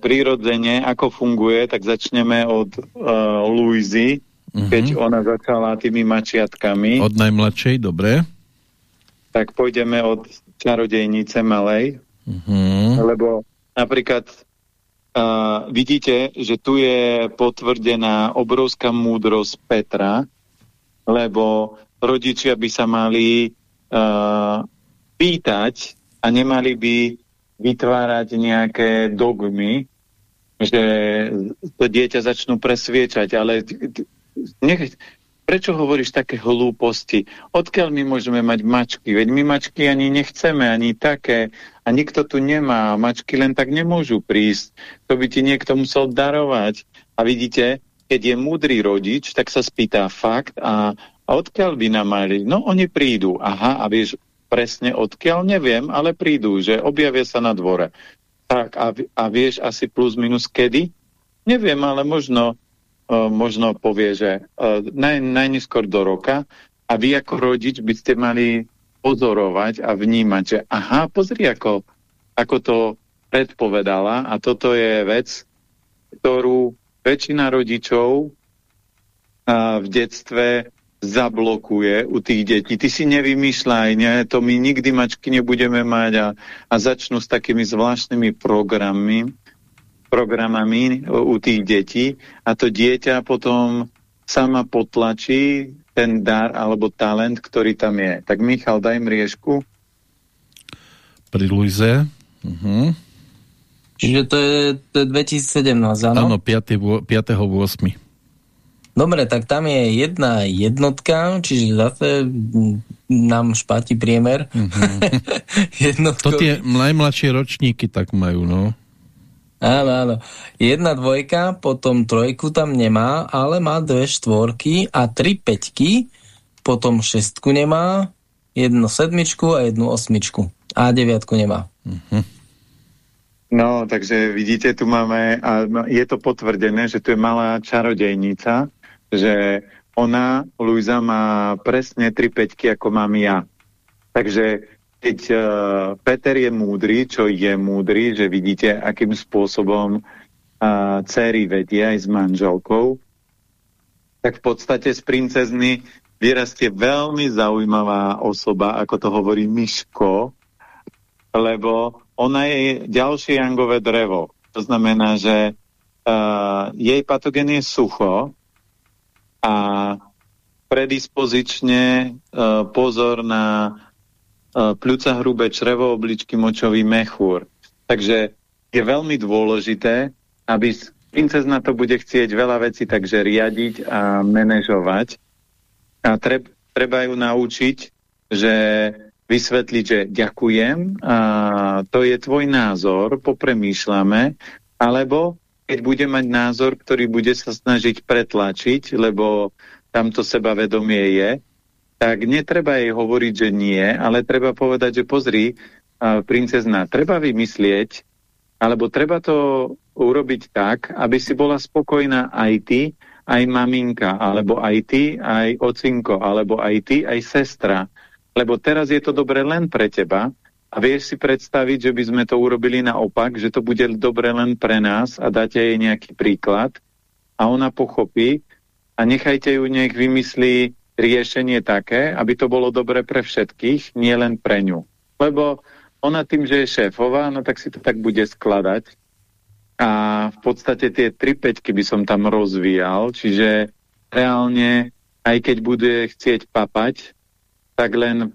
prírodzene, ako funguje, tak začneme od uh, Luizy, uh-huh. keď ona začala tými mačiatkami. Od najmladšej, dobre. Tak pôjdeme od čarodejnice malej, uh-huh. lebo napríklad uh, vidíte, že tu je potvrdená obrovská múdrosť Petra, lebo rodičia by sa mali uh, pýtať a nemali by vytvárať nejaké dogmy, že to dieťa začnú presviečať, ale nech, prečo hovoríš také hlúposti? Odkiaľ my môžeme mať mačky? Veď my mačky ani nechceme, ani také. A nikto tu nemá. Mačky len tak nemôžu prísť. To by ti niekto musel darovať. A vidíte, keď je múdry rodič, tak sa spýta fakt a, a odkiaľ by nám mali? No oni prídu. Aha, a vieš presne odkiaľ? Neviem, ale prídu, že objavia sa na dvore. Tak a, a vieš asi plus minus kedy? Neviem, ale možno možno povie, že naj, najneskôr do roka a vy ako rodič by ste mali pozorovať a vnímať, že aha, pozri, ako, ako to predpovedala a toto je vec, ktorú väčšina rodičov a, v detstve zablokuje u tých detí. Ty si nevymýšľaj, nie? to my nikdy mačky nebudeme mať a, a začnú s takými zvláštnymi programmi, programami u tých detí a to dieťa potom sama potlačí ten dar alebo talent, ktorý tam je. Tak Michal, daj mriežku. Pri Luize. Uh mhm. -huh. Čiže to je, to je 2017, áno? Áno, 5.8. Dobre, tak tam je jedna jednotka, čiže zase nám špatí priemer. Mhm. -huh. to tie najmladšie ročníky tak majú, no. Áno, áno. Jedna dvojka, potom trojku tam nemá, ale má dve štvorky a tri peťky, potom šestku nemá, jednu sedmičku a jednu osmičku. A deviatku nemá. Uh -huh. No, takže vidíte, tu máme, a je to potvrdené, že tu je malá čarodejnica, že ona, Luisa, má presne tri peťky, ako mám ja. Takže keď uh, Peter je múdry, čo je múdry, že vidíte, akým spôsobom uh, dcery vedia aj s manželkou, tak v podstate z princezny vyrastie veľmi zaujímavá osoba, ako to hovorí Miško, lebo ona je ďalšie jangové drevo. To znamená, že uh, jej patogen je sucho a predispozične uh, pozor na pľúca hrubé črevo, obličky, močový mechúr. Takže je veľmi dôležité, aby princezna to bude chcieť veľa vecí takže riadiť a manažovať. A treb, treba ju naučiť, že vysvetliť, že ďakujem, a to je tvoj názor, popremýšľame, alebo keď bude mať názor, ktorý bude sa snažiť pretlačiť, lebo tamto sebavedomie je, tak netreba jej hovoriť, že nie, ale treba povedať, že pozri, princezna, treba vymyslieť, alebo treba to urobiť tak, aby si bola spokojná aj ty, aj maminka, alebo aj ty, aj ocinko, alebo aj ty, aj sestra. Lebo teraz je to dobre len pre teba a vieš si predstaviť, že by sme to urobili naopak, že to bude dobre len pre nás a dáte jej nejaký príklad a ona pochopí a nechajte ju, nech vymyslí riešenie také, aby to bolo dobre pre všetkých, nie len pre ňu. Lebo ona tým, že je šéfová, no tak si to tak bude skladať. A v podstate tie tri peťky by som tam rozvíjal, čiže reálne, aj keď bude chcieť papať, tak len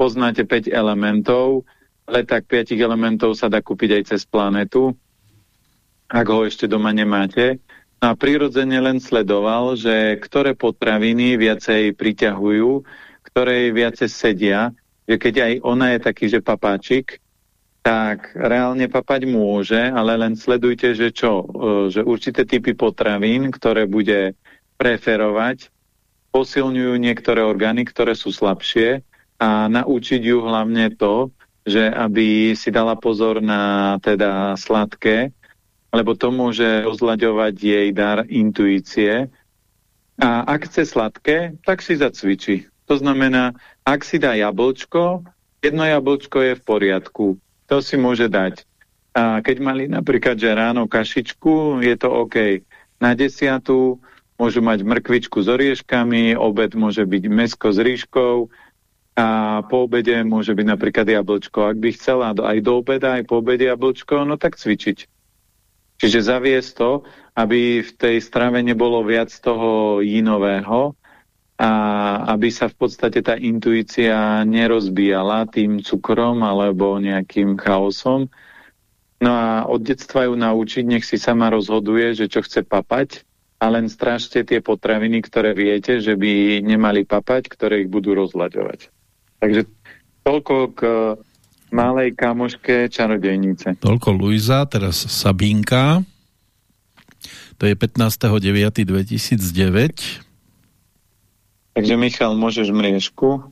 poznáte 5 elementov, leták 5 elementov sa dá kúpiť aj cez planetu, ak ho ešte doma nemáte. No a prirodzene len sledoval, že ktoré potraviny viacej priťahujú, ktoré viacej sedia, že keď aj ona je taký, že papáčik, tak reálne papať môže, ale len sledujte, že čo, e, že určité typy potravín, ktoré bude preferovať, posilňujú niektoré orgány, ktoré sú slabšie a naučiť ju hlavne to, že aby si dala pozor na teda sladké, lebo to môže rozlaďovať jej dar intuície. A ak chce sladké, tak si zacvičí. To znamená, ak si dá jablčko, jedno jablčko je v poriadku to si môže dať. A keď mali napríklad, že ráno kašičku, je to OK. Na desiatu môžu mať mrkvičku s orieškami, obed môže byť mesko s ríškou a po obede môže byť napríklad jablčko. Ak by chcela aj do obeda, aj po obede jablčko, no tak cvičiť. Čiže zaviesť to, aby v tej strave nebolo viac toho jinového, a aby sa v podstate tá intuícia nerozbíjala tým cukrom alebo nejakým chaosom. No a od detstva ju naučiť, nech si sama rozhoduje, že čo chce papať a len strážte tie potraviny, ktoré viete, že by nemali papať, ktoré ich budú rozlaďovať. Takže toľko k malej kamoške čarodejnice. Toľko Luisa, teraz Sabínka. To je 15.9.2009 Takže Michal, môžeš mriežku.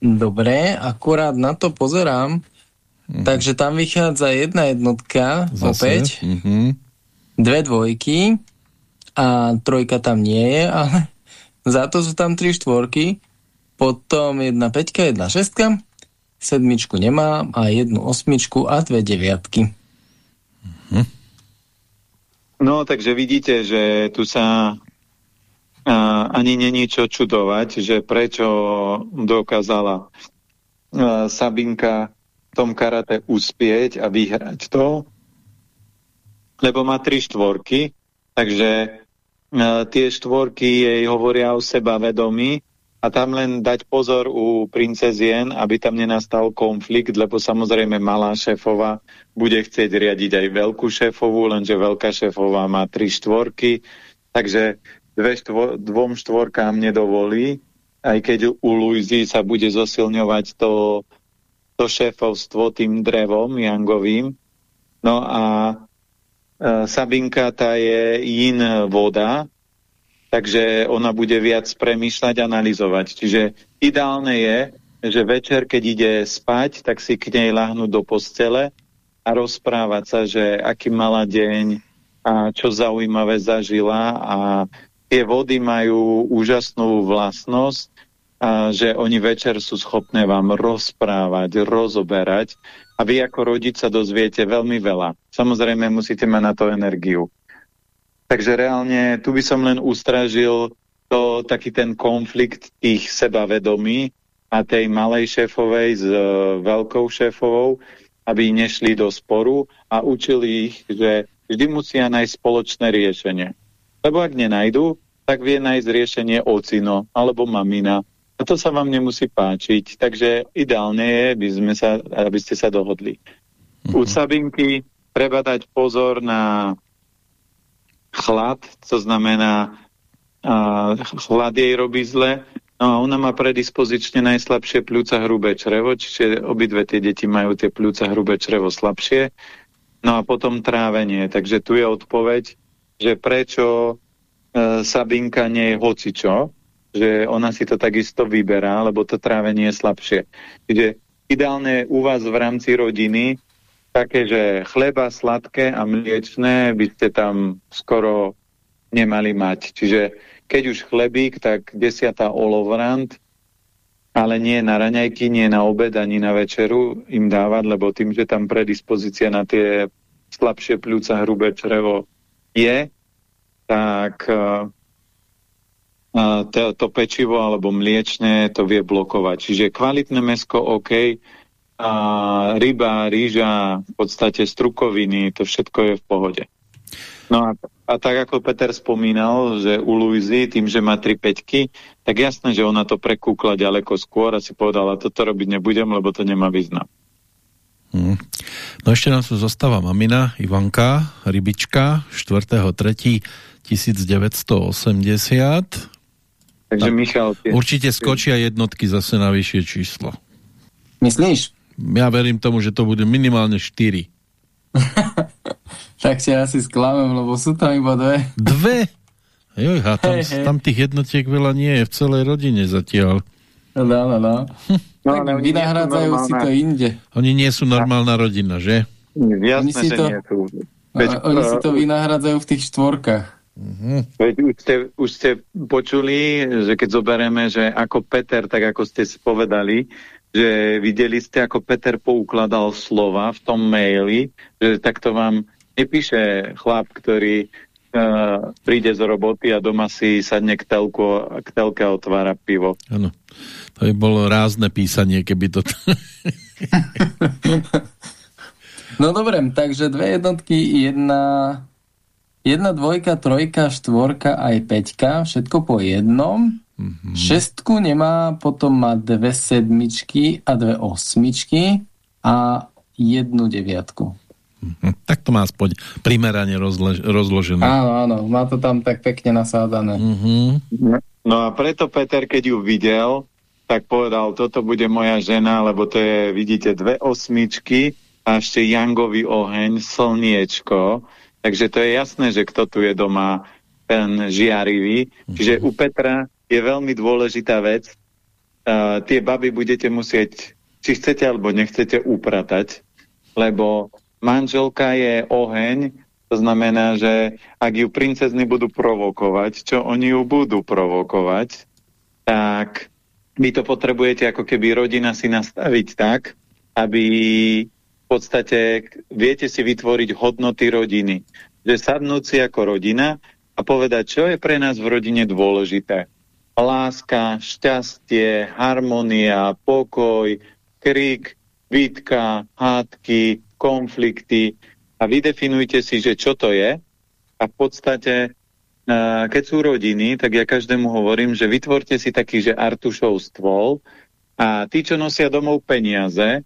Dobre, akurát na to pozerám. Mm. Takže tam vychádza jedna jednotka, Zase. opäť. Mm -hmm. Dve dvojky a trojka tam nie je, ale za to sú tam tri štvorky. Potom jedna peťka, jedna šestka, sedmičku nemá a jednu osmičku a dve deviatky. -hmm. No, takže vidíte, že tu sa a ani není čo čudovať, že prečo dokázala Sabinka v tom karate uspieť a vyhrať to, lebo má tri štvorky, takže tie štvorky jej hovoria o seba vedomí a tam len dať pozor u princezien, aby tam nenastal konflikt, lebo samozrejme malá šéfova bude chcieť riadiť aj veľkú šéfovú, lenže veľká šéfová má tri štvorky, takže dve štvo, dvom štvorkám nedovolí, aj keď u Luizy sa bude zosilňovať to, to šéfovstvo tým drevom jangovým. No a e, Sabinka tá je jin voda, takže ona bude viac premýšľať, analyzovať. Čiže ideálne je, že večer, keď ide spať, tak si k nej lahnúť do postele a rozprávať sa, že aký mala deň a čo zaujímavé zažila a tie vody majú úžasnú vlastnosť, a že oni večer sú schopné vám rozprávať, rozoberať a vy ako rodič sa dozviete veľmi veľa. Samozrejme musíte mať na to energiu. Takže reálne tu by som len ustražil to, taký ten konflikt tých sebavedomí a tej malej šéfovej s uh, veľkou šéfovou, aby nešli do sporu a učili ich, že vždy musia nájsť spoločné riešenie. Lebo ak nenajdu, tak vie nájsť riešenie ocino alebo mamina. A to sa vám nemusí páčiť. Takže ideálne je, aby, sme sa, aby ste sa dohodli. -hmm. U Sabinky treba dať pozor na chlad, to znamená, a, chlad jej robí zle, no a ona má predispozične najslabšie pľúca hrubé črevo, čiže obidve tie deti majú tie pľúca hrubé črevo slabšie, no a potom trávenie, takže tu je odpoveď, že prečo e, Sabinka nie je hocičo, že ona si to takisto vyberá, lebo to trávenie je slabšie. Čiže ideálne u vás v rámci rodiny také, že chleba sladké a mliečné by ste tam skoro nemali mať. Čiže keď už chlebík, tak desiatá olovrant, ale nie na raňajky, nie na obed, ani na večeru im dávať, lebo tým, že tam predispozícia na tie slabšie pľúca hrubé črevo je, tak uh, to, to pečivo alebo mliečne to vie blokovať. Čiže kvalitné mesko OK, a ryba, rýža, v podstate strukoviny, to všetko je v pohode. No a, a tak ako Peter spomínal, že u Luizy, tým, že má tri peťky, tak jasné, že ona to prekúkla ďaleko skôr a si povedala, toto robiť nebudem, lebo to nemá význam. Hmm. No ešte nám tu zostáva mamina Ivanka, rybička, 4.3.1980. Takže tak, Michal... Tie... Určite skočia jednotky zase na vyššie číslo. Myslíš? Ja verím tomu, že to bude minimálne 4. tak ťa asi sklamem, lebo sú tam iba dve. Dve? Joj, a tam, hey, hey. tam tých jednotiek veľa nie je v celej rodine zatiaľ. No, no, no. no ale vynahrádzajú si to inde. Oni nie sú normálna rodina, že? Jasné, oni si to, nie sú. Veď, oni si to vynahrádzajú v tých štvorkách. Uh-huh. Veď už ste, už ste počuli, že keď zoberieme, že ako Peter, tak ako ste povedali, že videli ste, ako Peter poukladal slova v tom maili, že takto vám nepíše chlap, ktorý uh, príde z roboty a doma si sadne k, telku, k telke a otvára pivo. Áno, to by bolo rázne písanie, keby to... no dobre, takže dve jednotky, jedna, jedna dvojka, trojka, štvorka aj peťka, všetko po jednom. Mm-hmm. Šestku nemá, potom má dve sedmičky a dve osmičky a jednu deviatku. Mm-hmm. Tak to má aspoň primerane rozle- rozložené. Áno, áno, má to tam tak pekne nasádané. Mm-hmm. No a preto Peter, keď ju videl, tak povedal, toto bude moja žena, lebo to je, vidíte, dve osmičky a ešte Jangový oheň, slniečko. Takže to je jasné, že kto tu je doma ten žiarivý. Čiže u Petra je veľmi dôležitá vec. Uh, tie baby budete musieť, či chcete alebo nechcete, upratať, lebo manželka je oheň, to znamená, že ak ju princezny budú provokovať, čo oni ju budú provokovať, tak vy to potrebujete ako keby rodina si nastaviť tak, aby podstate viete si vytvoriť hodnoty rodiny. Že sadnúť si ako rodina a povedať, čo je pre nás v rodine dôležité. Láska, šťastie, harmonia, pokoj, krik, výtka, hádky, konflikty. A vydefinujte si, že čo to je. A v podstate keď sú rodiny, tak ja každému hovorím, že vytvorte si taký, že Artušov stôl. A tí, čo nosia domov peniaze,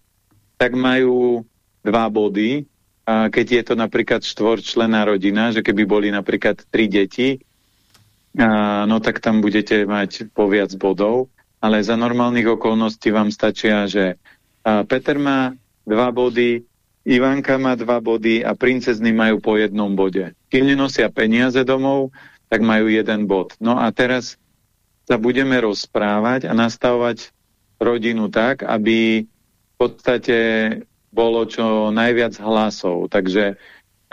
tak majú dva body, keď je to napríklad štvorčlená rodina, že keby boli napríklad tri deti, no tak tam budete mať poviac bodov, ale za normálnych okolností vám stačia, že Peter má dva body, Ivanka má dva body a princezny majú po jednom bode. Kým nenosia peniaze domov, tak majú jeden bod. No a teraz sa budeme rozprávať a nastavovať rodinu tak, aby v podstate bolo čo najviac hlasov. Takže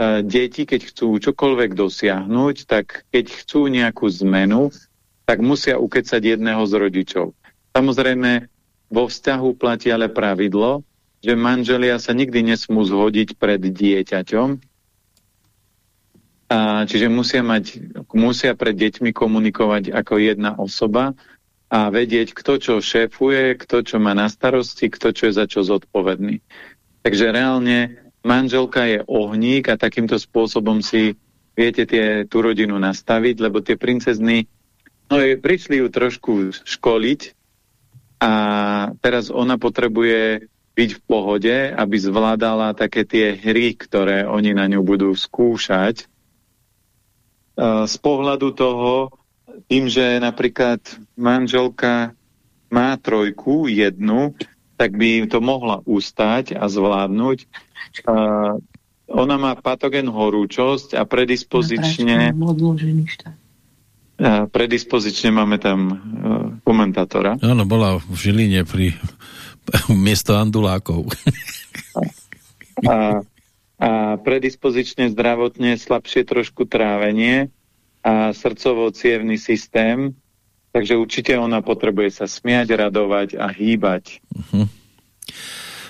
E, deti, keď chcú čokoľvek dosiahnuť, tak keď chcú nejakú zmenu, tak musia ukecať jedného z rodičov. Samozrejme, vo vzťahu platí ale pravidlo, že manželia sa nikdy nesmú zhodiť pred dieťaťom, a, čiže musia, mať, musia pred deťmi komunikovať ako jedna osoba a vedieť, kto čo šéfuje, kto čo má na starosti, kto čo je za čo zodpovedný. Takže reálne manželka je ohník a takýmto spôsobom si viete tie, tú rodinu nastaviť, lebo tie princezny no, prišli ju trošku školiť a teraz ona potrebuje byť v pohode, aby zvládala také tie hry, ktoré oni na ňu budú skúšať. Z pohľadu toho, tým, že napríklad manželka má trojku, jednu, tak by to mohla ustať a zvládnuť. Uh, ona má patogen horúčosť a predispozične... A predispozične máme tam uh, komentátora. Áno, bola v Žiline pri miesto andulákov. a, a predispozične zdravotne slabšie trošku trávenie a srdcovo-cievný systém Takže určite ona potrebuje sa smiať, radovať a hýbať. Uh mhm. -huh.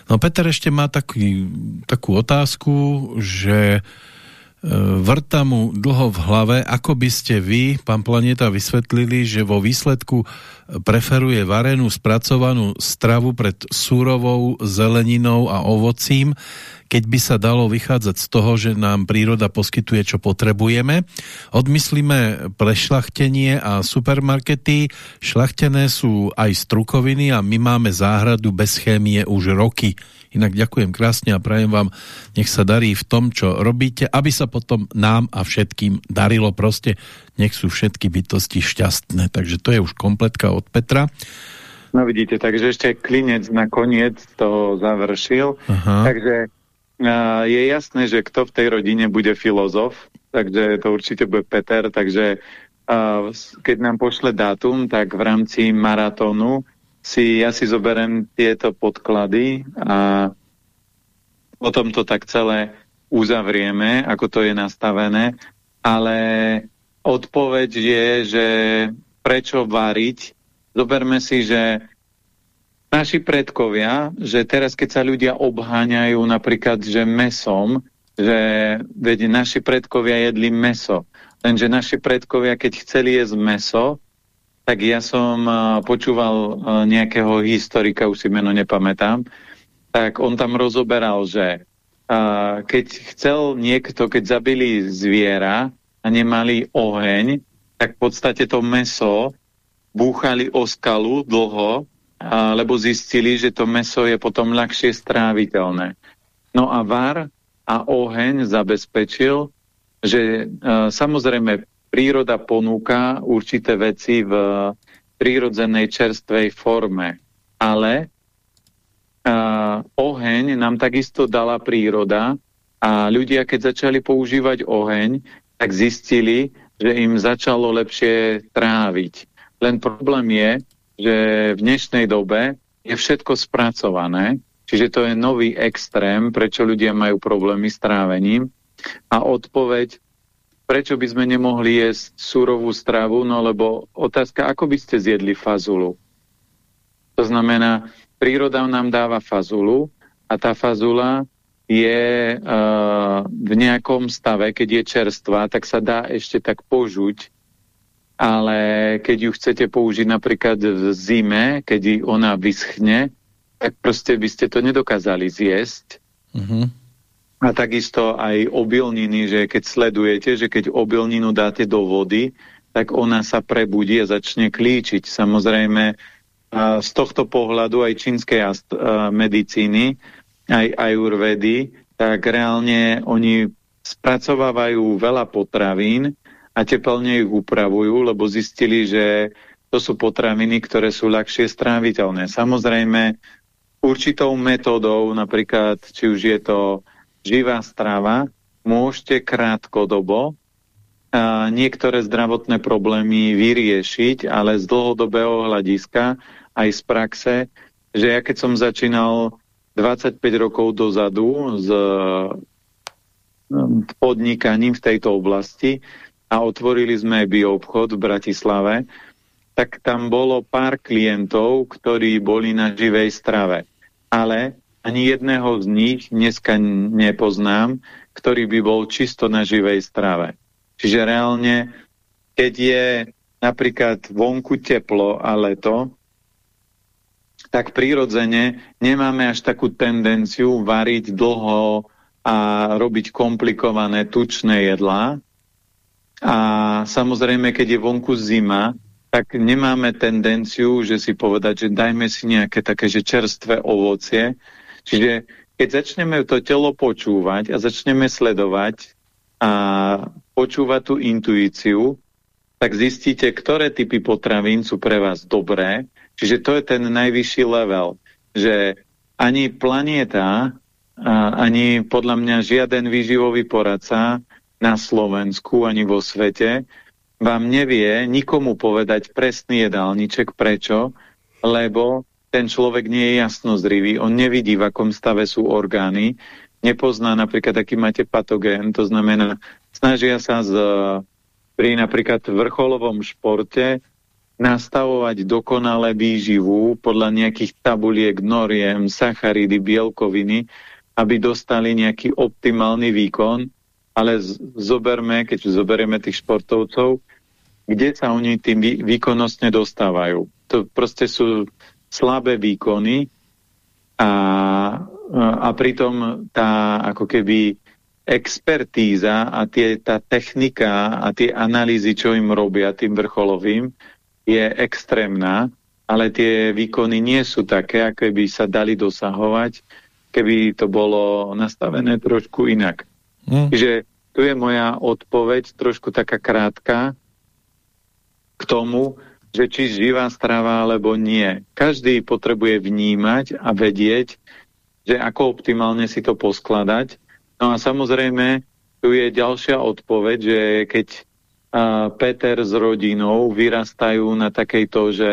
No Peter ešte má taký, takú otázku, že vrta mu dlho v hlave, ako by ste vy, pán Planeta, vysvetlili, že vo výsledku preferuje varenú spracovanú stravu pred súrovou zeleninou a ovocím, keď by sa dalo vychádzať z toho, že nám príroda poskytuje, čo potrebujeme. Odmyslíme prešlachtenie a supermarkety. Šlachtené sú aj strukoviny a my máme záhradu bez chémie už roky. Inak ďakujem krásne a prajem vám, nech sa darí v tom, čo robíte, aby sa potom nám a všetkým darilo proste. Nech sú všetky bytosti šťastné. Takže to je už kompletka od Petra. No vidíte, takže ešte klinec na koniec to završil. Aha. Takže je jasné, že kto v tej rodine bude filozof, takže to určite bude Peter, takže keď nám pošle dátum, tak v rámci maratónu si ja si zoberem tieto podklady a potom to tak celé uzavrieme, ako to je nastavené, ale odpoveď je, že prečo variť, zoberme si, že naši predkovia, že teraz keď sa ľudia obháňajú napríklad, že mesom, že veď naši predkovia jedli meso, lenže naši predkovia, keď chceli jesť meso, tak ja som počúval nejakého historika, už si meno nepamätám, tak on tam rozoberal, že keď chcel niekto, keď zabili zviera a nemali oheň, tak v podstate to meso búchali o skalu dlho lebo zistili, že to meso je potom ľahšie stráviteľné. No a var a oheň zabezpečil, že samozrejme príroda ponúka určité veci v prírodzenej čerstvej forme, ale oheň nám takisto dala príroda a ľudia, keď začali používať oheň, tak zistili, že im začalo lepšie tráviť. Len problém je, že v dnešnej dobe je všetko spracované, čiže to je nový extrém, prečo ľudia majú problémy s trávením. A odpoveď, prečo by sme nemohli jesť surovú stravu, no lebo otázka, ako by ste zjedli fazulu? To znamená, príroda nám dáva fazulu a tá fazula je uh, v nejakom stave, keď je čerstvá, tak sa dá ešte tak požuť ale keď ju chcete použiť napríklad v zime, keď ona vyschne, tak proste by ste to nedokázali zjesť. Uh mhm. A takisto aj obilniny, že keď sledujete, že keď obilninu dáte do vody, tak ona sa prebudí a začne klíčiť. Samozrejme, z tohto pohľadu aj čínskej medicíny, aj ajurvedy, tak reálne oni spracovávajú veľa potravín, a teplne ich upravujú, lebo zistili, že to sú potraviny, ktoré sú ľahšie stráviteľné. Samozrejme, určitou metódou, napríklad, či už je to živá strava, môžete krátkodobo niektoré zdravotné problémy vyriešiť, ale z dlhodobého hľadiska aj z praxe, že ja keď som začínal 25 rokov dozadu s podnikaním v tejto oblasti, a otvorili sme bioobchod v Bratislave, tak tam bolo pár klientov, ktorí boli na živej strave. Ale ani jedného z nich dneska nepoznám, ktorý by bol čisto na živej strave. Čiže reálne, keď je napríklad vonku teplo a leto, tak prirodzene nemáme až takú tendenciu variť dlho a robiť komplikované tučné jedlá, a samozrejme, keď je vonku zima, tak nemáme tendenciu, že si povedať, že dajme si nejaké také, že čerstvé ovocie. Čiže keď začneme to telo počúvať a začneme sledovať a počúvať tú intuíciu, tak zistíte, ktoré typy potravín sú pre vás dobré. Čiže to je ten najvyšší level, že ani planéta, ani podľa mňa žiaden výživový poradca na Slovensku ani vo svete vám nevie nikomu povedať presný jedálniček. Prečo? Lebo ten človek nie je jasnozrivý, on nevidí, v akom stave sú orgány, nepozná napríklad, aký máte patogén, to znamená, snažia sa z, pri napríklad vrcholovom športe nastavovať dokonale výživu podľa nejakých tabuliek, noriem, sacharidy, bielkoviny, aby dostali nejaký optimálny výkon, ale zoberme, keď zoberieme tých športovcov, kde sa oni tým vý, výkonnostne dostávajú. To proste sú slabé výkony a, a pritom tá ako keby expertíza a tie, tá technika a tie analýzy, čo im robia tým vrcholovým, je extrémna, ale tie výkony nie sú také, aké by sa dali dosahovať, keby to bolo nastavené trošku inak. Mm. Čiže tu je moja odpoveď, trošku taká krátka, k tomu, že či živá strava alebo nie. Každý potrebuje vnímať a vedieť, že ako optimálne si to poskladať. No a samozrejme, tu je ďalšia odpoveď, že keď Peter s rodinou vyrastajú na takejto, že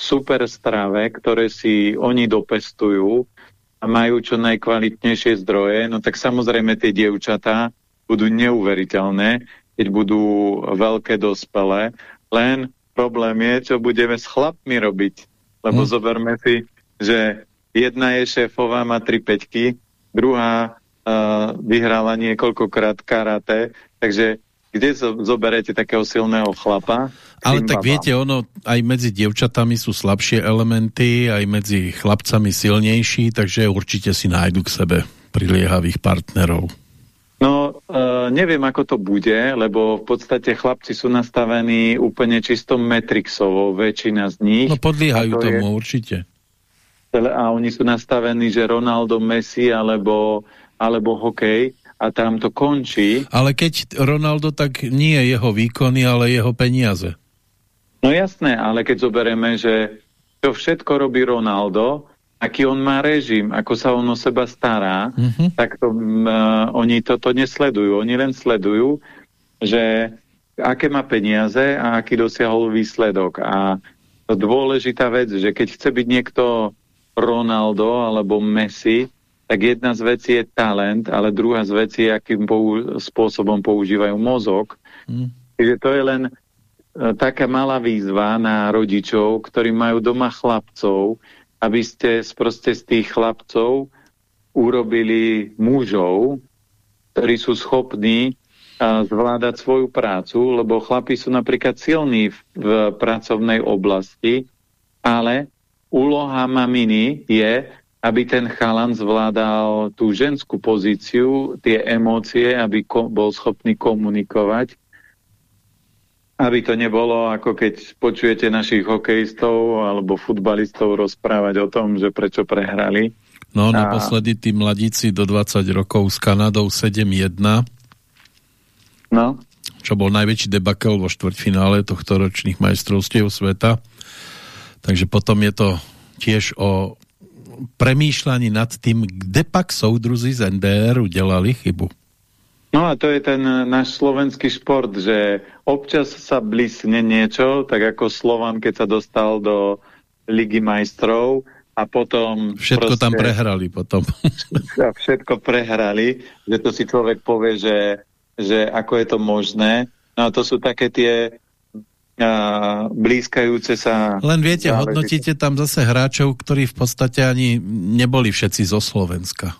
super strave, ktoré si oni dopestujú a majú čo najkvalitnejšie zdroje, no tak samozrejme tie dievčatá budú neuveriteľné, keď budú veľké dospelé len problém je, čo budeme s chlapmi robiť. Lebo hmm. zoberme si, že jedna je šéfová, má tri peťky, druhá uh, vyhrala niekoľkokrát karate, takže kde zoberete takého silného chlapa? Ale tak babám. viete, ono aj medzi dievčatami sú slabšie elementy, aj medzi chlapcami silnejší, takže určite si nájdu k sebe priliehavých partnerov. No, uh, neviem, ako to bude, lebo v podstate chlapci sú nastavení úplne čisto Matrixovo, väčšina z nich. No, podliehajú to tomu, je, určite. A oni sú nastavení, že Ronaldo, Messi alebo, alebo hokej a tam to končí. Ale keď Ronaldo, tak nie jeho výkony, ale jeho peniaze. No jasné, ale keď zoberieme, že to všetko robí Ronaldo, aký on má režim, ako sa on o seba stará, mm -hmm. tak to, uh, oni toto nesledujú. Oni len sledujú, že aké má peniaze a aký dosiahol výsledok. A to dôležitá vec, že keď chce byť niekto Ronaldo alebo Messi, tak jedna z vecí je talent, ale druhá z vecí je, akým pou spôsobom používajú mozog. Mm. Čiže to je len uh, taká malá výzva na rodičov, ktorí majú doma chlapcov, aby ste proste z tých chlapcov urobili mužov, ktorí sú schopní zvládať svoju prácu, lebo chlapi sú napríklad silní v, v pracovnej oblasti, ale úloha maminy je, aby ten chalan zvládal tú ženskú pozíciu, tie emócie, aby bol schopný komunikovať aby to nebolo ako keď počujete našich hokejistov alebo futbalistov rozprávať o tom, že prečo prehrali. No, a... naposledy tí mladíci do 20 rokov s Kanadou 7-1. No. Čo bol najväčší debakel vo štvrťfinále tohto ročných majstrovstiev sveta. Takže potom je to tiež o premýšľaní nad tým, kde pak soudruzi z NDR udelali chybu. No a to je ten náš slovenský šport, že občas sa blísne niečo, tak ako Slovan, keď sa dostal do Ligy majstrov a potom... Všetko proste, tam prehrali potom. Všetko prehrali, že to si človek povie, že, že ako je to možné. No a to sú také tie a, blízkajúce sa... Len viete, hodnotíte tam zase hráčov, ktorí v podstate ani neboli všetci zo Slovenska.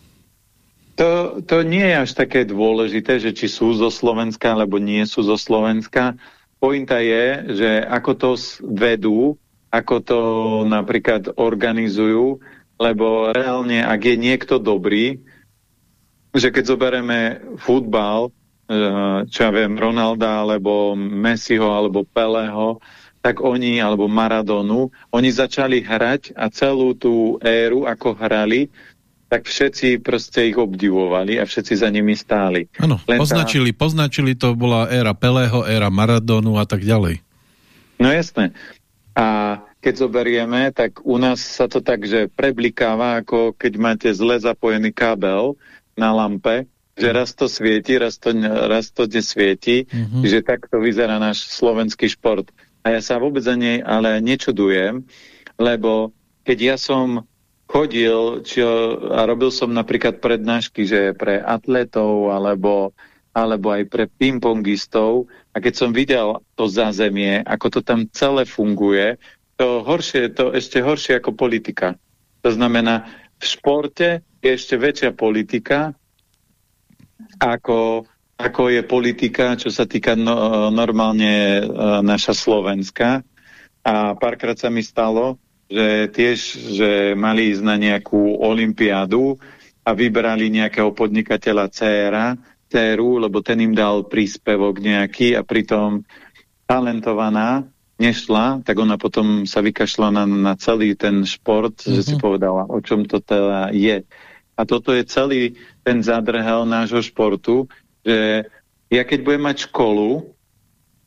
To, to nie je až také dôležité, že či sú zo Slovenska, alebo nie sú zo Slovenska. Pointa je, že ako to vedú, ako to napríklad organizujú, lebo reálne, ak je niekto dobrý, že keď zoberieme futbal, eh, čo ja viem, Ronalda, alebo Messiho, alebo Peleho, tak oni, alebo Maradonu, oni začali hrať a celú tú éru, ako hrali, tak všetci proste ich obdivovali a všetci za nimi stáli. Áno, poznačili, tá... poznačili, to bola éra Pelého, éra Maradonu a tak ďalej. No jasné. A keď zoberieme, tak u nás sa to tak, že preblikáva, ako keď máte zle zapojený kábel na lampe, že mhm. raz to svieti, raz to, raz to nesvieti, mm -hmm. že takto vyzerá náš slovenský šport. A ja sa vôbec ani ale nečudujem, lebo keď ja som chodil čo, a robil som napríklad prednášky, že pre atletov alebo, alebo aj pre pingpongistov a keď som videl to zázemie, ako to tam celé funguje, to horšie, to ešte horšie ako politika. To znamená, v športe je ešte väčšia politika ako ako je politika, čo sa týka no, normálne uh, naša Slovenska. A párkrát sa mi stalo, že tiež, že mali ísť na nejakú olimpiádu a vybrali nejakého podnikateľa dcera, dceru, lebo ten im dal príspevok nejaký a pritom talentovaná nešla, tak ona potom sa vykašla na, na celý ten šport, mm -hmm. že si mhm. povedala, o čom to teda je. A toto je celý ten zadrhel nášho športu, že ja keď budem mať školu,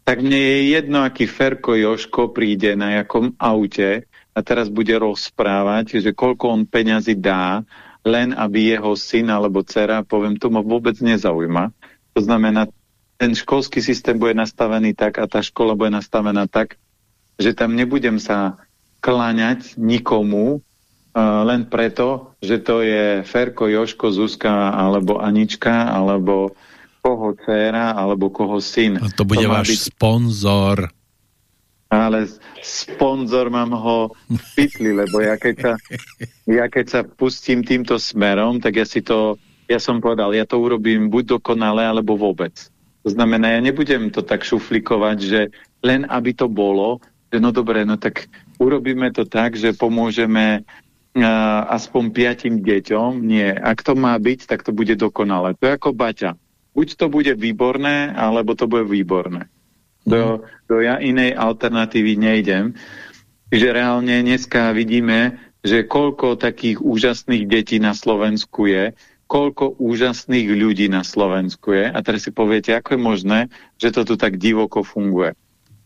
tak mne je jedno, aký Ferko Joško príde na jakom aute a teraz bude rozprávať, že koľko on peňazí dá, len aby jeho syn alebo dcera, poviem, to ma vôbec nezaujíma. To znamená, ten školský systém bude nastavený tak a tá škola bude nastavená tak, že tam nebudem sa kláňať nikomu, uh, len preto, že to je Ferko, Joško, Zuzka, alebo Anička, alebo koho dcera alebo koho syn. A to bude to váš byť... sponzor. Ale sponzor mám ho v pytli, lebo ja keď, sa, ja keď sa pustím týmto smerom, tak ja si to, ja som povedal, ja to urobím buď dokonale, alebo vôbec. To znamená, ja nebudem to tak šuflikovať, že len aby to bolo, že no dobre, no tak urobíme to tak, že pomôžeme uh, aspoň piatim deťom. Nie, ak to má byť, tak to bude dokonale. To je ako Baťa buď to bude výborné, alebo to bude výborné. Do, do ja inej alternatívy nejdem. Že reálne dneska vidíme, že koľko takých úžasných detí na Slovensku je, koľko úžasných ľudí na Slovensku je. A teraz si poviete, ako je možné, že to tu tak divoko funguje.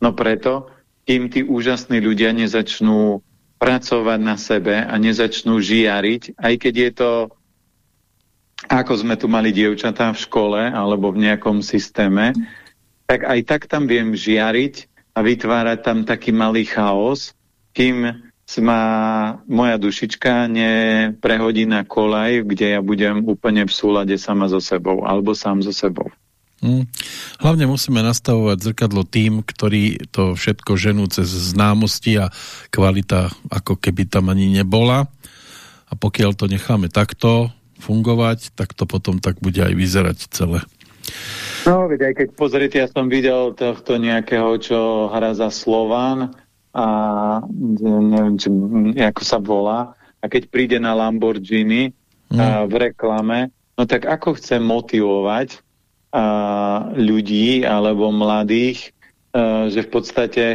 No preto, kým tí úžasní ľudia nezačnú pracovať na sebe a nezačnú žiariť, aj keď je to ako sme tu mali dievčatá v škole alebo v nejakom systéme, tak aj tak tam viem žiariť a vytvárať tam taký malý chaos, kým ma moja dušička neprehodí na kolaj, kde ja budem úplne v súlade sama so sebou alebo sám so sebou. Hmm. Hlavne musíme nastavovať zrkadlo tým, ktorí to všetko ženú cez známosti a kvalita ako keby tam ani nebola. A pokiaľ to necháme takto, fungovať, tak to potom tak bude aj vyzerať celé. No, veď aj keď pozrite, ja som videl tohto nejakého, čo hra za Slovan a neviem, či, ako sa volá, a keď príde na Lamborghini hmm. a, v reklame, no tak ako chce motivovať a, ľudí alebo mladých, a, že v podstate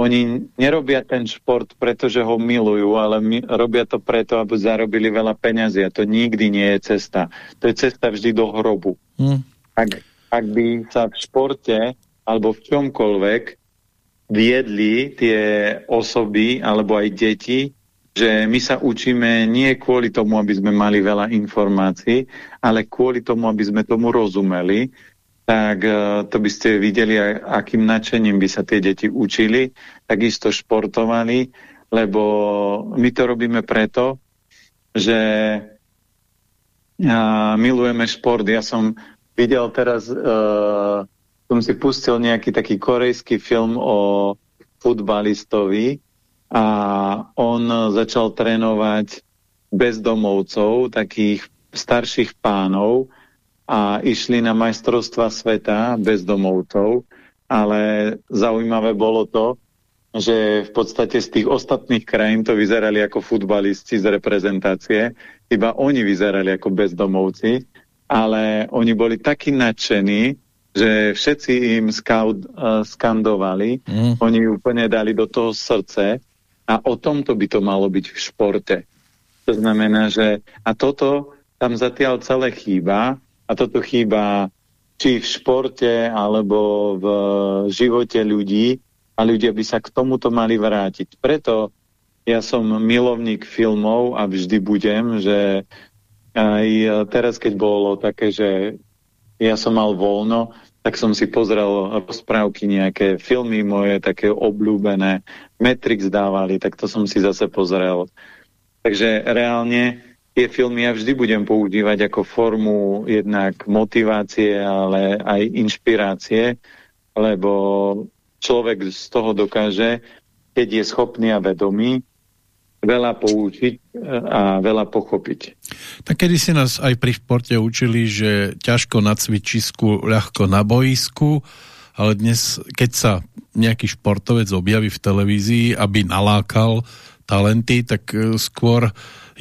oni nerobia ten šport, pretože ho milujú, ale my, robia to preto, aby zarobili veľa peňazí a to nikdy nie je cesta. To je cesta vždy do hrobu. Hmm. Ak, ak by sa v športe alebo v čomkoľvek viedli tie osoby alebo aj deti, že my sa učíme nie kvôli tomu, aby sme mali veľa informácií, ale kvôli tomu, aby sme tomu rozumeli, tak e, to by ste videli, akým nadšením by sa tie deti učili, takisto športovali, lebo my to robíme preto, že milujeme šport. Ja som videl teraz, uh, som si pustil nejaký taký korejský film o futbalistovi a on začal trénovať bezdomovcov, takých starších pánov, a išli na majstrovstva sveta bezdomovcov, ale zaujímavé bolo to, že v podstate z tých ostatných krajín to vyzerali ako futbalisti z reprezentácie, iba oni vyzerali ako bezdomovci, ale oni boli takí nadšení, že všetci im scout, uh, skandovali, mm. oni úplne dali do toho srdce a o tomto by to malo byť v športe. To znamená, že a toto tam zatiaľ celé chýba a toto chýba či v športe, alebo v živote ľudí a ľudia by sa k tomuto mali vrátiť. Preto ja som milovník filmov a vždy budem, že aj teraz, keď bolo také, že ja som mal voľno, tak som si pozrel rozprávky, nejaké filmy moje, také obľúbené, Matrix dávali, tak to som si zase pozrel. Takže reálne tie filmy ja vždy budem používať ako formu jednak motivácie, ale aj inšpirácie, lebo človek z toho dokáže, keď je schopný a vedomý, veľa poučiť e, a veľa pochopiť. Tak kedy si nás aj pri športe učili, že ťažko na cvičisku, ľahko na boisku, ale dnes, keď sa nejaký športovec objaví v televízii, aby nalákal talenty, tak e, skôr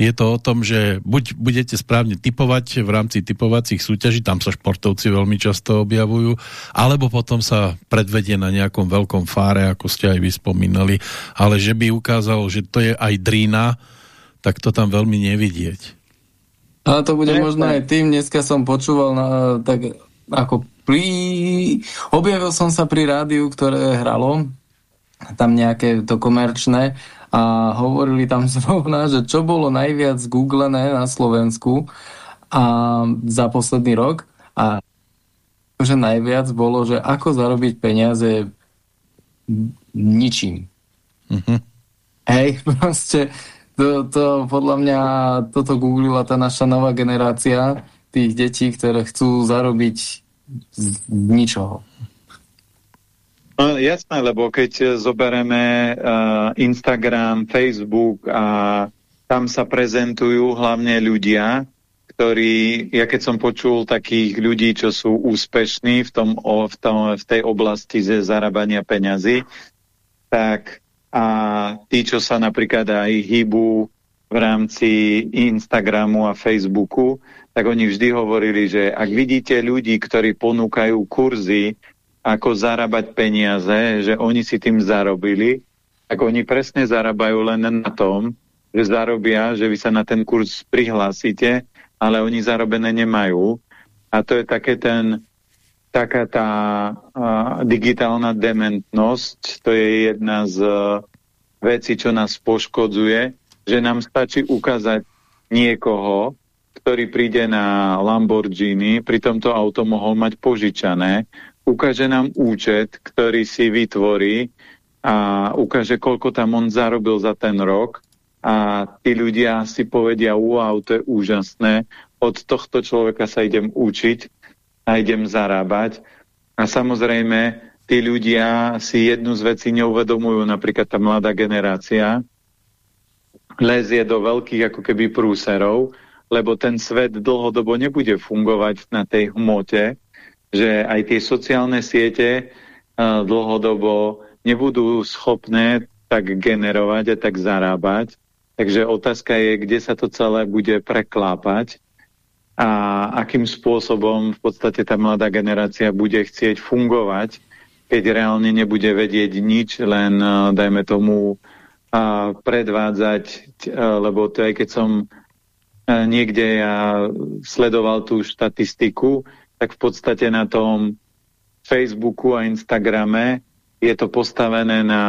je to o tom, že buď budete správne typovať v rámci typovacích súťaží, tam sa športovci veľmi často objavujú, alebo potom sa predvedie na nejakom veľkom fáre, ako ste aj vyspomínali, ale že by ukázalo, že to je aj drína, tak to tam veľmi nevidieť. A to bude možno aj tým, dneska som počúval na, tak ako pri... Objavil som sa pri rádiu, ktoré hralo, tam nejaké to komerčné a hovorili tam zrovna, že čo bolo najviac googlené na Slovensku a za posledný rok a že najviac bolo, že ako zarobiť peniaze ničím. Mm-hmm. Hej, proste to, to podľa mňa toto googlila tá naša nová generácia tých detí, ktoré chcú zarobiť z ničoho. No, jasné, lebo keď zoberieme uh, Instagram, Facebook a tam sa prezentujú hlavne ľudia, ktorí, ja keď som počul takých ľudí, čo sú úspešní v, tom, v, tom, v tej oblasti zarábania peňazí, tak a tí, čo sa napríklad aj hýbu v rámci Instagramu a Facebooku, tak oni vždy hovorili, že ak vidíte ľudí, ktorí ponúkajú kurzy ako zarábať peniaze, že oni si tým zarobili, tak oni presne zarábajú len na tom, že zarobia, že vy sa na ten kurz prihlásite, ale oni zarobené nemajú. A to je také ten, taká tá a, digitálna dementnosť, to je jedna z a, vecí, čo nás poškodzuje, že nám stačí ukázať niekoho, ktorý príde na Lamborghini, pri tomto auto mohol mať požičané, ukáže nám účet, ktorý si vytvorí a ukáže, koľko tam on zarobil za ten rok. A tí ľudia si povedia, wow, to je úžasné, od tohto človeka sa idem učiť a idem zarábať. A samozrejme, tí ľudia si jednu z vecí neuvedomujú, napríklad tá mladá generácia, lezie do veľkých ako keby prúserov, lebo ten svet dlhodobo nebude fungovať na tej hmote, že aj tie sociálne siete uh, dlhodobo nebudú schopné tak generovať a tak zarábať. Takže otázka je, kde sa to celé bude preklápať a akým spôsobom v podstate tá mladá generácia bude chcieť fungovať, keď reálne nebude vedieť nič, len uh, dajme tomu uh, predvádzať, lebo to aj keď som niekde ja sledoval tú štatistiku, tak v podstate na tom Facebooku a Instagrame je to postavené na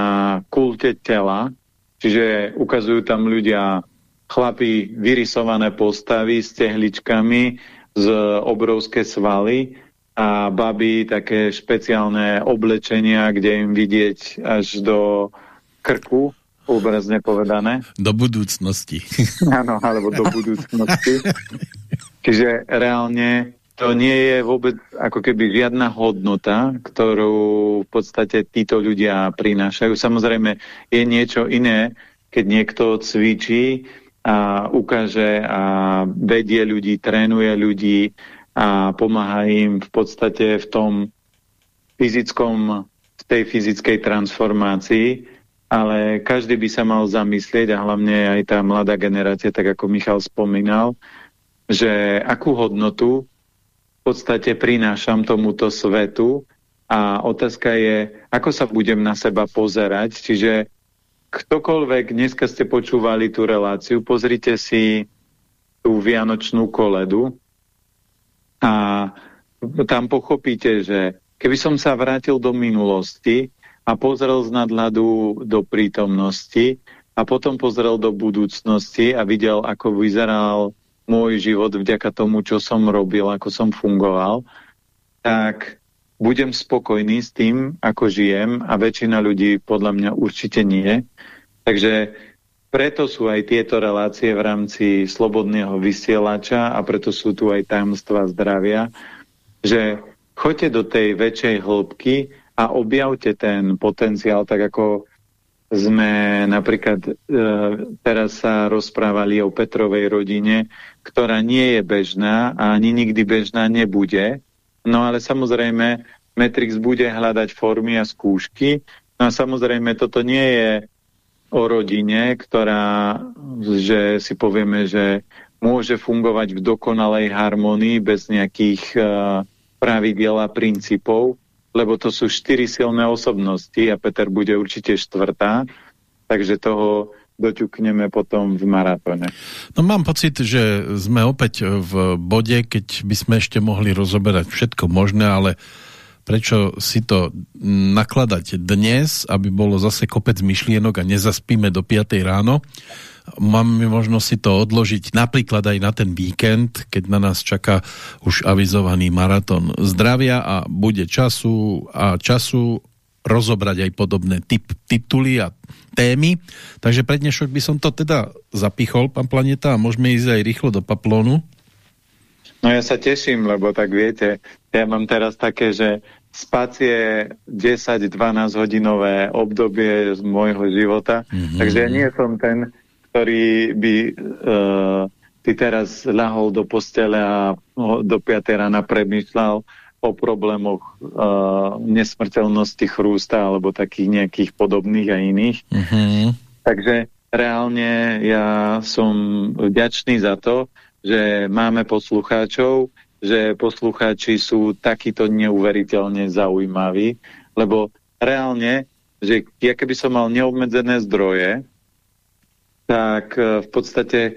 kulte tela, čiže ukazujú tam ľudia chlapí vyrysované postavy s tehličkami, z obrovské svaly a baby také špeciálne oblečenia, kde im vidieť až do krku, obrazne povedané. Do budúcnosti. Áno, alebo do budúcnosti. Čiže reálne to nie je vôbec ako keby žiadna hodnota, ktorú v podstate títo ľudia prinášajú. Samozrejme je niečo iné, keď niekto cvičí a ukáže a vedie ľudí, trénuje ľudí a pomáha im v podstate v tom fyzickom, v tej fyzickej transformácii, ale každý by sa mal zamyslieť a hlavne aj tá mladá generácia, tak ako Michal spomínal, že akú hodnotu podstate prinášam tomuto svetu. A otázka je, ako sa budem na seba pozerať, čiže ktokoľvek, dneska ste počúvali tú reláciu, pozrite si tú Vianočnú koledu. A tam pochopíte, že keby som sa vrátil do minulosti a pozrel z nadhľadu do prítomnosti a potom pozrel do budúcnosti a videl, ako vyzeral môj život vďaka tomu, čo som robil, ako som fungoval, tak budem spokojný s tým, ako žijem a väčšina ľudí podľa mňa určite nie. Takže preto sú aj tieto relácie v rámci slobodného vysielača a preto sú tu aj tajomstva zdravia, že choďte do tej väčšej hĺbky a objavte ten potenciál, tak ako sme napríklad e, teraz sa rozprávali o Petrovej rodine, ktorá nie je bežná a ani nikdy bežná nebude. No ale samozrejme Matrix bude hľadať formy a skúšky. No a samozrejme toto nie je o rodine, ktorá, že si povieme, že môže fungovať v dokonalej harmonii bez nejakých uh, pravidiel a princípov, lebo to sú štyri silné osobnosti a Peter bude určite štvrtá, takže toho doťukneme potom v maratóne. No mám pocit, že sme opäť v bode, keď by sme ešte mohli rozoberať všetko možné, ale prečo si to nakladať dnes, aby bolo zase kopec myšlienok a nezaspíme do 5 ráno. Máme možnosť si to odložiť napríklad aj na ten víkend, keď na nás čaká už avizovaný maratón zdravia a bude času a času rozobrať aj podobné typ, tituly a témy. Takže pre dnešok by som to teda zapichol, pán Planeta, a môžeme ísť aj rýchlo do Paplónu. No ja sa teším, lebo tak viete, ja mám teraz také, že spacie 10-12 hodinové obdobie z môjho života, mm -hmm. takže ja nie som ten, ktorý by uh, ty teraz ľahol do postele a do 5 rána premýšľal o problémoch uh, nesmrteľnosti chrústa alebo takých nejakých podobných a iných. Mm -hmm. Takže reálne ja som vďačný za to, že máme poslucháčov, že poslucháči sú takýto neuveriteľne zaujímaví, lebo reálne, že ja keby som mal neobmedzené zdroje, tak e, v podstate e,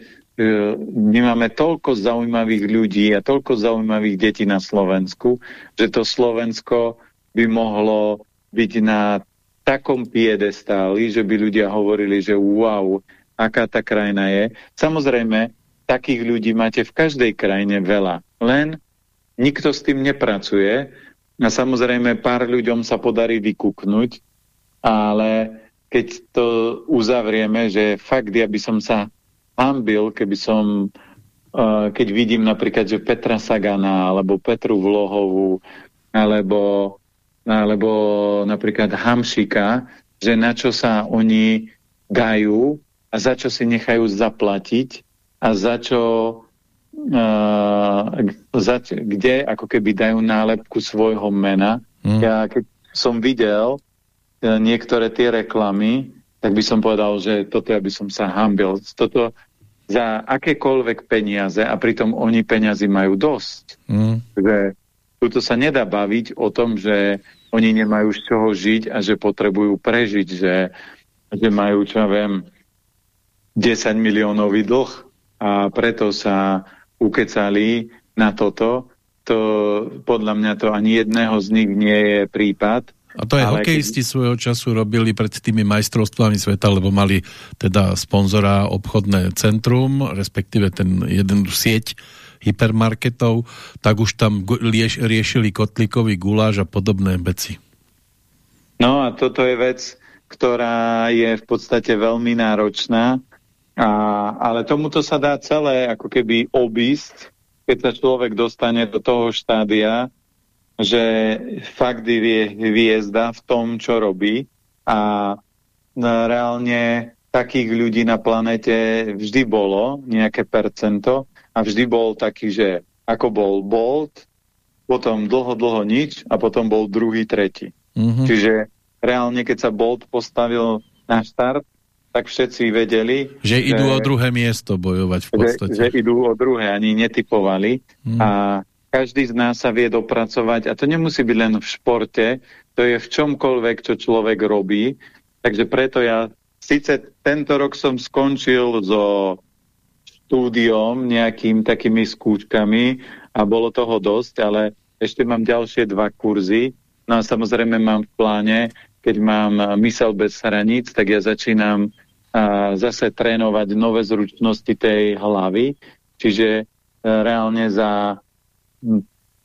my máme toľko zaujímavých ľudí a toľko zaujímavých detí na Slovensku, že to Slovensko by mohlo byť na takom piedestáli, že by ľudia hovorili, že wow, aká tá krajina je. Samozrejme, takých ľudí máte v každej krajine veľa. Len nikto s tým nepracuje a samozrejme pár ľuďom sa podarí vykúknuť, ale keď to uzavrieme, že fakt ja by som sa hambil, keby som, uh, keď vidím napríklad, že Petra Sagana, alebo Petru Vlohovú, alebo, alebo napríklad Hamšika, že na čo sa oni dajú a za čo si nechajú zaplatiť a za čo uh, za, kde ako keby dajú nálepku svojho mena. Mm. Ja keď som videl niektoré tie reklamy, tak by som povedal, že toto ja by som sa hambil. Toto za akékoľvek peniaze a pritom oni peniazy majú dosť. Mm. Že tuto sa nedá baviť o tom, že oni nemajú z čoho žiť a že potrebujú prežiť, že, že majú, čo ja viem, 10 miliónový dlh a preto sa ukecali na toto. To podľa mňa to ani jedného z nich nie je prípad a to aj hokejisti keď... svojho času robili pred tými majstrovstvami sveta, lebo mali teda sponzora obchodné centrum, respektíve ten jeden sieť hypermarketov, tak už tam lieš, riešili kotlíkový guláš a podobné veci. No a toto je vec, ktorá je v podstate veľmi náročná, a, ale tomuto sa dá celé ako keby obísť, keď sa človek dostane do toho štádia, že fakt je hviezda v tom, čo robí a reálne takých ľudí na planete vždy bolo nejaké percento a vždy bol taký, že ako bol Bolt, potom dlho, dlho nič a potom bol druhý, tretí. Mm -hmm. Čiže reálne, keď sa Bolt postavil na štart, tak všetci vedeli, že, že idú o druhé miesto bojovať v podstate. Že, že idú o druhé, ani netypovali. Mm. A každý z nás sa vie dopracovať a to nemusí byť len v športe, to je v čomkoľvek, čo človek robí. Takže preto ja, síce tento rok som skončil so štúdiom, nejakým takými skúčkami a bolo toho dosť, ale ešte mám ďalšie dva kurzy. No a samozrejme mám v pláne, keď mám mysel bez hraníc, tak ja začínam a, zase trénovať nové zručnosti tej hlavy. Čiže a, e, reálne za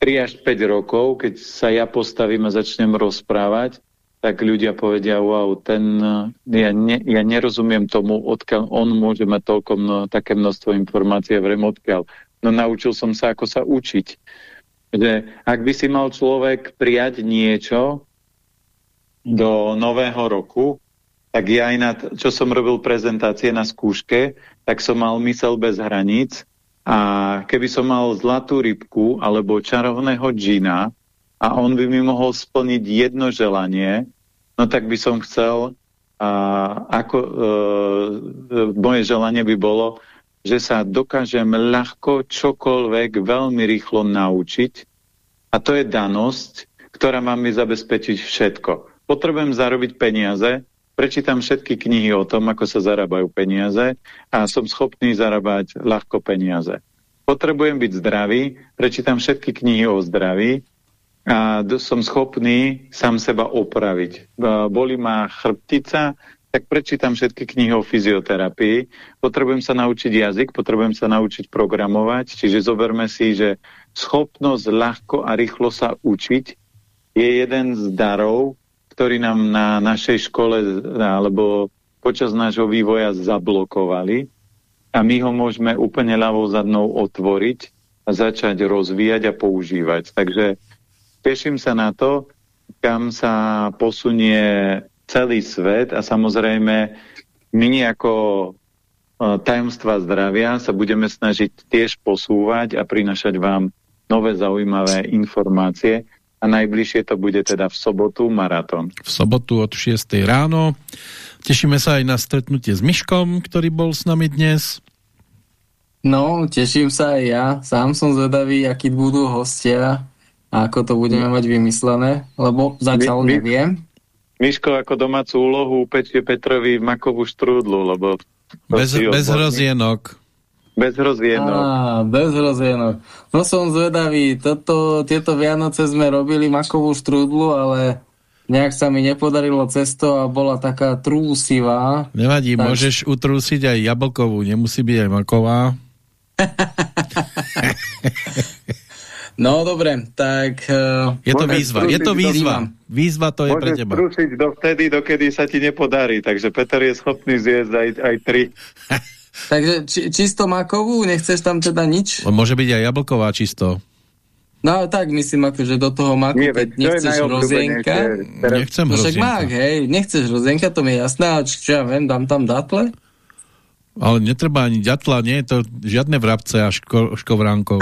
3 až 5 rokov, keď sa ja postavím a začnem rozprávať, tak ľudia povedia, wow, ten, ja, ne, ja nerozumiem tomu, odkiaľ on môže mať toľko mno, také množstvo informácií, ja vrem odkiaľ. No naučil som sa, ako sa učiť. Že ak by si mal človek prijať niečo do nového roku, tak ja aj na, čo som robil prezentácie na skúške, tak som mal mysel bez hraníc a keby som mal zlatú rybku alebo čarovného džina a on by mi mohol splniť jedno želanie, no tak by som chcel, a ako e, moje želanie by bolo, že sa dokážem ľahko čokoľvek veľmi rýchlo naučiť a to je danosť, ktorá má mi zabezpečiť všetko. Potrebujem zarobiť peniaze, prečítam všetky knihy o tom, ako sa zarábajú peniaze a som schopný zarábať ľahko peniaze. Potrebujem byť zdravý, prečítam všetky knihy o zdraví a som schopný sám seba opraviť. Boli ma chrbtica, tak prečítam všetky knihy o fyzioterapii. Potrebujem sa naučiť jazyk, potrebujem sa naučiť programovať, čiže zoberme si, že schopnosť ľahko a rýchlo sa učiť je jeden z darov, ktorí nám na našej škole alebo počas nášho vývoja zablokovali a my ho môžeme úplne ľavou zadnou otvoriť a začať rozvíjať a používať. Takže teším sa na to, kam sa posunie celý svet a samozrejme my ako e, tajomstva zdravia sa budeme snažiť tiež posúvať a prinašať vám nové zaujímavé informácie, a najbližšie to bude teda v sobotu maratón. V sobotu od 6. ráno. Tešíme sa aj na stretnutie s Myškom, ktorý bol s nami dnes. No, teším sa aj ja. Sám som zvedavý, akí budú hostia a ako to budeme mať vymyslené, lebo zatiaľ my, neviem. Myško ako domácu úlohu upečie Petrovi makovú štrúdlu, lebo... Bez, bez hrozienok. Bez hrozienok. Á, bez hrozienok. No som zvedavý. Toto, tieto Vianoce sme robili makovú štrúdlu, ale nejak sa mi nepodarilo cesto a bola taká trúsivá. Nevadí, tak... môžeš utrúsiť aj jablkovú, nemusí byť aj maková. no dobre, tak... Uh... Je to výzva, je to výzva. Výzva to je Môžeš pre teba. Môžeš dovtedy, dokedy sa ti nepodarí, takže Peter je schopný zjesť aj, aj tri. Takže či, čisto makovú, nechceš tam teda nič? Môže byť aj jablková čisto. No tak myslím, akože do toho maku, Nie, keď nechceš rozienka. Nechcem no, však mak, hej, nechceš rozienka, to mi je jasné, a čo ja viem, dám tam datle? Ale netreba ani ďatla, nie je to žiadne vrabce a ško, škovránkov.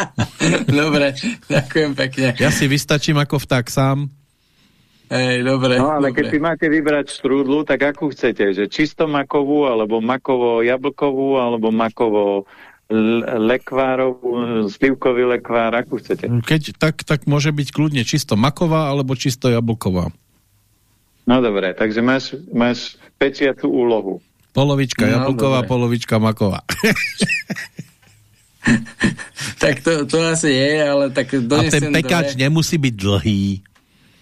Dobre, ďakujem pekne. Ja si vystačím ako vták sám. Hej, dobre. No ale dobre. keď si máte vybrať štrúdlu, tak akú chcete? Že čisto makovú, alebo makovo jablkovú, alebo makovo lekvárovú, slivkový lekvár, akú chcete? Keď tak, tak môže byť kľudne čisto maková, alebo čisto jablková. No dobre, takže máš, máš pečiatú úlohu. Polovička no, jablková, dobre. polovička maková. tak to, to asi je, ale tak A ten pekáč dve... nemusí byť dlhý.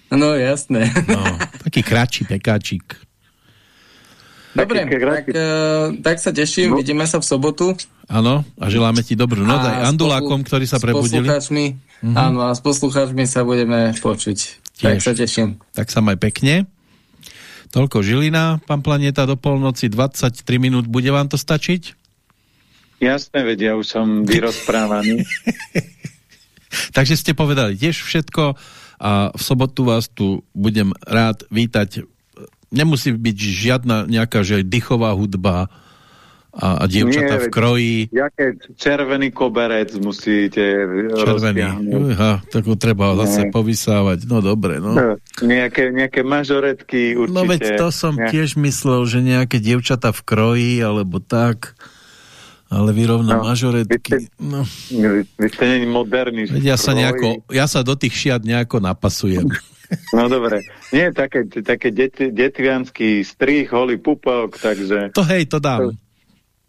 No, jasné. No, taký kratší pekáčik. Dobre, tak, uh, tak sa teším, no. vidíme sa v sobotu. Áno, a želáme ti dobrú noc aj andulákom, ktorí sa prebudili. S uh -huh. Áno, a s poslucháčmi sa budeme počuť. Tiež. Tak sa teším. Tak sa maj pekne. Toľko Žilina, pán Planeta, do polnoci 23 minút. Bude vám to stačiť? Jasné, veď ja už som vyrozprávaný. Takže ste povedali tiež všetko a v sobotu vás tu budem rád vítať. Nemusí byť žiadna nejaká že dychová hudba a, a dievčata Nie, v kroji. Jaké červený koberec musíte Červený. Uha, tak ho treba Nie. zase povysávať. No dobre, no. Nejaké, nejaké mažoretky určite. No veď to som Nie. tiež myslel, že nejaké dievčata v kroji, alebo tak ale vy rovno no, mažoretky. Vy ste, no. vy ste není moderní. Ja sa, nejako, ja sa do tých šiat nejako napasujem. No dobre. Nie, také, také det, detvianský strých, holý pupok, takže... To hej, to dám.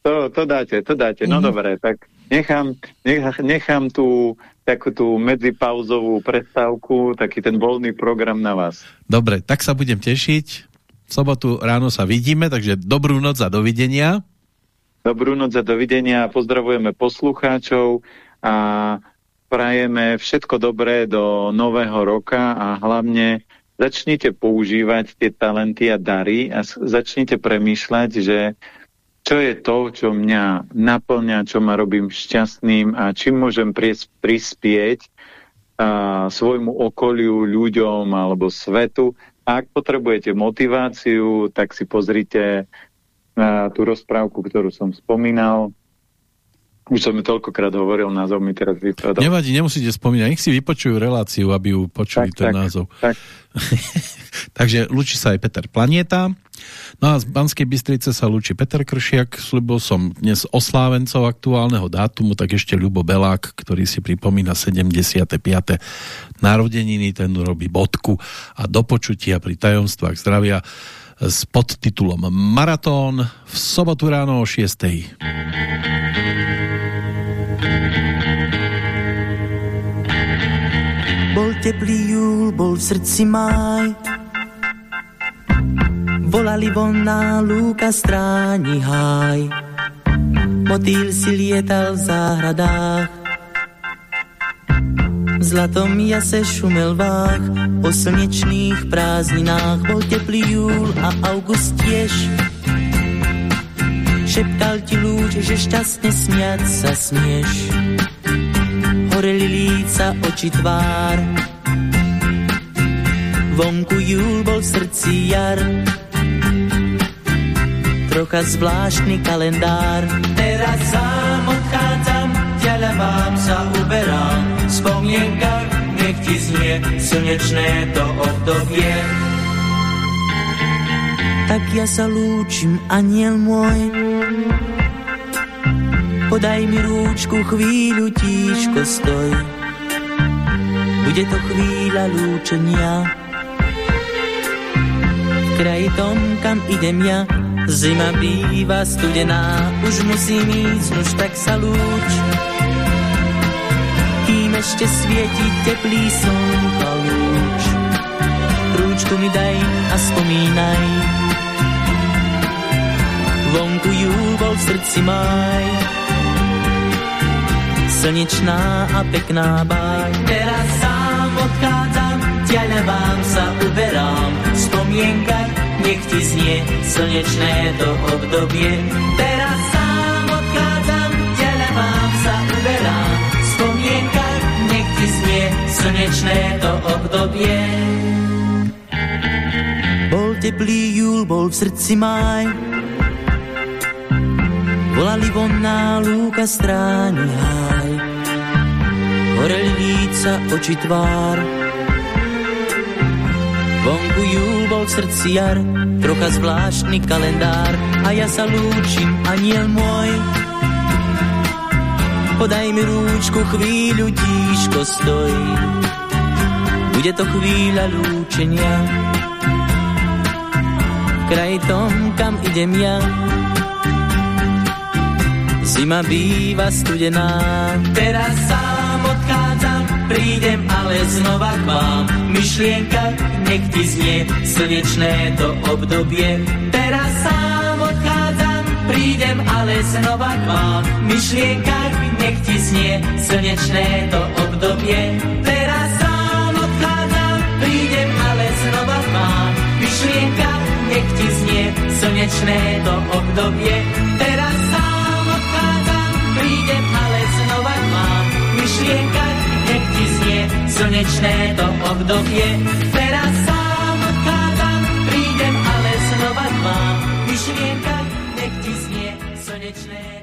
To, to dáte, to dáte. No mm. dobre, tak nechám, nechám, nechám tú takú tú medzipauzovú prestávku, taký ten voľný program na vás. Dobre, tak sa budem tešiť. V sobotu ráno sa vidíme, takže dobrú noc a dovidenia. Dobrú noc a dovidenia. Pozdravujeme poslucháčov a prajeme všetko dobré do nového roka a hlavne začnite používať tie talenty a dary a začnite premýšľať, že čo je to, čo mňa naplňa, čo ma robím šťastným a čím môžem prispieť a, svojmu okoliu, ľuďom alebo svetu ak potrebujete motiváciu, tak si pozrite na tú rozprávku, ktorú som spomínal. Už som toľkokrát hovoril, názov mi teraz vypadol. Nevadí, nemusíte spomínať. Nech si vypočujú reláciu, aby ju počuli tak, ten tak, názov. Tak. Takže lúči sa aj Peter Planieta. No a z Banskej Bystrice sa lúči Peter Kršiak. Slúbil som dnes oslávencov aktuálneho dátumu, tak ešte Ľubo Belák, ktorý si pripomína 75. narodeniny, ten robí bodku a do počutia pri tajomstvách zdravia s podtitulom Maratón v sobotu ráno o 6. Bol teplý júl, bol v srdci máj Volali von na lúka stráni háj. Motýl si lietal v záhradách v zlatom jase šumel vách, po slnečných prázdninách bol teplý júl a august tiež. Šeptal ti lúč, že šťastne smiať sa smieš. Horeli líca, oči tvár, vonku júl bol v srdci jar. Trocha zvláštny kalendár, teraz sám odchádzam, ťaľavám sa uberám spomienka, nech ti znie slnečné to obdobie. Tak ja sa lúčim, aniel môj, podaj mi rúčku, chvíľu tíško stoj. Bude to chvíľa lúčenia, v kraji tom, kam idem ja, zima býva studená, už musím ísť, už tak sa lúč ešte svieti teplý slnko lúč. Rúčku mi daj a spomínaj, vonku bol v srdci maj. Slnečná a pekná báj. Teraz sám odchádzam, ťaľavám sa uberám. Spomienka, nech ti znie slnečné to obdobie. Teraz sám odchádzam, ťaľavám sa uberám. Spomienka, slnečné to obdobie. Bol teplý júl, bol v srdci maj, volali von na lúka stráni háj. Horeli líca, oči tvár, vonku júl bol v srdci jar, trocha zvláštny kalendár a ja sa lúčim, aniel môj, Podaj mi rúčku, chvíľu tíško stoj. Bude to chvíľa lúčenia. Kraj tom, kam idem ja. Zima býva studená. Teraz sám odchádzam, prídem ale znova k vám. Myšlienka, nech ti znie slnečné to obdobie. Teraz sám odchádzam, prídem ale znova k vám. Myšlienka, nech ti znie slnečné to obdobie. Teraz sám odchádzam, prídem, ale znova mám myšlienka, nech ti znie slnečné to obdobie. Teraz sám odchádzam, prídem, ale znova mám myšlienka, nech ti slnečné to obdobie. Teraz sám odchádzam, prídem, ale znova mám myšlienka, nech ti znie slnečné